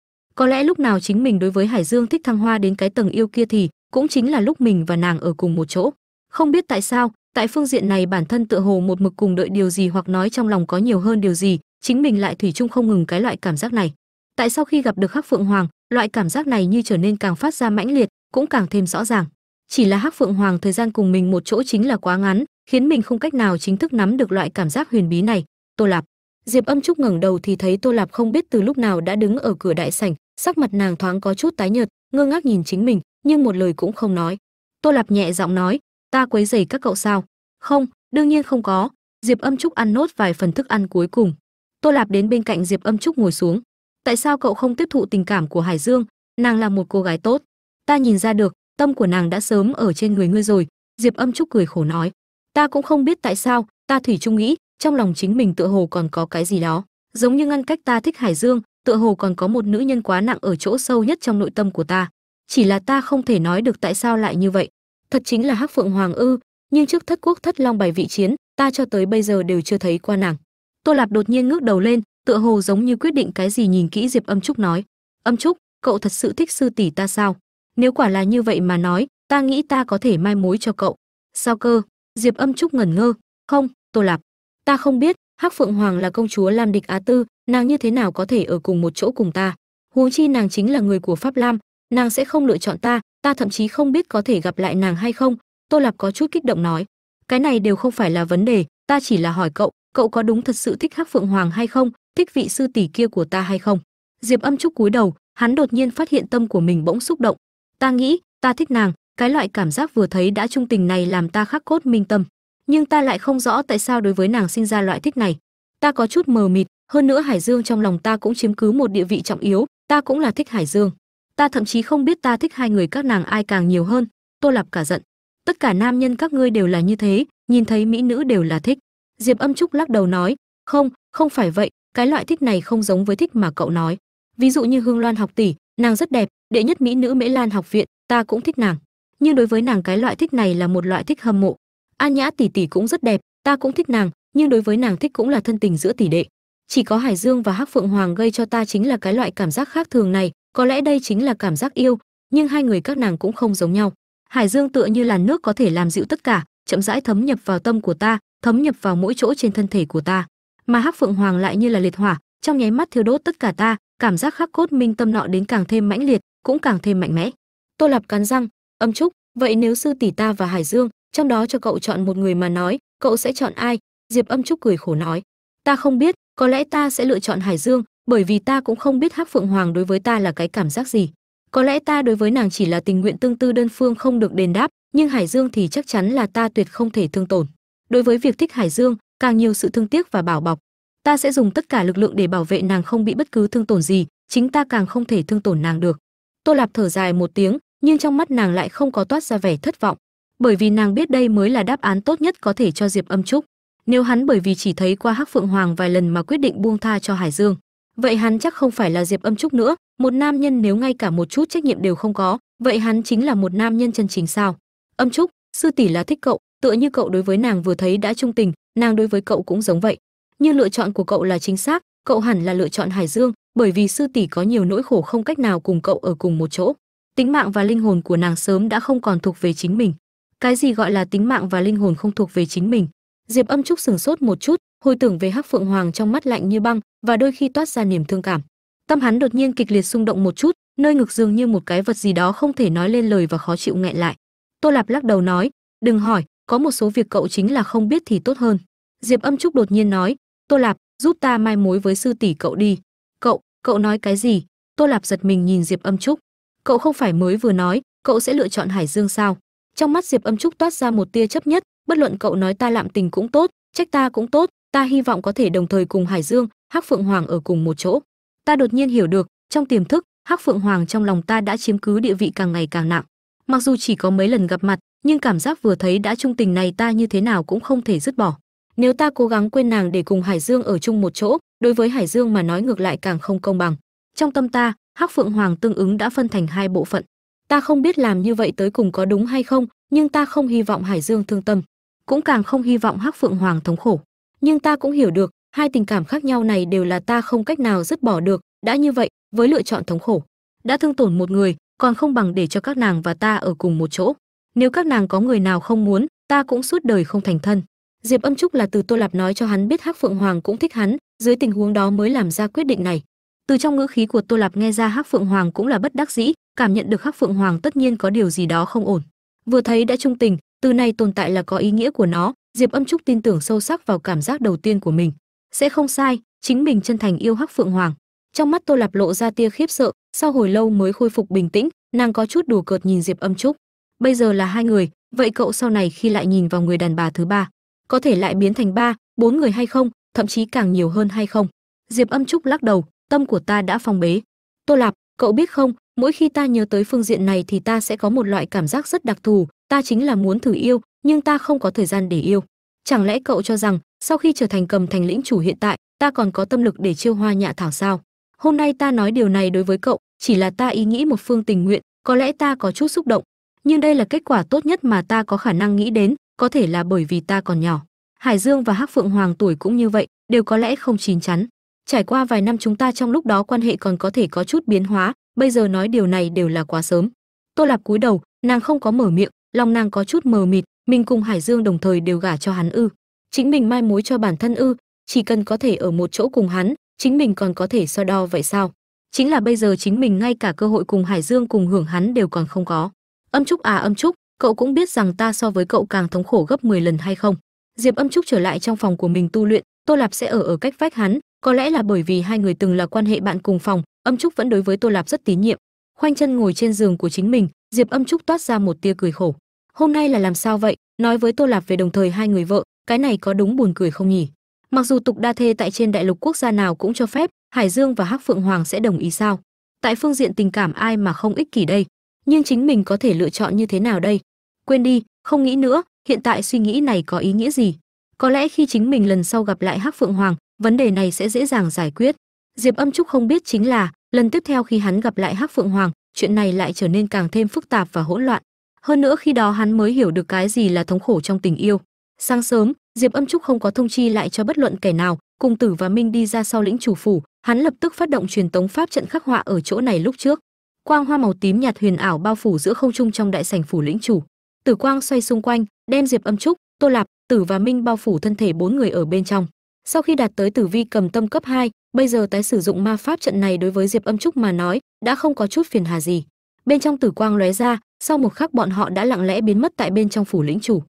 Speaker 1: có lẽ lúc nào chính mình đối với hải dương thích thăng hoa đến cái tầng yêu kia thì cũng chính là lúc mình và nàng ở cùng một chỗ. Không biết tại sao, tại phương diện này bản thân tựa hồ một mực cùng đợi điều gì hoặc nói trong lòng có nhiều hơn điều gì, chính mình lại thủy chung không ngừng cái loại cảm giác này. Tại sau khi gặp được hắc phượng hoàng, loại cảm giác này như trở nên càng phát ra mãnh liệt, cũng càng thêm rõ ràng? Chỉ là hắc phượng hoàng thời gian cùng mình một chỗ chính là quá ngắn, khiến mình không cách nào chính thức nắm được loại cảm giác huyền bí này. Tô lạp. Diệp âm trúc ngẩng đầu thì thấy tô lạp không biết từ lúc nào đã đứng ở cửa đại sảnh sắc mặt nàng thoáng có chút tái nhợt, ngơ ngác nhìn chính mình, nhưng một lời cũng không nói. Tô lạp nhẹ giọng nói, ta quấy dày các cậu sao? Không, đương nhiên không có. Diệp âm trúc ăn nốt vài phần thức ăn cuối cùng. Tô lạp đến bên cạnh diệp âm trúc ngồi xuống. Tại sao cậu không tiếp thụ tình cảm của hải dương? Nàng là một cô gái tốt. Ta nhìn ra được, tâm của nàng đã sớm ở trên người ngươi rồi. Diệp âm trúc cười khổ nói, ta cũng không biết tại sao, ta thủy chung nghĩ, trong lòng chính mình tựa hồ còn có cái gì đó, giống như ngăn cách ta thích hải dương tựa hồ còn có một nữ nhân quá nặng ở chỗ sâu nhất trong nội tâm của ta. Chỉ là ta không thể nói được tại sao lại như vậy. Thật chính là hắc phượng hoàng ư, nhưng trước thất quốc thất long bài vị chiến, ta cho tới bây giờ đều chưa thấy qua nàng. Tô lạp đột nhiên ngước đầu lên, tựa hồ giống như quyết định cái gì nhìn kỹ diệp âm trúc nói. Âm trúc, cậu thật sự thích sư tỷ ta sao? Nếu quả là như vậy mà nói, ta nghĩ ta có thể mai mối cho cậu. Sao cơ? Diệp âm trúc ngẩn ngơ. Không, tô lạp, ta không biết hắc phượng hoàng là công chúa lam địch á tư, nàng như thế nào có thể ở cùng một chỗ cùng ta? Huống chi nàng chính là người của pháp lam, nàng sẽ không lựa chọn ta ta thậm chí không biết có thể gặp lại nàng hay không, tô lạp có chút kích động nói. Cái này đều không phải là vấn đề, ta chỉ là hỏi cậu cậu có đúng thật sự thích hắc phượng hoàng hay không, thích vị sư tỷ kia của ta hay không? Diệp âm trúc cúi đầu, hắn đột nhiên phát hiện tâm của mình bỗng xúc động. Ta nghĩ, ta thích nàng, cái loại cảm giác vừa thấy đã trung tình này làm ta khắc cốt minh tâm nhưng ta lại không rõ tại sao đối với nàng sinh ra loại thích này. Ta có chút mờ mịt, hơn nữa hải dương trong lòng ta cũng chiếm cứ một địa vị trọng yếu, ta cũng là thích hải dương. Ta thậm chí không biết ta thích hai người các nàng ai càng nhiều hơn, tô lạp cả giận. Tất cả nam nhân các ngươi đều là như thế, nhìn thấy mỹ nữ đều là thích. Diệp âm trúc lắc đầu nói, không không phải vậy, cái loại thích này không giống với thích mà cậu nói. Ví dụ như hương loan học tỷ, nàng rất đẹp, đệ nhất mỹ nữ mễ lan học viện, ta cũng thích nàng. Nhưng đối với nàng cái loại thích này là một loại thích hâm mộ an nhã tỷ tỷ cũng rất đẹp, ta cũng thích nàng, nhưng đối với nàng thích cũng là thân tình giữa tỷ đệ. Chỉ có hải dương và hắc phượng hoàng gây cho ta chính là cái loại cảm giác khác thường này, có lẽ đây chính là cảm giác yêu, nhưng hai người các nàng cũng không giống nhau. Hải dương tựa như là nước có thể làm dịu tất cả, chậm rãi thấm nhập vào tâm của ta, thấm nhập vào mỗi chỗ trên thân thể của ta. Mà hắc phượng hoàng lại như là liệt hỏa, trong nháy mắt thiêu đốt tất cả ta, cảm giác khắc cốt minh tâm nọ đến càng thêm mãnh liệt, cũng càng thêm mạnh mẽ. Tô lạp cắn răng, âm trúc, vậy nếu sư tỷ ta và hải dương trong đó cho cậu chọn một người mà nói, cậu sẽ chọn ai? Diệp âm trúc cười khổ nói, ta không biết, có lẽ ta sẽ lựa chọn hải dương, bởi vì ta cũng không biết hắc phượng hoàng đối với ta là cái cảm giác gì. Có lẽ ta đối với nàng chỉ là tình nguyện tương tư đơn phương không được đền đáp, nhưng hải dương thì chắc chắn là ta tuyệt không thể thương tổn. Đối với việc thích hải dương, càng nhiều sự thương tiếc và bảo bọc, ta sẽ dùng tất cả lực lượng để bảo vệ nàng không bị bất cứ thương tổn gì, chính ta càng không thể thương tổn nàng được. Tô lạp thở dài một tiếng, nhưng trong mắt nàng lại không có toát ra vẻ thất vọng bởi vì nàng biết đây mới là đáp án tốt nhất có thể cho diệp âm trúc. Nếu hắn bởi vì chỉ thấy qua hắc phượng hoàng vài lần mà quyết định buông tha cho hải dương, vậy hắn chắc không phải là diệp âm trúc nữa, một nam nhân nếu ngay cả một chút trách nhiệm đều không có, vậy hắn chính là một nam nhân chân chính sao? Âm trúc, sư tỷ là thích cậu, tựa như cậu đối với nàng vừa thấy đã trung tình, nàng đối với cậu cũng giống vậy. Như lựa chọn của cậu là chính xác, cậu hẳn là lựa chọn hải dương, bởi vì sư tỷ có nhiều nỗi khổ không cách nào cùng cậu ở cùng một chỗ. Tính mạng và linh hồn của nàng sớm đã không còn thuộc về chính mình cái gì gọi là tính mạng và linh hồn không thuộc về chính mình? Diệp âm trúc sừng sốt một chút, hồi tưởng về hắc phượng hoàng trong mắt lạnh như băng và đôi khi toát ra niềm thương cảm. Tâm hắn đột nhiên kịch liệt xung động một chút, nơi ngực dường như một cái vật gì đó không thể nói lên lời và khó chịu nghẹn lại. Tô lạp lắc đầu nói, đừng hỏi, có một số việc cậu chính là không biết thì tốt hơn. Diệp âm trúc đột nhiên nói, tô lạp, giúp ta mai mối với sư tỷ cậu đi. Cậu cậu nói cái gì? Tô lạp giật mình nhìn diệp âm trúc. Cậu không phải mới vừa nói, cậu sẽ lựa chọn hải dương sao? Trong mắt diệp âm trúc toát ra một tia chấp nhất, bất luận cậu nói ta lạm tình cũng tốt, trách ta cũng tốt, ta hy vọng có thể đồng thời cùng hải dương, hắc phượng hoàng ở cùng một chỗ. Ta đột nhiên hiểu được, trong tiềm thức, hắc phượng hoàng trong lòng ta đã chiếm cứ địa vị càng ngày càng nặng. Mặc dù chỉ có mấy lần gặp mặt, nhưng cảm giác vừa thấy đã trung tình này ta như thế nào cũng không thể dứt bỏ. Nếu ta cố gắng quên nàng để cùng hải dương ở chung một chỗ, đối với hải dương mà nói ngược lại càng không công bằng. Trong tâm ta, hắc phượng hoàng tương ứng đã phân thành hai bộ phận ta không biết làm như vậy tới cùng có đúng hay không, nhưng ta không hy vọng hải dương thương tâm. Cũng càng không hy vọng hắc phượng hoàng thống khổ. Nhưng ta cũng hiểu được, hai tình cảm khác nhau này đều là ta không cách nào dứt bỏ được. Đã như vậy, với lựa chọn thống khổ, đã thương tổn một người, còn không bằng để cho các nàng và ta ở cùng một chỗ. Nếu các nàng có người nào không muốn, ta cũng suốt đời không thành thân. Diệp âm trúc là từ tô lạp nói cho hắn biết hắc phượng hoàng cũng thích hắn, dưới tình huống đó mới làm ra quyết định này. Từ trong ngữ khí của tô lạp nghe ra hắc phượng hoàng cũng là bất đắc dĩ cảm nhận được hắc phượng hoàng tất nhiên có điều gì đó không ổn. Vừa thấy đã trung tình, từ này tồn tại là có ý nghĩa của nó, diệp âm trúc tin tưởng sâu sắc vào cảm giác đầu tiên của mình. Sẽ không sai, chính mình chân thành yêu hắc phượng hoàng. Trong mắt tô lạp lộ ra tia khiếp sợ, sau hồi lâu mới khôi phục bình tĩnh, nàng có chút đùa cợt nhìn diệp âm trúc. Bây giờ là hai người, vậy cậu sau này khi lại nhìn vào người đàn bà thứ ba, có thể lại biến thành ba, bốn người hay không, thậm chí càng nhiều hơn hay không? Diệp âm trúc lắc đầu, tâm của ta đã phong bế. Tô lạp, cậu biết không mỗi khi ta nhớ tới phương diện này thì ta sẽ có một loại cảm giác rất đặc thù, ta chính là muốn thử yêu, nhưng ta không có thời gian để yêu. Chẳng lẽ cậu cho rằng, sau khi trở thành cầm thành lĩnh chủ hiện tại, ta còn có tâm lực để chiêu hoa nhạ thảo sao? Hôm nay ta nói điều này đối với cậu, chỉ là ta ý nghĩ một phương tình nguyện, có lẽ ta có chút xúc động. Nhưng đây là kết quả tốt nhất mà ta có khả năng nghĩ đến, có thể là bởi vì ta còn nhỏ. Hải dương và hắc phượng hoàng tuổi cũng như vậy, đều có lẽ không chín chắn. Trải qua vài năm chúng ta trong lúc đó quan hệ còn có thể có chút biến hóa bây giờ nói điều này đều là quá sớm. Tô lạp cúi đầu, nàng không có mở miệng, lòng nàng có chút mờ mịt, mình cùng hải dương đồng thời đều gả cho hắn ư. Chính mình mai mối cho bản thân ư, chỉ cần có thể ở một chỗ cùng hắn, chính mình còn có thể so đo vậy sao? Chính là bây giờ chính mình ngay cả cơ hội cùng hải dương cùng hưởng hắn đều còn không có. Âm trúc à âm trúc, cậu cũng biết rằng ta so với cậu càng thống khổ gấp 10 lần hay không? Diệp âm trúc trở lại trong phòng của mình tu luyện, tô lạp sẽ ở ở cách vách hắn có lẽ là bởi vì hai người từng là quan hệ bạn cùng phòng, âm trúc vẫn đối với tô lạp rất tín nhiệm. Khoanh chân ngồi trên giường của chính mình, diệp âm trúc toát ra một tia cười khổ. Hôm nay là làm sao vậy? Nói với tô lạp về đồng thời hai người vợ, cái này có đúng buồn cười không nhỉ? Mặc dù tục đa thê tại trên đại lục quốc gia nào cũng cho phép, hải dương và hắc phượng hoàng sẽ đồng ý sao? Tại phương diện tình cảm ai mà không ích kỷ đây? Nhưng chính mình có thể lựa chọn như thế nào đây? Quên đi, không nghĩ nữa, hiện tại suy nghĩ này có ý nghĩa gì? Có lẽ khi chính mình lần sau gặp lại hắc phượng hoàng vấn đề này sẽ dễ dàng giải quyết. Diệp âm trúc không biết chính là, lần tiếp theo khi hắn gặp lại hắc phượng hoàng, chuyện này lại trở nên càng thêm phức tạp và hỗn loạn. Hơn nữa khi đó hắn mới hiểu được cái gì là thống khổ trong tình yêu. Sáng sớm, diệp âm trúc không có thông chi lại cho bất luận kẻ nào, cùng tử và minh đi ra sau lĩnh chủ phủ, hắn lập tức phát động truyền tống pháp trận khắc họa ở chỗ này lúc trước. Quang hoa màu tím nhạt huyền ảo bao phủ giữa không trung trong đại sảnh phủ lĩnh chủ. Tử quang xoay xung quanh, đem diệp âm trúc, tô lạp, tử và minh bao phủ thân thể bốn người ở bên trong sau khi đạt tới tử vi cầm tâm cấp 2, bây giờ tái sử dụng ma pháp trận này đối với diệp âm trúc mà nói đã không có chút phiền hà gì. Bên trong tử quang lóe ra sau một khắc bọn họ đã lặng lẽ biến mất tại bên trong phủ lĩnh chủ.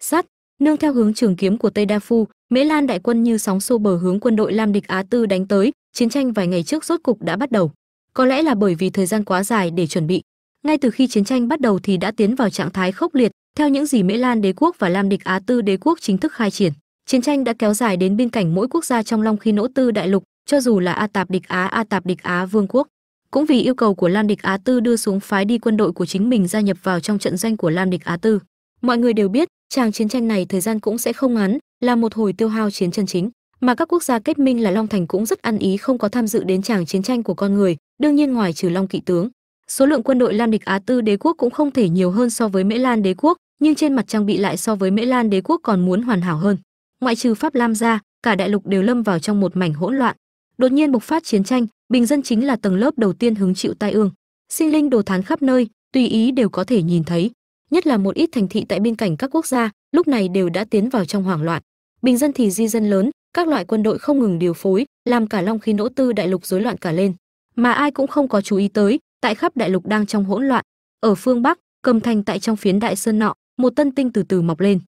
Speaker 1: Sát nương theo hướng trường kiếm của tây đa phu mễ lan đại quân như sóng xô bờ hướng quân đội lam địch á tư đánh tới chiến tranh vài ngày trước rốt cục đã bắt đầu. Có lẽ là bởi vì thời gian quá dài để chuẩn bị ngay từ khi chiến tranh bắt đầu thì đã tiến vào trạng thái khốc liệt, theo những gì mễ lan, đế quốc và lam địch á tư đế quốc chính thức khai triển. Chiến tranh đã kéo dài đến biên cảnh mỗi quốc gia trong long khi nỗ tư đại lục, cho dù là a tạp địch á, a tạp địch á vương quốc. Cũng vì yêu cầu của lam địch á tư đưa xuống phái đi quân đội của chính mình gia nhập vào trong trận doanh của lam địch á tư. Mọi người đều biết, tràng chiến tranh này thời gian cũng sẽ không ngắn, là một hồi tiêu hao chiến chân chính, mà các quốc gia kết minh là long thành cũng rất ăn ý không có tham dự đến tràng chiến tranh của con người, đương nhiên ngoài trừ long kỵ tướng số lượng quân đội lam địch á tư đế quốc cũng không thể nhiều hơn so với mễ lan đế quốc, nhưng trên mặt trang bị lại so với mễ lan đế quốc còn muốn hoàn hảo hơn. Ngoại trừ pháp lam ra, cả đại lục đều lâm vào trong một mảnh hỗn loạn. Đột nhiên bộc phát chiến tranh, bình dân chính là tầng lớp đầu tiên hứng chịu tai ương. Sinh linh đồ thán khắp nơi, tùy ý đều có thể nhìn thấy, nhất là một ít thành thị tại biên cảnh các quốc gia, lúc này đều đã tiến vào trong hoảng loạn. Bình dân thì di dân lớn, các loại quân đội không ngừng điều phối, làm cả long khí nỗ tư đại lục rối loạn cả lên. Mà ai cũng không có chú ý tới tại khắp đại lục đang trong hỗn loạn, ở phương bắc, cầm thành tại trong phiến đại sơn nọ, một tân tinh từ từ mọc lên.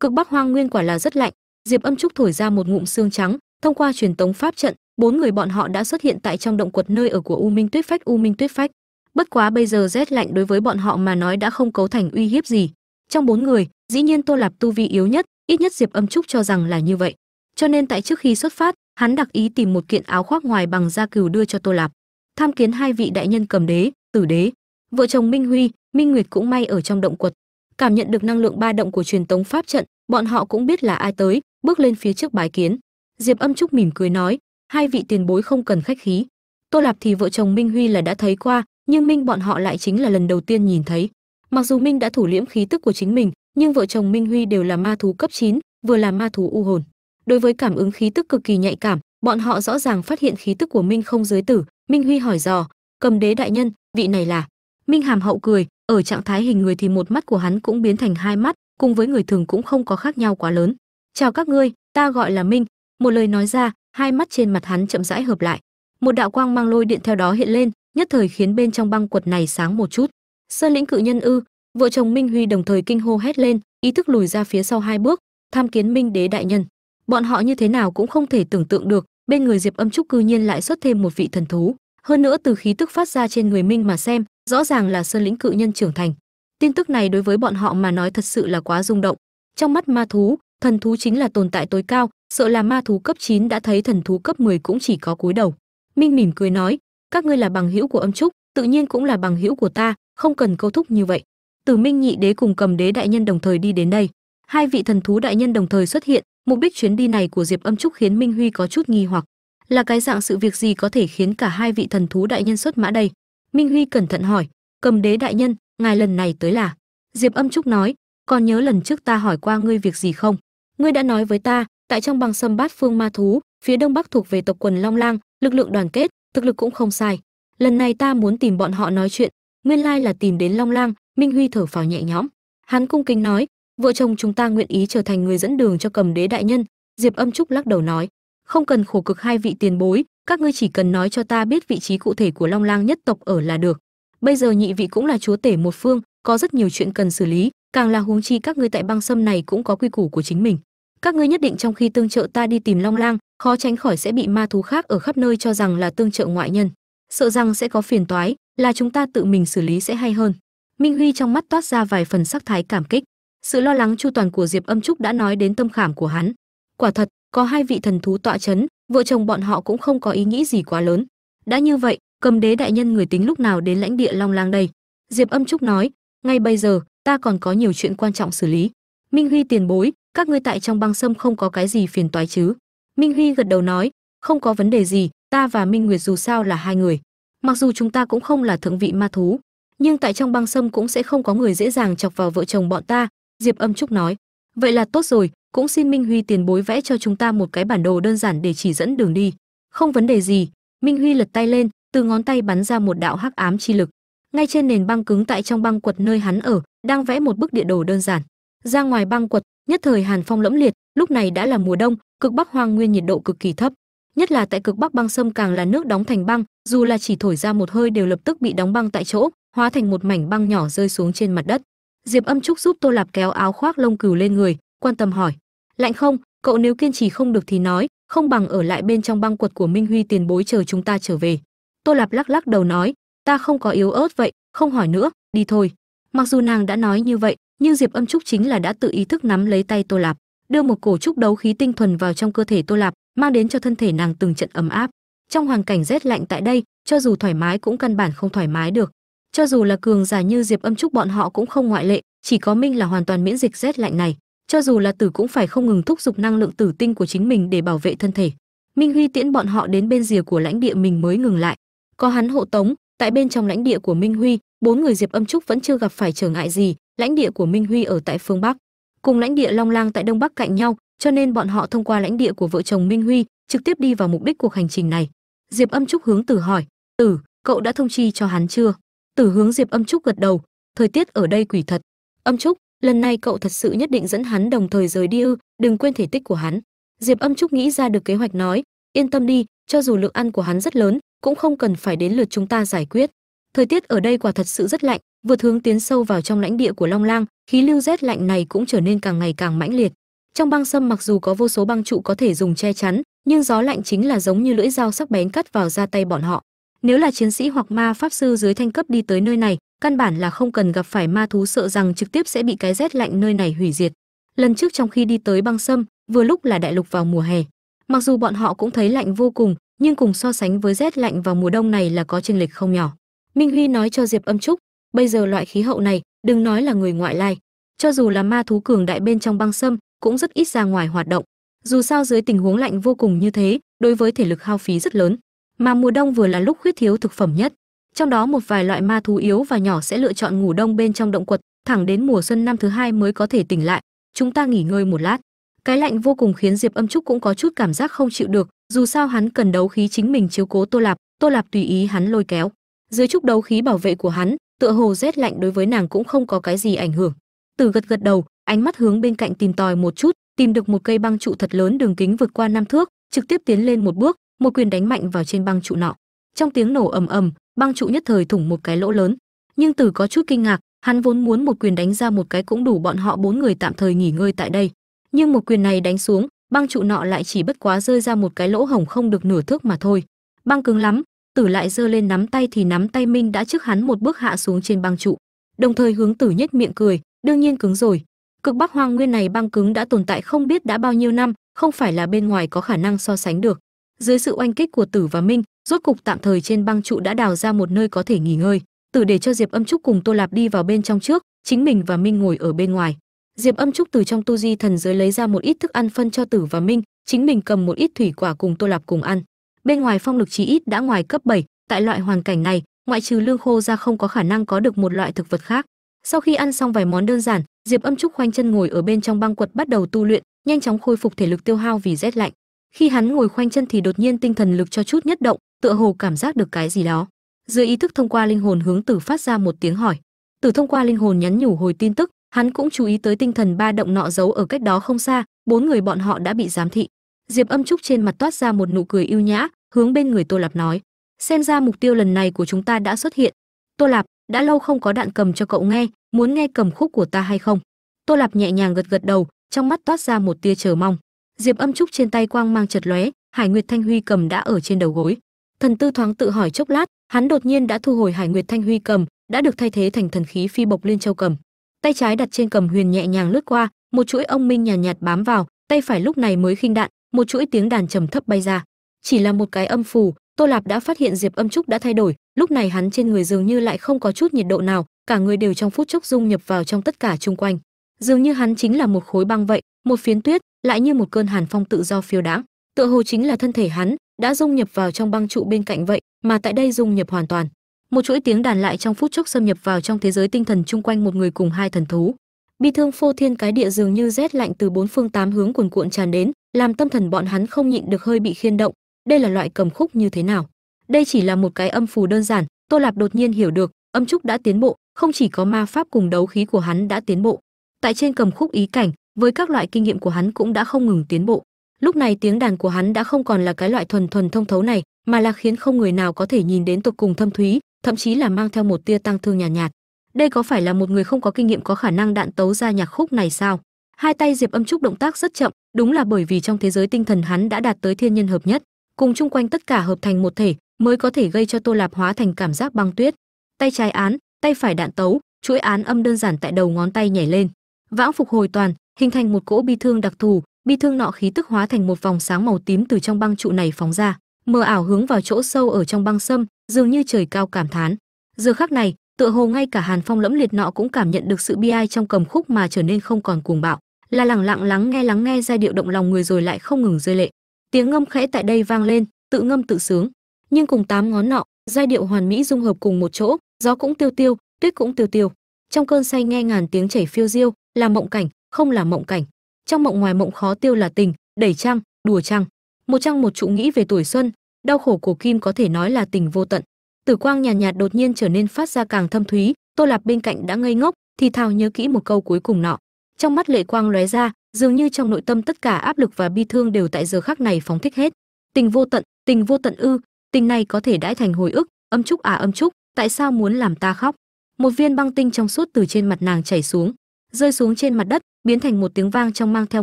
Speaker 1: Cực bắc hoang nguyên quả là rất lạnh, diệp âm trúc thổi ra một ngụm xương trắng, thông qua truyền tống pháp trận, bốn người bọn họ đã xuất hiện tại trong động quật nơi ở của u minh tuyết phách, u minh tuyết phách. Bất quá bây giờ rét lạnh đối với bọn họ mà nói đã không cấu thành uy hiếp gì. Trong bốn người, dĩ nhiên tô lạp tu vi yếu nhất, ít nhất diệp âm trúc cho rằng là như vậy cho nên tại trước khi xuất phát hắn đặc ý tìm một kiện áo khoác ngoài bằng da cừu đưa cho tô lạp. Tham kiến hai vị đại nhân cầm đế tử đế. Vợ chồng minh huy minh nguyệt cũng may ở trong động quật. Cảm nhận được năng lượng ba động của truyền tống pháp trận bọn họ cũng biết là ai tới bước lên phía trước bái kiến. Diệp âm trúc mỉm cười nói hai vị tiền bối không cần khách khí. Tô lạp thì vợ chồng minh huy là đã thấy qua nhưng minh bọn họ lại chính là lần đầu tiên nhìn thấy. Mặc dù minh đã thủ liễm khí tức của chính mình nhưng vợ chồng minh huy đều là ma thú cấp 9, vừa là ma thú u hồn đối với cảm ứng khí tức cực kỳ nhạy cảm, bọn họ rõ ràng phát hiện khí tức của minh không giới tử. Minh huy hỏi dò, cầm đế đại nhân, vị này là? Minh hàm hậu cười, ở trạng thái hình người thì một mắt của hắn cũng biến thành hai mắt, cùng với người thường cũng không có khác nhau quá lớn. Chào các ngươi, ta gọi là minh. Một lời nói ra, hai mắt trên mặt hắn chậm rãi hợp lại. Một đạo quang mang lôi điện theo đó hiện lên, nhất thời khiến bên trong băng quật này sáng một chút. Sơn lĩnh cự nhân ư? Vợ chồng minh huy đồng thời kinh hô hét lên, ý thức lùi ra phía sau hai bước, tham kiến minh đế đại nhân bọn họ như thế nào cũng không thể tưởng tượng được, bên người diệp âm trúc cư nhiên lại xuất thêm một vị thần thú. Hơn nữa từ khí tức phát ra trên người minh mà xem, rõ ràng là sơn lĩnh cự nhân trưởng thành. Tin tức này đối với bọn họ mà nói thật sự là quá rung động. Trong mắt ma thú, thần thú chính là tồn tại tối cao, sợ là ma thú cấp 9 đã thấy thần thú cấp 10 cũng chỉ có cúi đầu. Minh mỉm cười nói, các ngươi là bằng hữu của âm trúc, tự nhiên cũng là bằng hữu của ta, không cần câu thúc như vậy. Từ minh nhị đế cùng cầm đế đại nhân đồng thời đi đến đây. Hai vị thần thú đại nhân đồng thời xuất hiện mục đích chuyến đi này của diệp âm trúc khiến minh huy có chút nghi hoặc. Là cái dạng sự việc gì có thể khiến cả hai vị thần thú đại nhân xuất mã đây? Minh huy cẩn thận hỏi. Cầm đế đại nhân, ngài lần này tới là? Diệp âm trúc nói. Còn nhớ lần trước ta hỏi qua ngươi việc gì không? Ngươi đã nói với ta, tại trong băng sâm bát phương ma thú, phía đông bắc thuộc về tộc quần long lang, lực lượng đoàn kết, thực lực cũng không sai. Lần này ta muốn tìm bọn họ nói chuyện. Nguyên lai là tìm đến long lang, minh huy thở phào nhẹ nhõm. Hắn cung kính nói vợ chồng chúng ta nguyện ý trở thành người dẫn đường cho cầm đế đại nhân, diệp âm trúc lắc đầu nói. Không cần khổ cực hai vị tiền bối, các ngươi chỉ cần nói cho ta biết vị trí cụ thể của long lang nhất tộc ở là được. Bây giờ nhị vị cũng là chúa tể một phương, có rất nhiều chuyện cần xử lý, càng là huống chi các ngươi tại băng sâm này cũng có quy củ của chính mình. Các ngươi nhất định trong khi tương trợ ta đi tìm long lang, khó tránh khỏi sẽ bị ma thú khác ở khắp nơi cho rằng là tương trợ ngoại nhân. Sợ rằng sẽ có phiền toái, là chúng ta tự mình xử lý sẽ hay hơn. Minh huy trong mắt toát ra vài phần sắc thái cảm kích sự lo lắng chu toàn của diệp âm trúc đã nói đến tâm khảm của hắn. Quả thật, có hai vị thần thú tọa chấn, vợ chồng bọn họ cũng không có ý nghĩ gì quá lớn. Đã như vậy, cầm đế đại nhân người tính lúc nào đến lãnh địa long lang đây? Diệp âm trúc nói, ngay bây giờ, ta còn có nhiều chuyện quan trọng xử lý. Minh huy tiền bối, các ngươi tại trong băng sâm không có cái gì phiền toái chứ? Minh huy gật đầu nói, không có vấn đề gì, ta và minh nguyệt dù sao là hai người. Mặc dù chúng ta cũng không là thượng vị ma thú, nhưng tại trong băng sâm cũng sẽ không có người dễ dàng chọc vào vợ chồng bọn ta diệp âm trúc nói. Vậy là tốt rồi, cũng xin minh huy tiền bối vẽ cho chúng ta một cái bản đồ đơn giản để chỉ dẫn đường đi. Không vấn đề gì. Minh huy lật tay lên, từ ngón tay bắn ra một đạo hắc ám chi lực. Ngay trên nền băng cứng tại trong băng quật nơi hắn ở, đang vẽ một bức địa đồ đơn giản. Ra ngoài băng quật, nhất thời hàn phong lẫm liệt, lúc này đã là mùa đông, cực bắc hoang nguyên nhiệt độ cực kỳ thấp. Nhất là tại cực bắc băng sâm càng là nước đóng thành băng, dù là chỉ thổi ra một hơi đều lập tức bị đóng băng tại chỗ, hóa thành một mảnh băng nhỏ rơi xuống trên mặt đất diệp âm trúc giúp tô lạp kéo áo khoác lông cừu lên người, quan tâm hỏi. Lạnh không, cậu nếu kiên trì không được thì nói, không bằng ở lại bên trong băng quật của minh huy tiền bối chờ chúng ta trở về. Tô lạp lắc lắc đầu nói, ta không có yếu ớt vậy, không hỏi nữa, đi thôi. Mặc dù nàng đã nói như vậy, nhưng diệp âm trúc chính là đã tự ý thức nắm lấy tay tô lạp, đưa một cổ trúc đấu khí tinh thuần vào trong cơ thể tô lạp, mang đến cho thân thể nàng từng trận ấm áp. Trong hoàn cảnh rét lạnh tại đây, cho dù thoải mái cũng căn bản không thoải mái được cho dù là cường giả như diệp âm trúc, bọn họ cũng không ngoại lệ, chỉ có minh là hoàn toàn miễn dịch rét lạnh này. Cho dù là tử cũng phải không ngừng thúc giục năng lượng tử tinh của chính mình để bảo vệ thân thể. Minh huy tiễn bọn họ đến bên rìa của lãnh địa mình mới ngừng lại. Có hắn hộ tống, tại bên trong lãnh địa của minh huy, bốn người diệp âm trúc vẫn chưa gặp phải trở ngại gì, lãnh địa của minh huy ở tại phương bắc. Cùng lãnh địa long lang tại đông bắc cạnh nhau, cho nên bọn họ thông qua lãnh địa của vợ chồng minh huy, trực tiếp đi vào mục đích cuộc hành trình này. Diệp âm trúc hướng tử hỏi, tử, cậu đã thông chi cho hắn chưa? Tử hướng diệp âm trúc gật đầu, thời tiết ở đây quỷ thật. Âm trúc, lần này cậu thật sự nhất định dẫn hắn đồng thời rời đi ư, đừng quên thể tích của hắn. Diệp âm trúc nghĩ ra được kế hoạch nói, yên tâm đi, cho dù lượng ăn của hắn rất lớn, cũng không cần phải đến lượt chúng ta giải quyết. Thời tiết ở đây quả thật sự rất lạnh, vượt hướng tiến sâu vào trong lãnh địa của long lang, khí lưu rét lạnh này cũng trở nên càng ngày càng mãnh liệt. Trong băng sâm mặc dù có vô số băng trụ có thể dùng che chắn, nhưng gió lạnh chính là giống như lưỡi dao sắc bén cắt vào da tay bọn họ nếu là chiến sĩ hoặc ma pháp sư dưới thanh cấp đi tới nơi này, căn bản là không cần gặp phải ma thú sợ rằng trực tiếp sẽ bị cái rét lạnh nơi này hủy diệt. Lần trước trong khi đi tới băng sâm, vừa lúc là đại lục vào mùa hè. Mặc dù bọn họ cũng thấy lạnh vô cùng, nhưng cùng so sánh với rét lạnh vào mùa đông này là có chênh lệch không nhỏ. Minh huy nói cho diệp âm trúc, bây giờ loại khí hậu này, đừng nói là người ngoại lai. Cho dù là ma thú cường đại bên trong băng sâm, cũng rất ít ra ngoài hoạt động. Dù sao dưới tình huống lạnh vô cùng như thế, đối với thể lực hao phí rất lớn mà mùa đông vừa là lúc khuyết thiếu thực phẩm nhất. Trong đó một vài loại ma thú yếu và nhỏ sẽ lựa chọn ngủ đông bên trong động quật, thẳng đến mùa xuân năm thứ hai mới có thể tỉnh lại. Chúng ta nghỉ ngơi một lát. Cái lạnh vô cùng khiến diệp âm trúc cũng có chút cảm giác không chịu được, dù sao hắn cần đấu khí chính mình chiếu cố tô lạp tô lạp tùy ý hắn lôi kéo. Dưới chút đấu khí bảo vệ của hắn, tựa hồ rét lạnh đối với nàng cũng không có cái gì ảnh hưởng. Từ gật gật đầu, ánh mắt hướng bên cạnh tìm tòi một chút, tìm được một cây băng trụ thật lớn đường kính vượt qua năm thước, trực tiếp tiến lên một bước một quyền đánh mạnh vào trên băng trụ nọ. Trong tiếng nổ ầm ầm, băng trụ nhất thời thủng một cái lỗ lớn. Nhưng tử có chút kinh ngạc, hắn vốn muốn một quyền đánh ra một cái cũng đủ bọn họ bốn người tạm thời nghỉ ngơi tại đây. Nhưng một quyền này đánh xuống, băng trụ nọ lại chỉ bất quá rơi ra một cái lỗ hổng không được nửa thước mà thôi. Băng cứng lắm, tử lại giơ lên nắm tay thì nắm tay minh đã trước hắn một bước hạ xuống trên băng trụ. Đồng thời hướng tử nhất miệng cười, đương nhiên cứng rồi. Cực bắc hoang nguyên này băng cứng đã tồn tại không biết đã bao nhiêu năm, không phải là bên ngoài có khả năng so sánh được dưới sự oanh kích của tử và minh rốt cục tạm thời trên băng trụ đã đào ra một nơi có thể nghỉ ngơi. Tử để cho diệp âm trúc cùng tô lạp đi vào bên trong trước chính mình và minh ngồi ở bên ngoài. Diệp âm trúc từ trong tu di thần giới lấy ra một ít thức ăn phân cho tử và minh chính mình cầm một ít thủy quả cùng tô lạp cùng ăn. Bên ngoài phong lực chí ít đã ngoài cấp 7, tại loại hoàn cảnh này ngoại trừ lương khô ra không có khả năng có được một loại thực vật khác. Sau khi ăn xong vài món đơn giản diệp âm trúc khoanh chân ngồi ở bên trong băng quật bắt đầu tu luyện nhanh chóng khôi phục thể lực tiêu hao vì rét lạnh khi hắn ngồi khoanh chân thì đột nhiên tinh thần lực cho chút nhất động, tựa hồ cảm giác được cái gì đó. Dưới ý thức thông qua linh hồn hướng tử phát ra một tiếng hỏi. Tử thông qua linh hồn nhắn nhủ hồi tin tức, hắn cũng chú ý tới tinh thần ba động nọ giấu ở cách đó không xa, bốn người bọn họ đã bị giám thị. Diệp âm trúc trên mặt toát ra một nụ cười yêu nhã, hướng bên người tô lạp nói, xem ra mục tiêu lần này của chúng ta đã xuất hiện. Tô lạp, đã lâu không có đạn cầm cho cậu nghe, muốn nghe cầm khúc của ta hay không? Tô lạp nhẹ nhàng gật gật đầu, trong mắt toát ra một tia chờ mong diệp âm trúc trên tay quang mang chật lóe hải nguyệt thanh huy cầm đã ở trên đầu gối. Thần tư thoáng tự hỏi chốc lát hắn đột nhiên đã thu hồi hải nguyệt thanh huy cầm đã được thay thế thành thần khí phi bộc liên châu cầm. Tay trái đặt trên cầm huyền nhẹ nhàng lướt qua một chuỗi ông minh nhàn nhạt, nhạt bám vào tay phải lúc này mới khinh đạn một chuỗi tiếng đàn trầm thấp bay ra. Chỉ là một cái âm phù tô lạp đã phát hiện diệp âm trúc đã thay đổi lúc này hắn trên người dường như lại không có chút nhiệt độ nào cả người đều trong phút chốc dung nhập vào trong tất cả chung quanh. Dường như hắn chính là một khối băng vậy một phiến tuyết lại như một cơn hàn phong tự do phiêu đãng. Tựa hồ chính là thân thể hắn đã dung nhập vào trong băng trụ bên cạnh vậy, mà tại đây dung nhập hoàn toàn. Một chuỗi tiếng đàn lại trong phút chốc xâm nhập vào trong thế giới tinh thần chung quanh một người cùng hai thần thú. Bi thương phô thiên cái địa dường như rét lạnh từ bốn phương tám hướng cuồn cuộn tràn đến, làm tâm thần bọn hắn không nhịn được hơi bị khiên động. Đây là loại cầm khúc như thế nào? Đây chỉ là một cái âm phù đơn giản, tô lạp đột nhiên hiểu được, âm trúc đã tiến bộ, không chỉ có ma pháp cùng đấu khí của hắn đã tiến bộ. Tại trên cầm khúc ý cảnh với các loại kinh nghiệm của hắn cũng đã không ngừng tiến bộ. Lúc này tiếng đàn của hắn đã không còn là cái loại thuần thuần thông thấu này mà là khiến không người nào có thể nhìn đến tột cùng thâm thúy thậm chí là mang theo một tia tăng thương nhàn nhạt, nhạt. Đây có phải là một người không có kinh nghiệm có khả năng đạn tấu ra nhạc khúc này sao? Hai tay diệp âm trúc động tác rất chậm đúng là bởi vì trong thế giới tinh thần hắn đã đạt tới thiên nhân hợp nhất cùng chung quanh tất cả hợp thành một thể mới có thể gây cho tô lạp hóa thành cảm giác băng tuyết. Tay trái án tay phải đạn tấu chuỗi án âm đơn giản tại đầu ngón tay nhảy lên. Vãng phục hồi toàn hình thành một cỗ bi thương đặc thù. Bi thương nọ khí tức hóa thành một vòng sáng màu tím từ trong băng trụ này phóng ra, mờ ảo hướng vào chỗ sâu ở trong băng sâm, dường như trời cao cảm thán. Giờ khắc này, tựa hồ ngay cả hàn phong lẫm liệt nọ cũng cảm nhận được sự bi ai trong cầm khúc mà trở nên không còn cuồng bạo. Là lẳng lặng lắng nghe lắng nghe giai điệu động lòng người rồi lại không ngừng rơi lệ. Tiếng ngâm khẽ tại đây vang lên, tự ngâm tự sướng. Nhưng cùng tám ngón nọ, giai điệu hoàn mỹ dung hợp cùng một chỗ, gió cũng tiêu tiêu, tuyết cũng tiêu tiêu. Trong cơn say nghe ngàn tiếng chảy phiêu diêu, là mộng cảnh không là mộng cảnh. Trong mộng ngoài mộng khó tiêu là tình đẩy trăng đùa trăng. Một trăng một trụ nghĩ về tuổi xuân đau khổ của kim có thể nói là tình vô tận. Tử quang nhàn nhạt, nhạt đột nhiên trở nên phát ra càng thâm thúy tô lạp bên cạnh đã ngây ngốc thì thào nhớ kỹ một câu cuối cùng nọ. Trong mắt lệ quang lóe ra dường như trong nội tâm tất cả áp lực và bi thương đều tại giờ khắc này phóng thích hết. Tình vô tận tình vô tận ư tình này có thể đãi thành hồi ức âm trúc à âm trúc tại sao muốn làm ta khóc? Một viên băng tinh trong suốt từ trên mặt nàng chảy xuống rơi xuống trên mặt đất biến thành một tiếng vang trong mang theo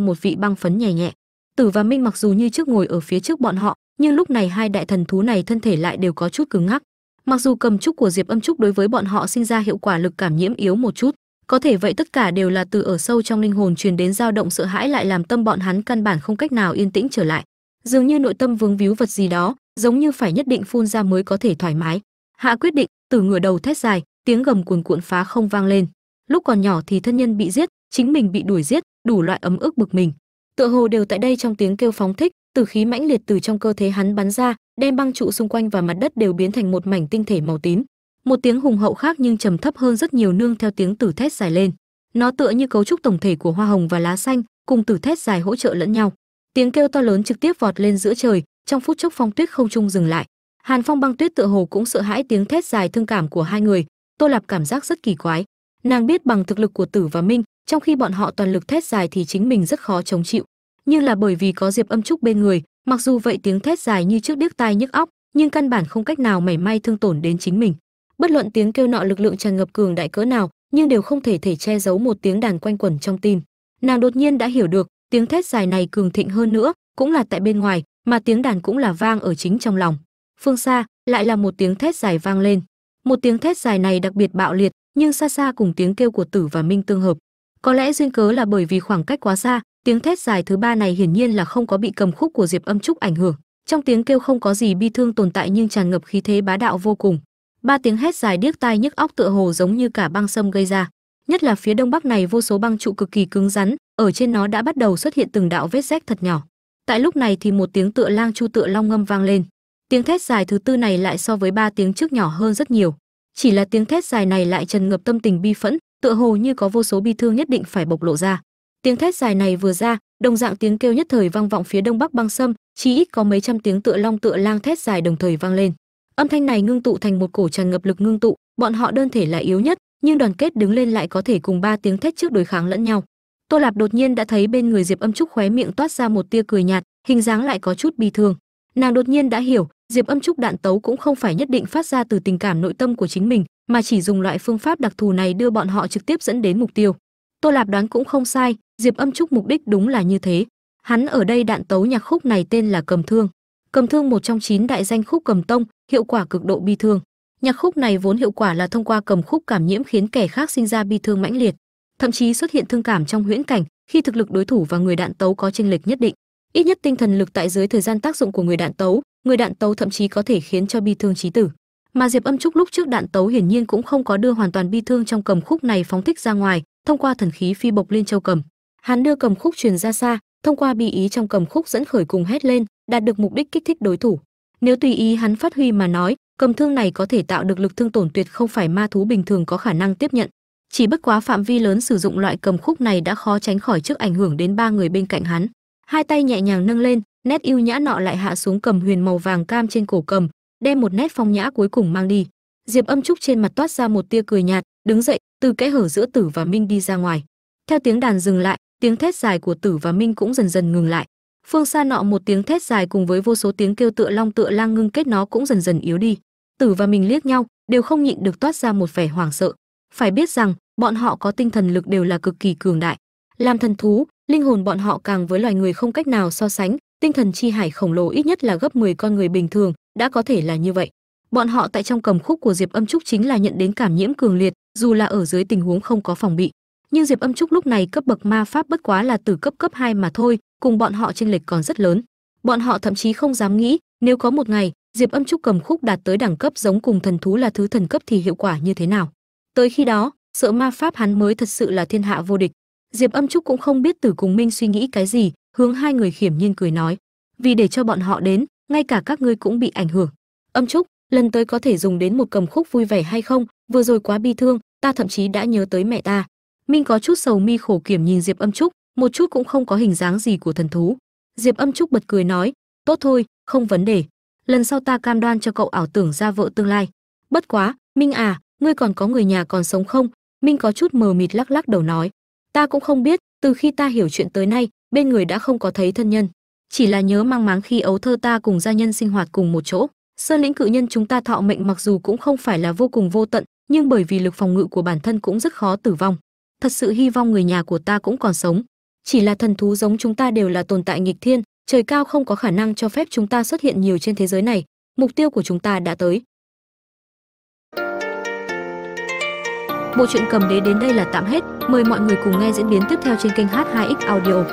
Speaker 1: một vị băng phấn nhẹ nhẹ. Tử và minh mặc dù như trước ngồi ở phía trước bọn họ, nhưng lúc này hai đại thần thú này thân thể lại đều có chút cứng ngắc. Mặc dù cầm trúc của diệp âm trúc đối với bọn họ sinh ra hiệu quả lực cảm nhiễm yếu một chút, có thể vậy tất cả đều là từ ở sâu trong linh hồn truyền đến dao động sợ hãi lại làm tâm bọn hắn căn bản không cách nào yên tĩnh trở lại. Dường như nội tâm vướng víu vật gì đó, giống như phải nhất định phun ra mới có thể thoải mái. Hạ quyết định từ ngửa đầu thét dài, tiếng gầm cuồn cuộn phá không vang lên. Lúc còn nhỏ thì thân nhân bị giết chính mình bị đuổi giết, đủ loại ấm ức bực mình. Tựa hồ đều tại đây trong tiếng kêu phóng thích, từ khí mãnh liệt từ trong cơ thể hắn bắn ra, đem băng trụ xung quanh và mặt đất đều biến thành một mảnh tinh thể màu tím. Một tiếng hùng hậu khác nhưng trầm thấp hơn rất nhiều nương theo tiếng tử thét dài lên. Nó tựa như cấu trúc tổng thể của hoa hồng và lá xanh, cùng tử thét dài hỗ trợ lẫn nhau. Tiếng kêu to lớn trực tiếp vọt lên giữa trời, trong phút chốc phong tuyết không trung dừng lại. Hàn phong băng tuyết tựa hồ cũng sợ hãi tiếng thét dài thương cảm của hai người, tô lạp cảm giác rất kỳ quái. Nàng biết bằng thực lực của tử và minh trong khi bọn họ toàn lực thét dài thì chính mình rất khó chống chịu. Nhưng là bởi vì có diệp âm trúc bên người, mặc dù vậy tiếng thét dài như trước điếc tai nhức óc, nhưng căn bản không cách nào mảy may thương tổn đến chính mình. Bất luận tiếng kêu nọ lực lượng tràn ngập cường đại cỡ nào, nhưng đều không thể thể che giấu một tiếng đàn quanh quẩn trong tim. Nàng đột nhiên đã hiểu được, tiếng thét dài này cường thịnh hơn nữa, cũng là tại bên ngoài, mà tiếng đàn cũng là vang ở chính trong lòng. Phương xa, lại là một tiếng thét dài vang lên. Một tiếng thét dài này đặc biệt bạo liệt, nhưng xa xa cùng tiếng kêu của tử và minh tương hợp có lẽ duyên cớ là bởi vì khoảng cách quá xa, tiếng thét dài thứ ba này hiển nhiên là không có bị cầm khúc của diệp âm trúc ảnh hưởng. Trong tiếng kêu không có gì bi thương tồn tại nhưng tràn ngập khí thế bá đạo vô cùng. Ba tiếng hét dài điếc tai nhức óc tựa hồ giống như cả băng sâm gây ra. Nhất là phía đông bắc này vô số băng trụ cực kỳ cứng rắn, ở trên nó đã bắt đầu xuất hiện từng đạo vết rách thật nhỏ. Tại lúc này thì một tiếng tựa lang chu tựa long ngâm vang lên. Tiếng thét dài thứ tư này lại so với ba tiếng trước nhỏ hơn rất nhiều. Chỉ là tiếng thét dài này lại trần ngập tâm tình bi phẫn tựa hồ như có vô số bi thương nhất định phải bộc lộ ra. Tiếng thét dài này vừa ra, đồng dạng tiếng kêu nhất thời vang vọng phía đông bắc băng sâm, chỉ ít có mấy trăm tiếng tựa long tựa lang thét dài đồng thời vang lên. Âm thanh này ngưng tụ thành một cổ tràn ngập lực ngưng tụ, bọn họ đơn thể là yếu nhất, nhưng đoàn kết đứng lên lại có thể cùng ba tiếng thét trước đối kháng lẫn nhau. Tô lạp đột nhiên đã thấy bên người diệp âm trúc khóe miệng toát ra một tia cười nhạt, hình dáng lại có chút bi thương. Nàng đột nhiên đã hiểu, diệp âm trúc đạn tấu cũng không phải nhất định phát ra từ tình cảm nội tâm của chính mình mà chỉ dùng loại phương pháp đặc thù này đưa bọn họ trực tiếp dẫn đến mục tiêu. Tô lạp đoán cũng không sai, diệp âm trúc mục đích đúng là như thế. Hắn ở đây đạn tấu nhạc khúc này tên là cầm thương. Cầm thương một trong chín đại danh khúc cầm tông, hiệu quả cực độ bi thương. Nhạc khúc này vốn hiệu quả là thông qua cầm khúc cảm nhiễm khiến kẻ khác sinh ra bi thương mãnh liệt, thậm chí xuất hiện thương cảm trong huyễn cảnh khi thực lực đối thủ và người đạn tấu có chênh lệch nhất định. Ít nhất tinh thần lực tại dưới thời gian tác dụng của người đạn tấu, người đạn tấu thậm chí có thể khiến cho bi thương trí tử mà diệp âm trúc lúc trước đạn tấu hiển nhiên cũng không có đưa hoàn toàn bi thương trong cầm khúc này phóng thích ra ngoài, thông qua thần khí phi bộc lên châu cầm. Hắn đưa cầm khúc truyền ra xa, thông qua bi ý trong cầm khúc dẫn khởi cùng hét lên, đạt được mục đích kích thích đối thủ. Nếu tùy ý hắn phát huy mà nói, cầm thương này có thể tạo được lực thương tổn tuyệt không phải ma thú bình thường có khả năng tiếp nhận. Chỉ bất quá phạm vi lớn sử dụng loại cầm khúc này đã khó tránh khỏi trước ảnh hưởng đến ba người bên cạnh hắn. Hai tay nhẹ nhàng nâng lên, nét yêu nhã nọ lại hạ xuống cầm huyền màu vàng cam trên cổ cầm đem một nét phong nhã cuối cùng mang đi. Diệp âm trúc trên mặt toát ra một tia cười nhạt, đứng dậy, từ kẽ hở giữa tử và minh đi ra ngoài. Theo tiếng đàn dừng lại, tiếng thét dài của tử và minh cũng dần dần ngừng lại. Phương xa nọ một tiếng thét dài cùng với vô số tiếng kêu tựa long tựa lang ngưng kết nó cũng dần dần yếu đi. Tử và mình liếc nhau, đều không nhịn được toát ra một vẻ hoảng sợ. Phải biết rằng, bọn họ có tinh thần lực đều là cực kỳ cường đại. Làm thần thú, linh hồn bọn họ càng với loài người không cách nào so sánh, tinh thần chi hải khổng lồ ít nhất là gấp 10 con người bình thường đã có thể là như vậy. Bọn họ tại trong cầm khúc của diệp âm trúc chính là nhận đến cảm nhiễm cường liệt, dù là ở dưới tình huống không có phòng bị. Nhưng diệp âm trúc lúc này cấp bậc ma pháp bất quá là từ cấp cấp 2 mà thôi, cùng bọn họ chênh lệch còn rất lớn. Bọn họ thậm chí không dám nghĩ, nếu có một ngày, diệp âm trúc cầm khúc đạt tới đẳng cấp giống cùng thần thú là thứ thần cấp thì hiệu quả như thế nào? Tới khi đó, sợ ma pháp hắn mới thật sự là thiên hạ vô địch. Diệp âm trúc cũng không biết tử cùng minh suy nghĩ cái gì, hướng hai người khiểm nhiên cười nói. Vì để cho bọn họ đến ngay cả các ngươi cũng bị ảnh hưởng. Âm trúc, lần tới có thể dùng đến một cầm khúc vui vẻ hay không? Vừa rồi quá bi thương, ta thậm chí đã nhớ tới mẹ ta. Minh có chút sầu mi khổ kiểm nhìn diệp âm trúc, một chút cũng không có hình dáng gì của thần thú. Diệp âm trúc bật cười nói, tốt thôi, không vấn đề. Lần sau ta cam đoan cho cậu ảo tưởng ra vợ tương lai. Bất quá, minh à ngươi còn có người nhà còn sống không? Minh có chút mờ mịt lắc lắc đầu nói, ta cũng không biết, từ khi ta hiểu chuyện tới nay, bên người đã không có thấy thân nhân chỉ là nhớ mang máng khi ấu thơ ta cùng gia nhân sinh hoạt cùng một chỗ. Sơn lĩnh cự nhân chúng ta thọ mệnh mặc dù cũng không phải là vô cùng vô tận, nhưng bởi vì lực phòng ngự của bản thân cũng rất khó tử vong. Thật sự hy vọng người nhà của ta cũng còn sống. Chỉ là thần thú giống chúng ta đều là tồn tại nghịch thiên, trời cao không có khả năng cho phép chúng ta xuất hiện nhiều trên thế giới này. Mục tiêu của chúng ta đã tới. Bộ truyện cầm đế đến đây là tạm hết. Mời mọi người cùng nghe diễn biến tiếp theo trên kênh h2x audio.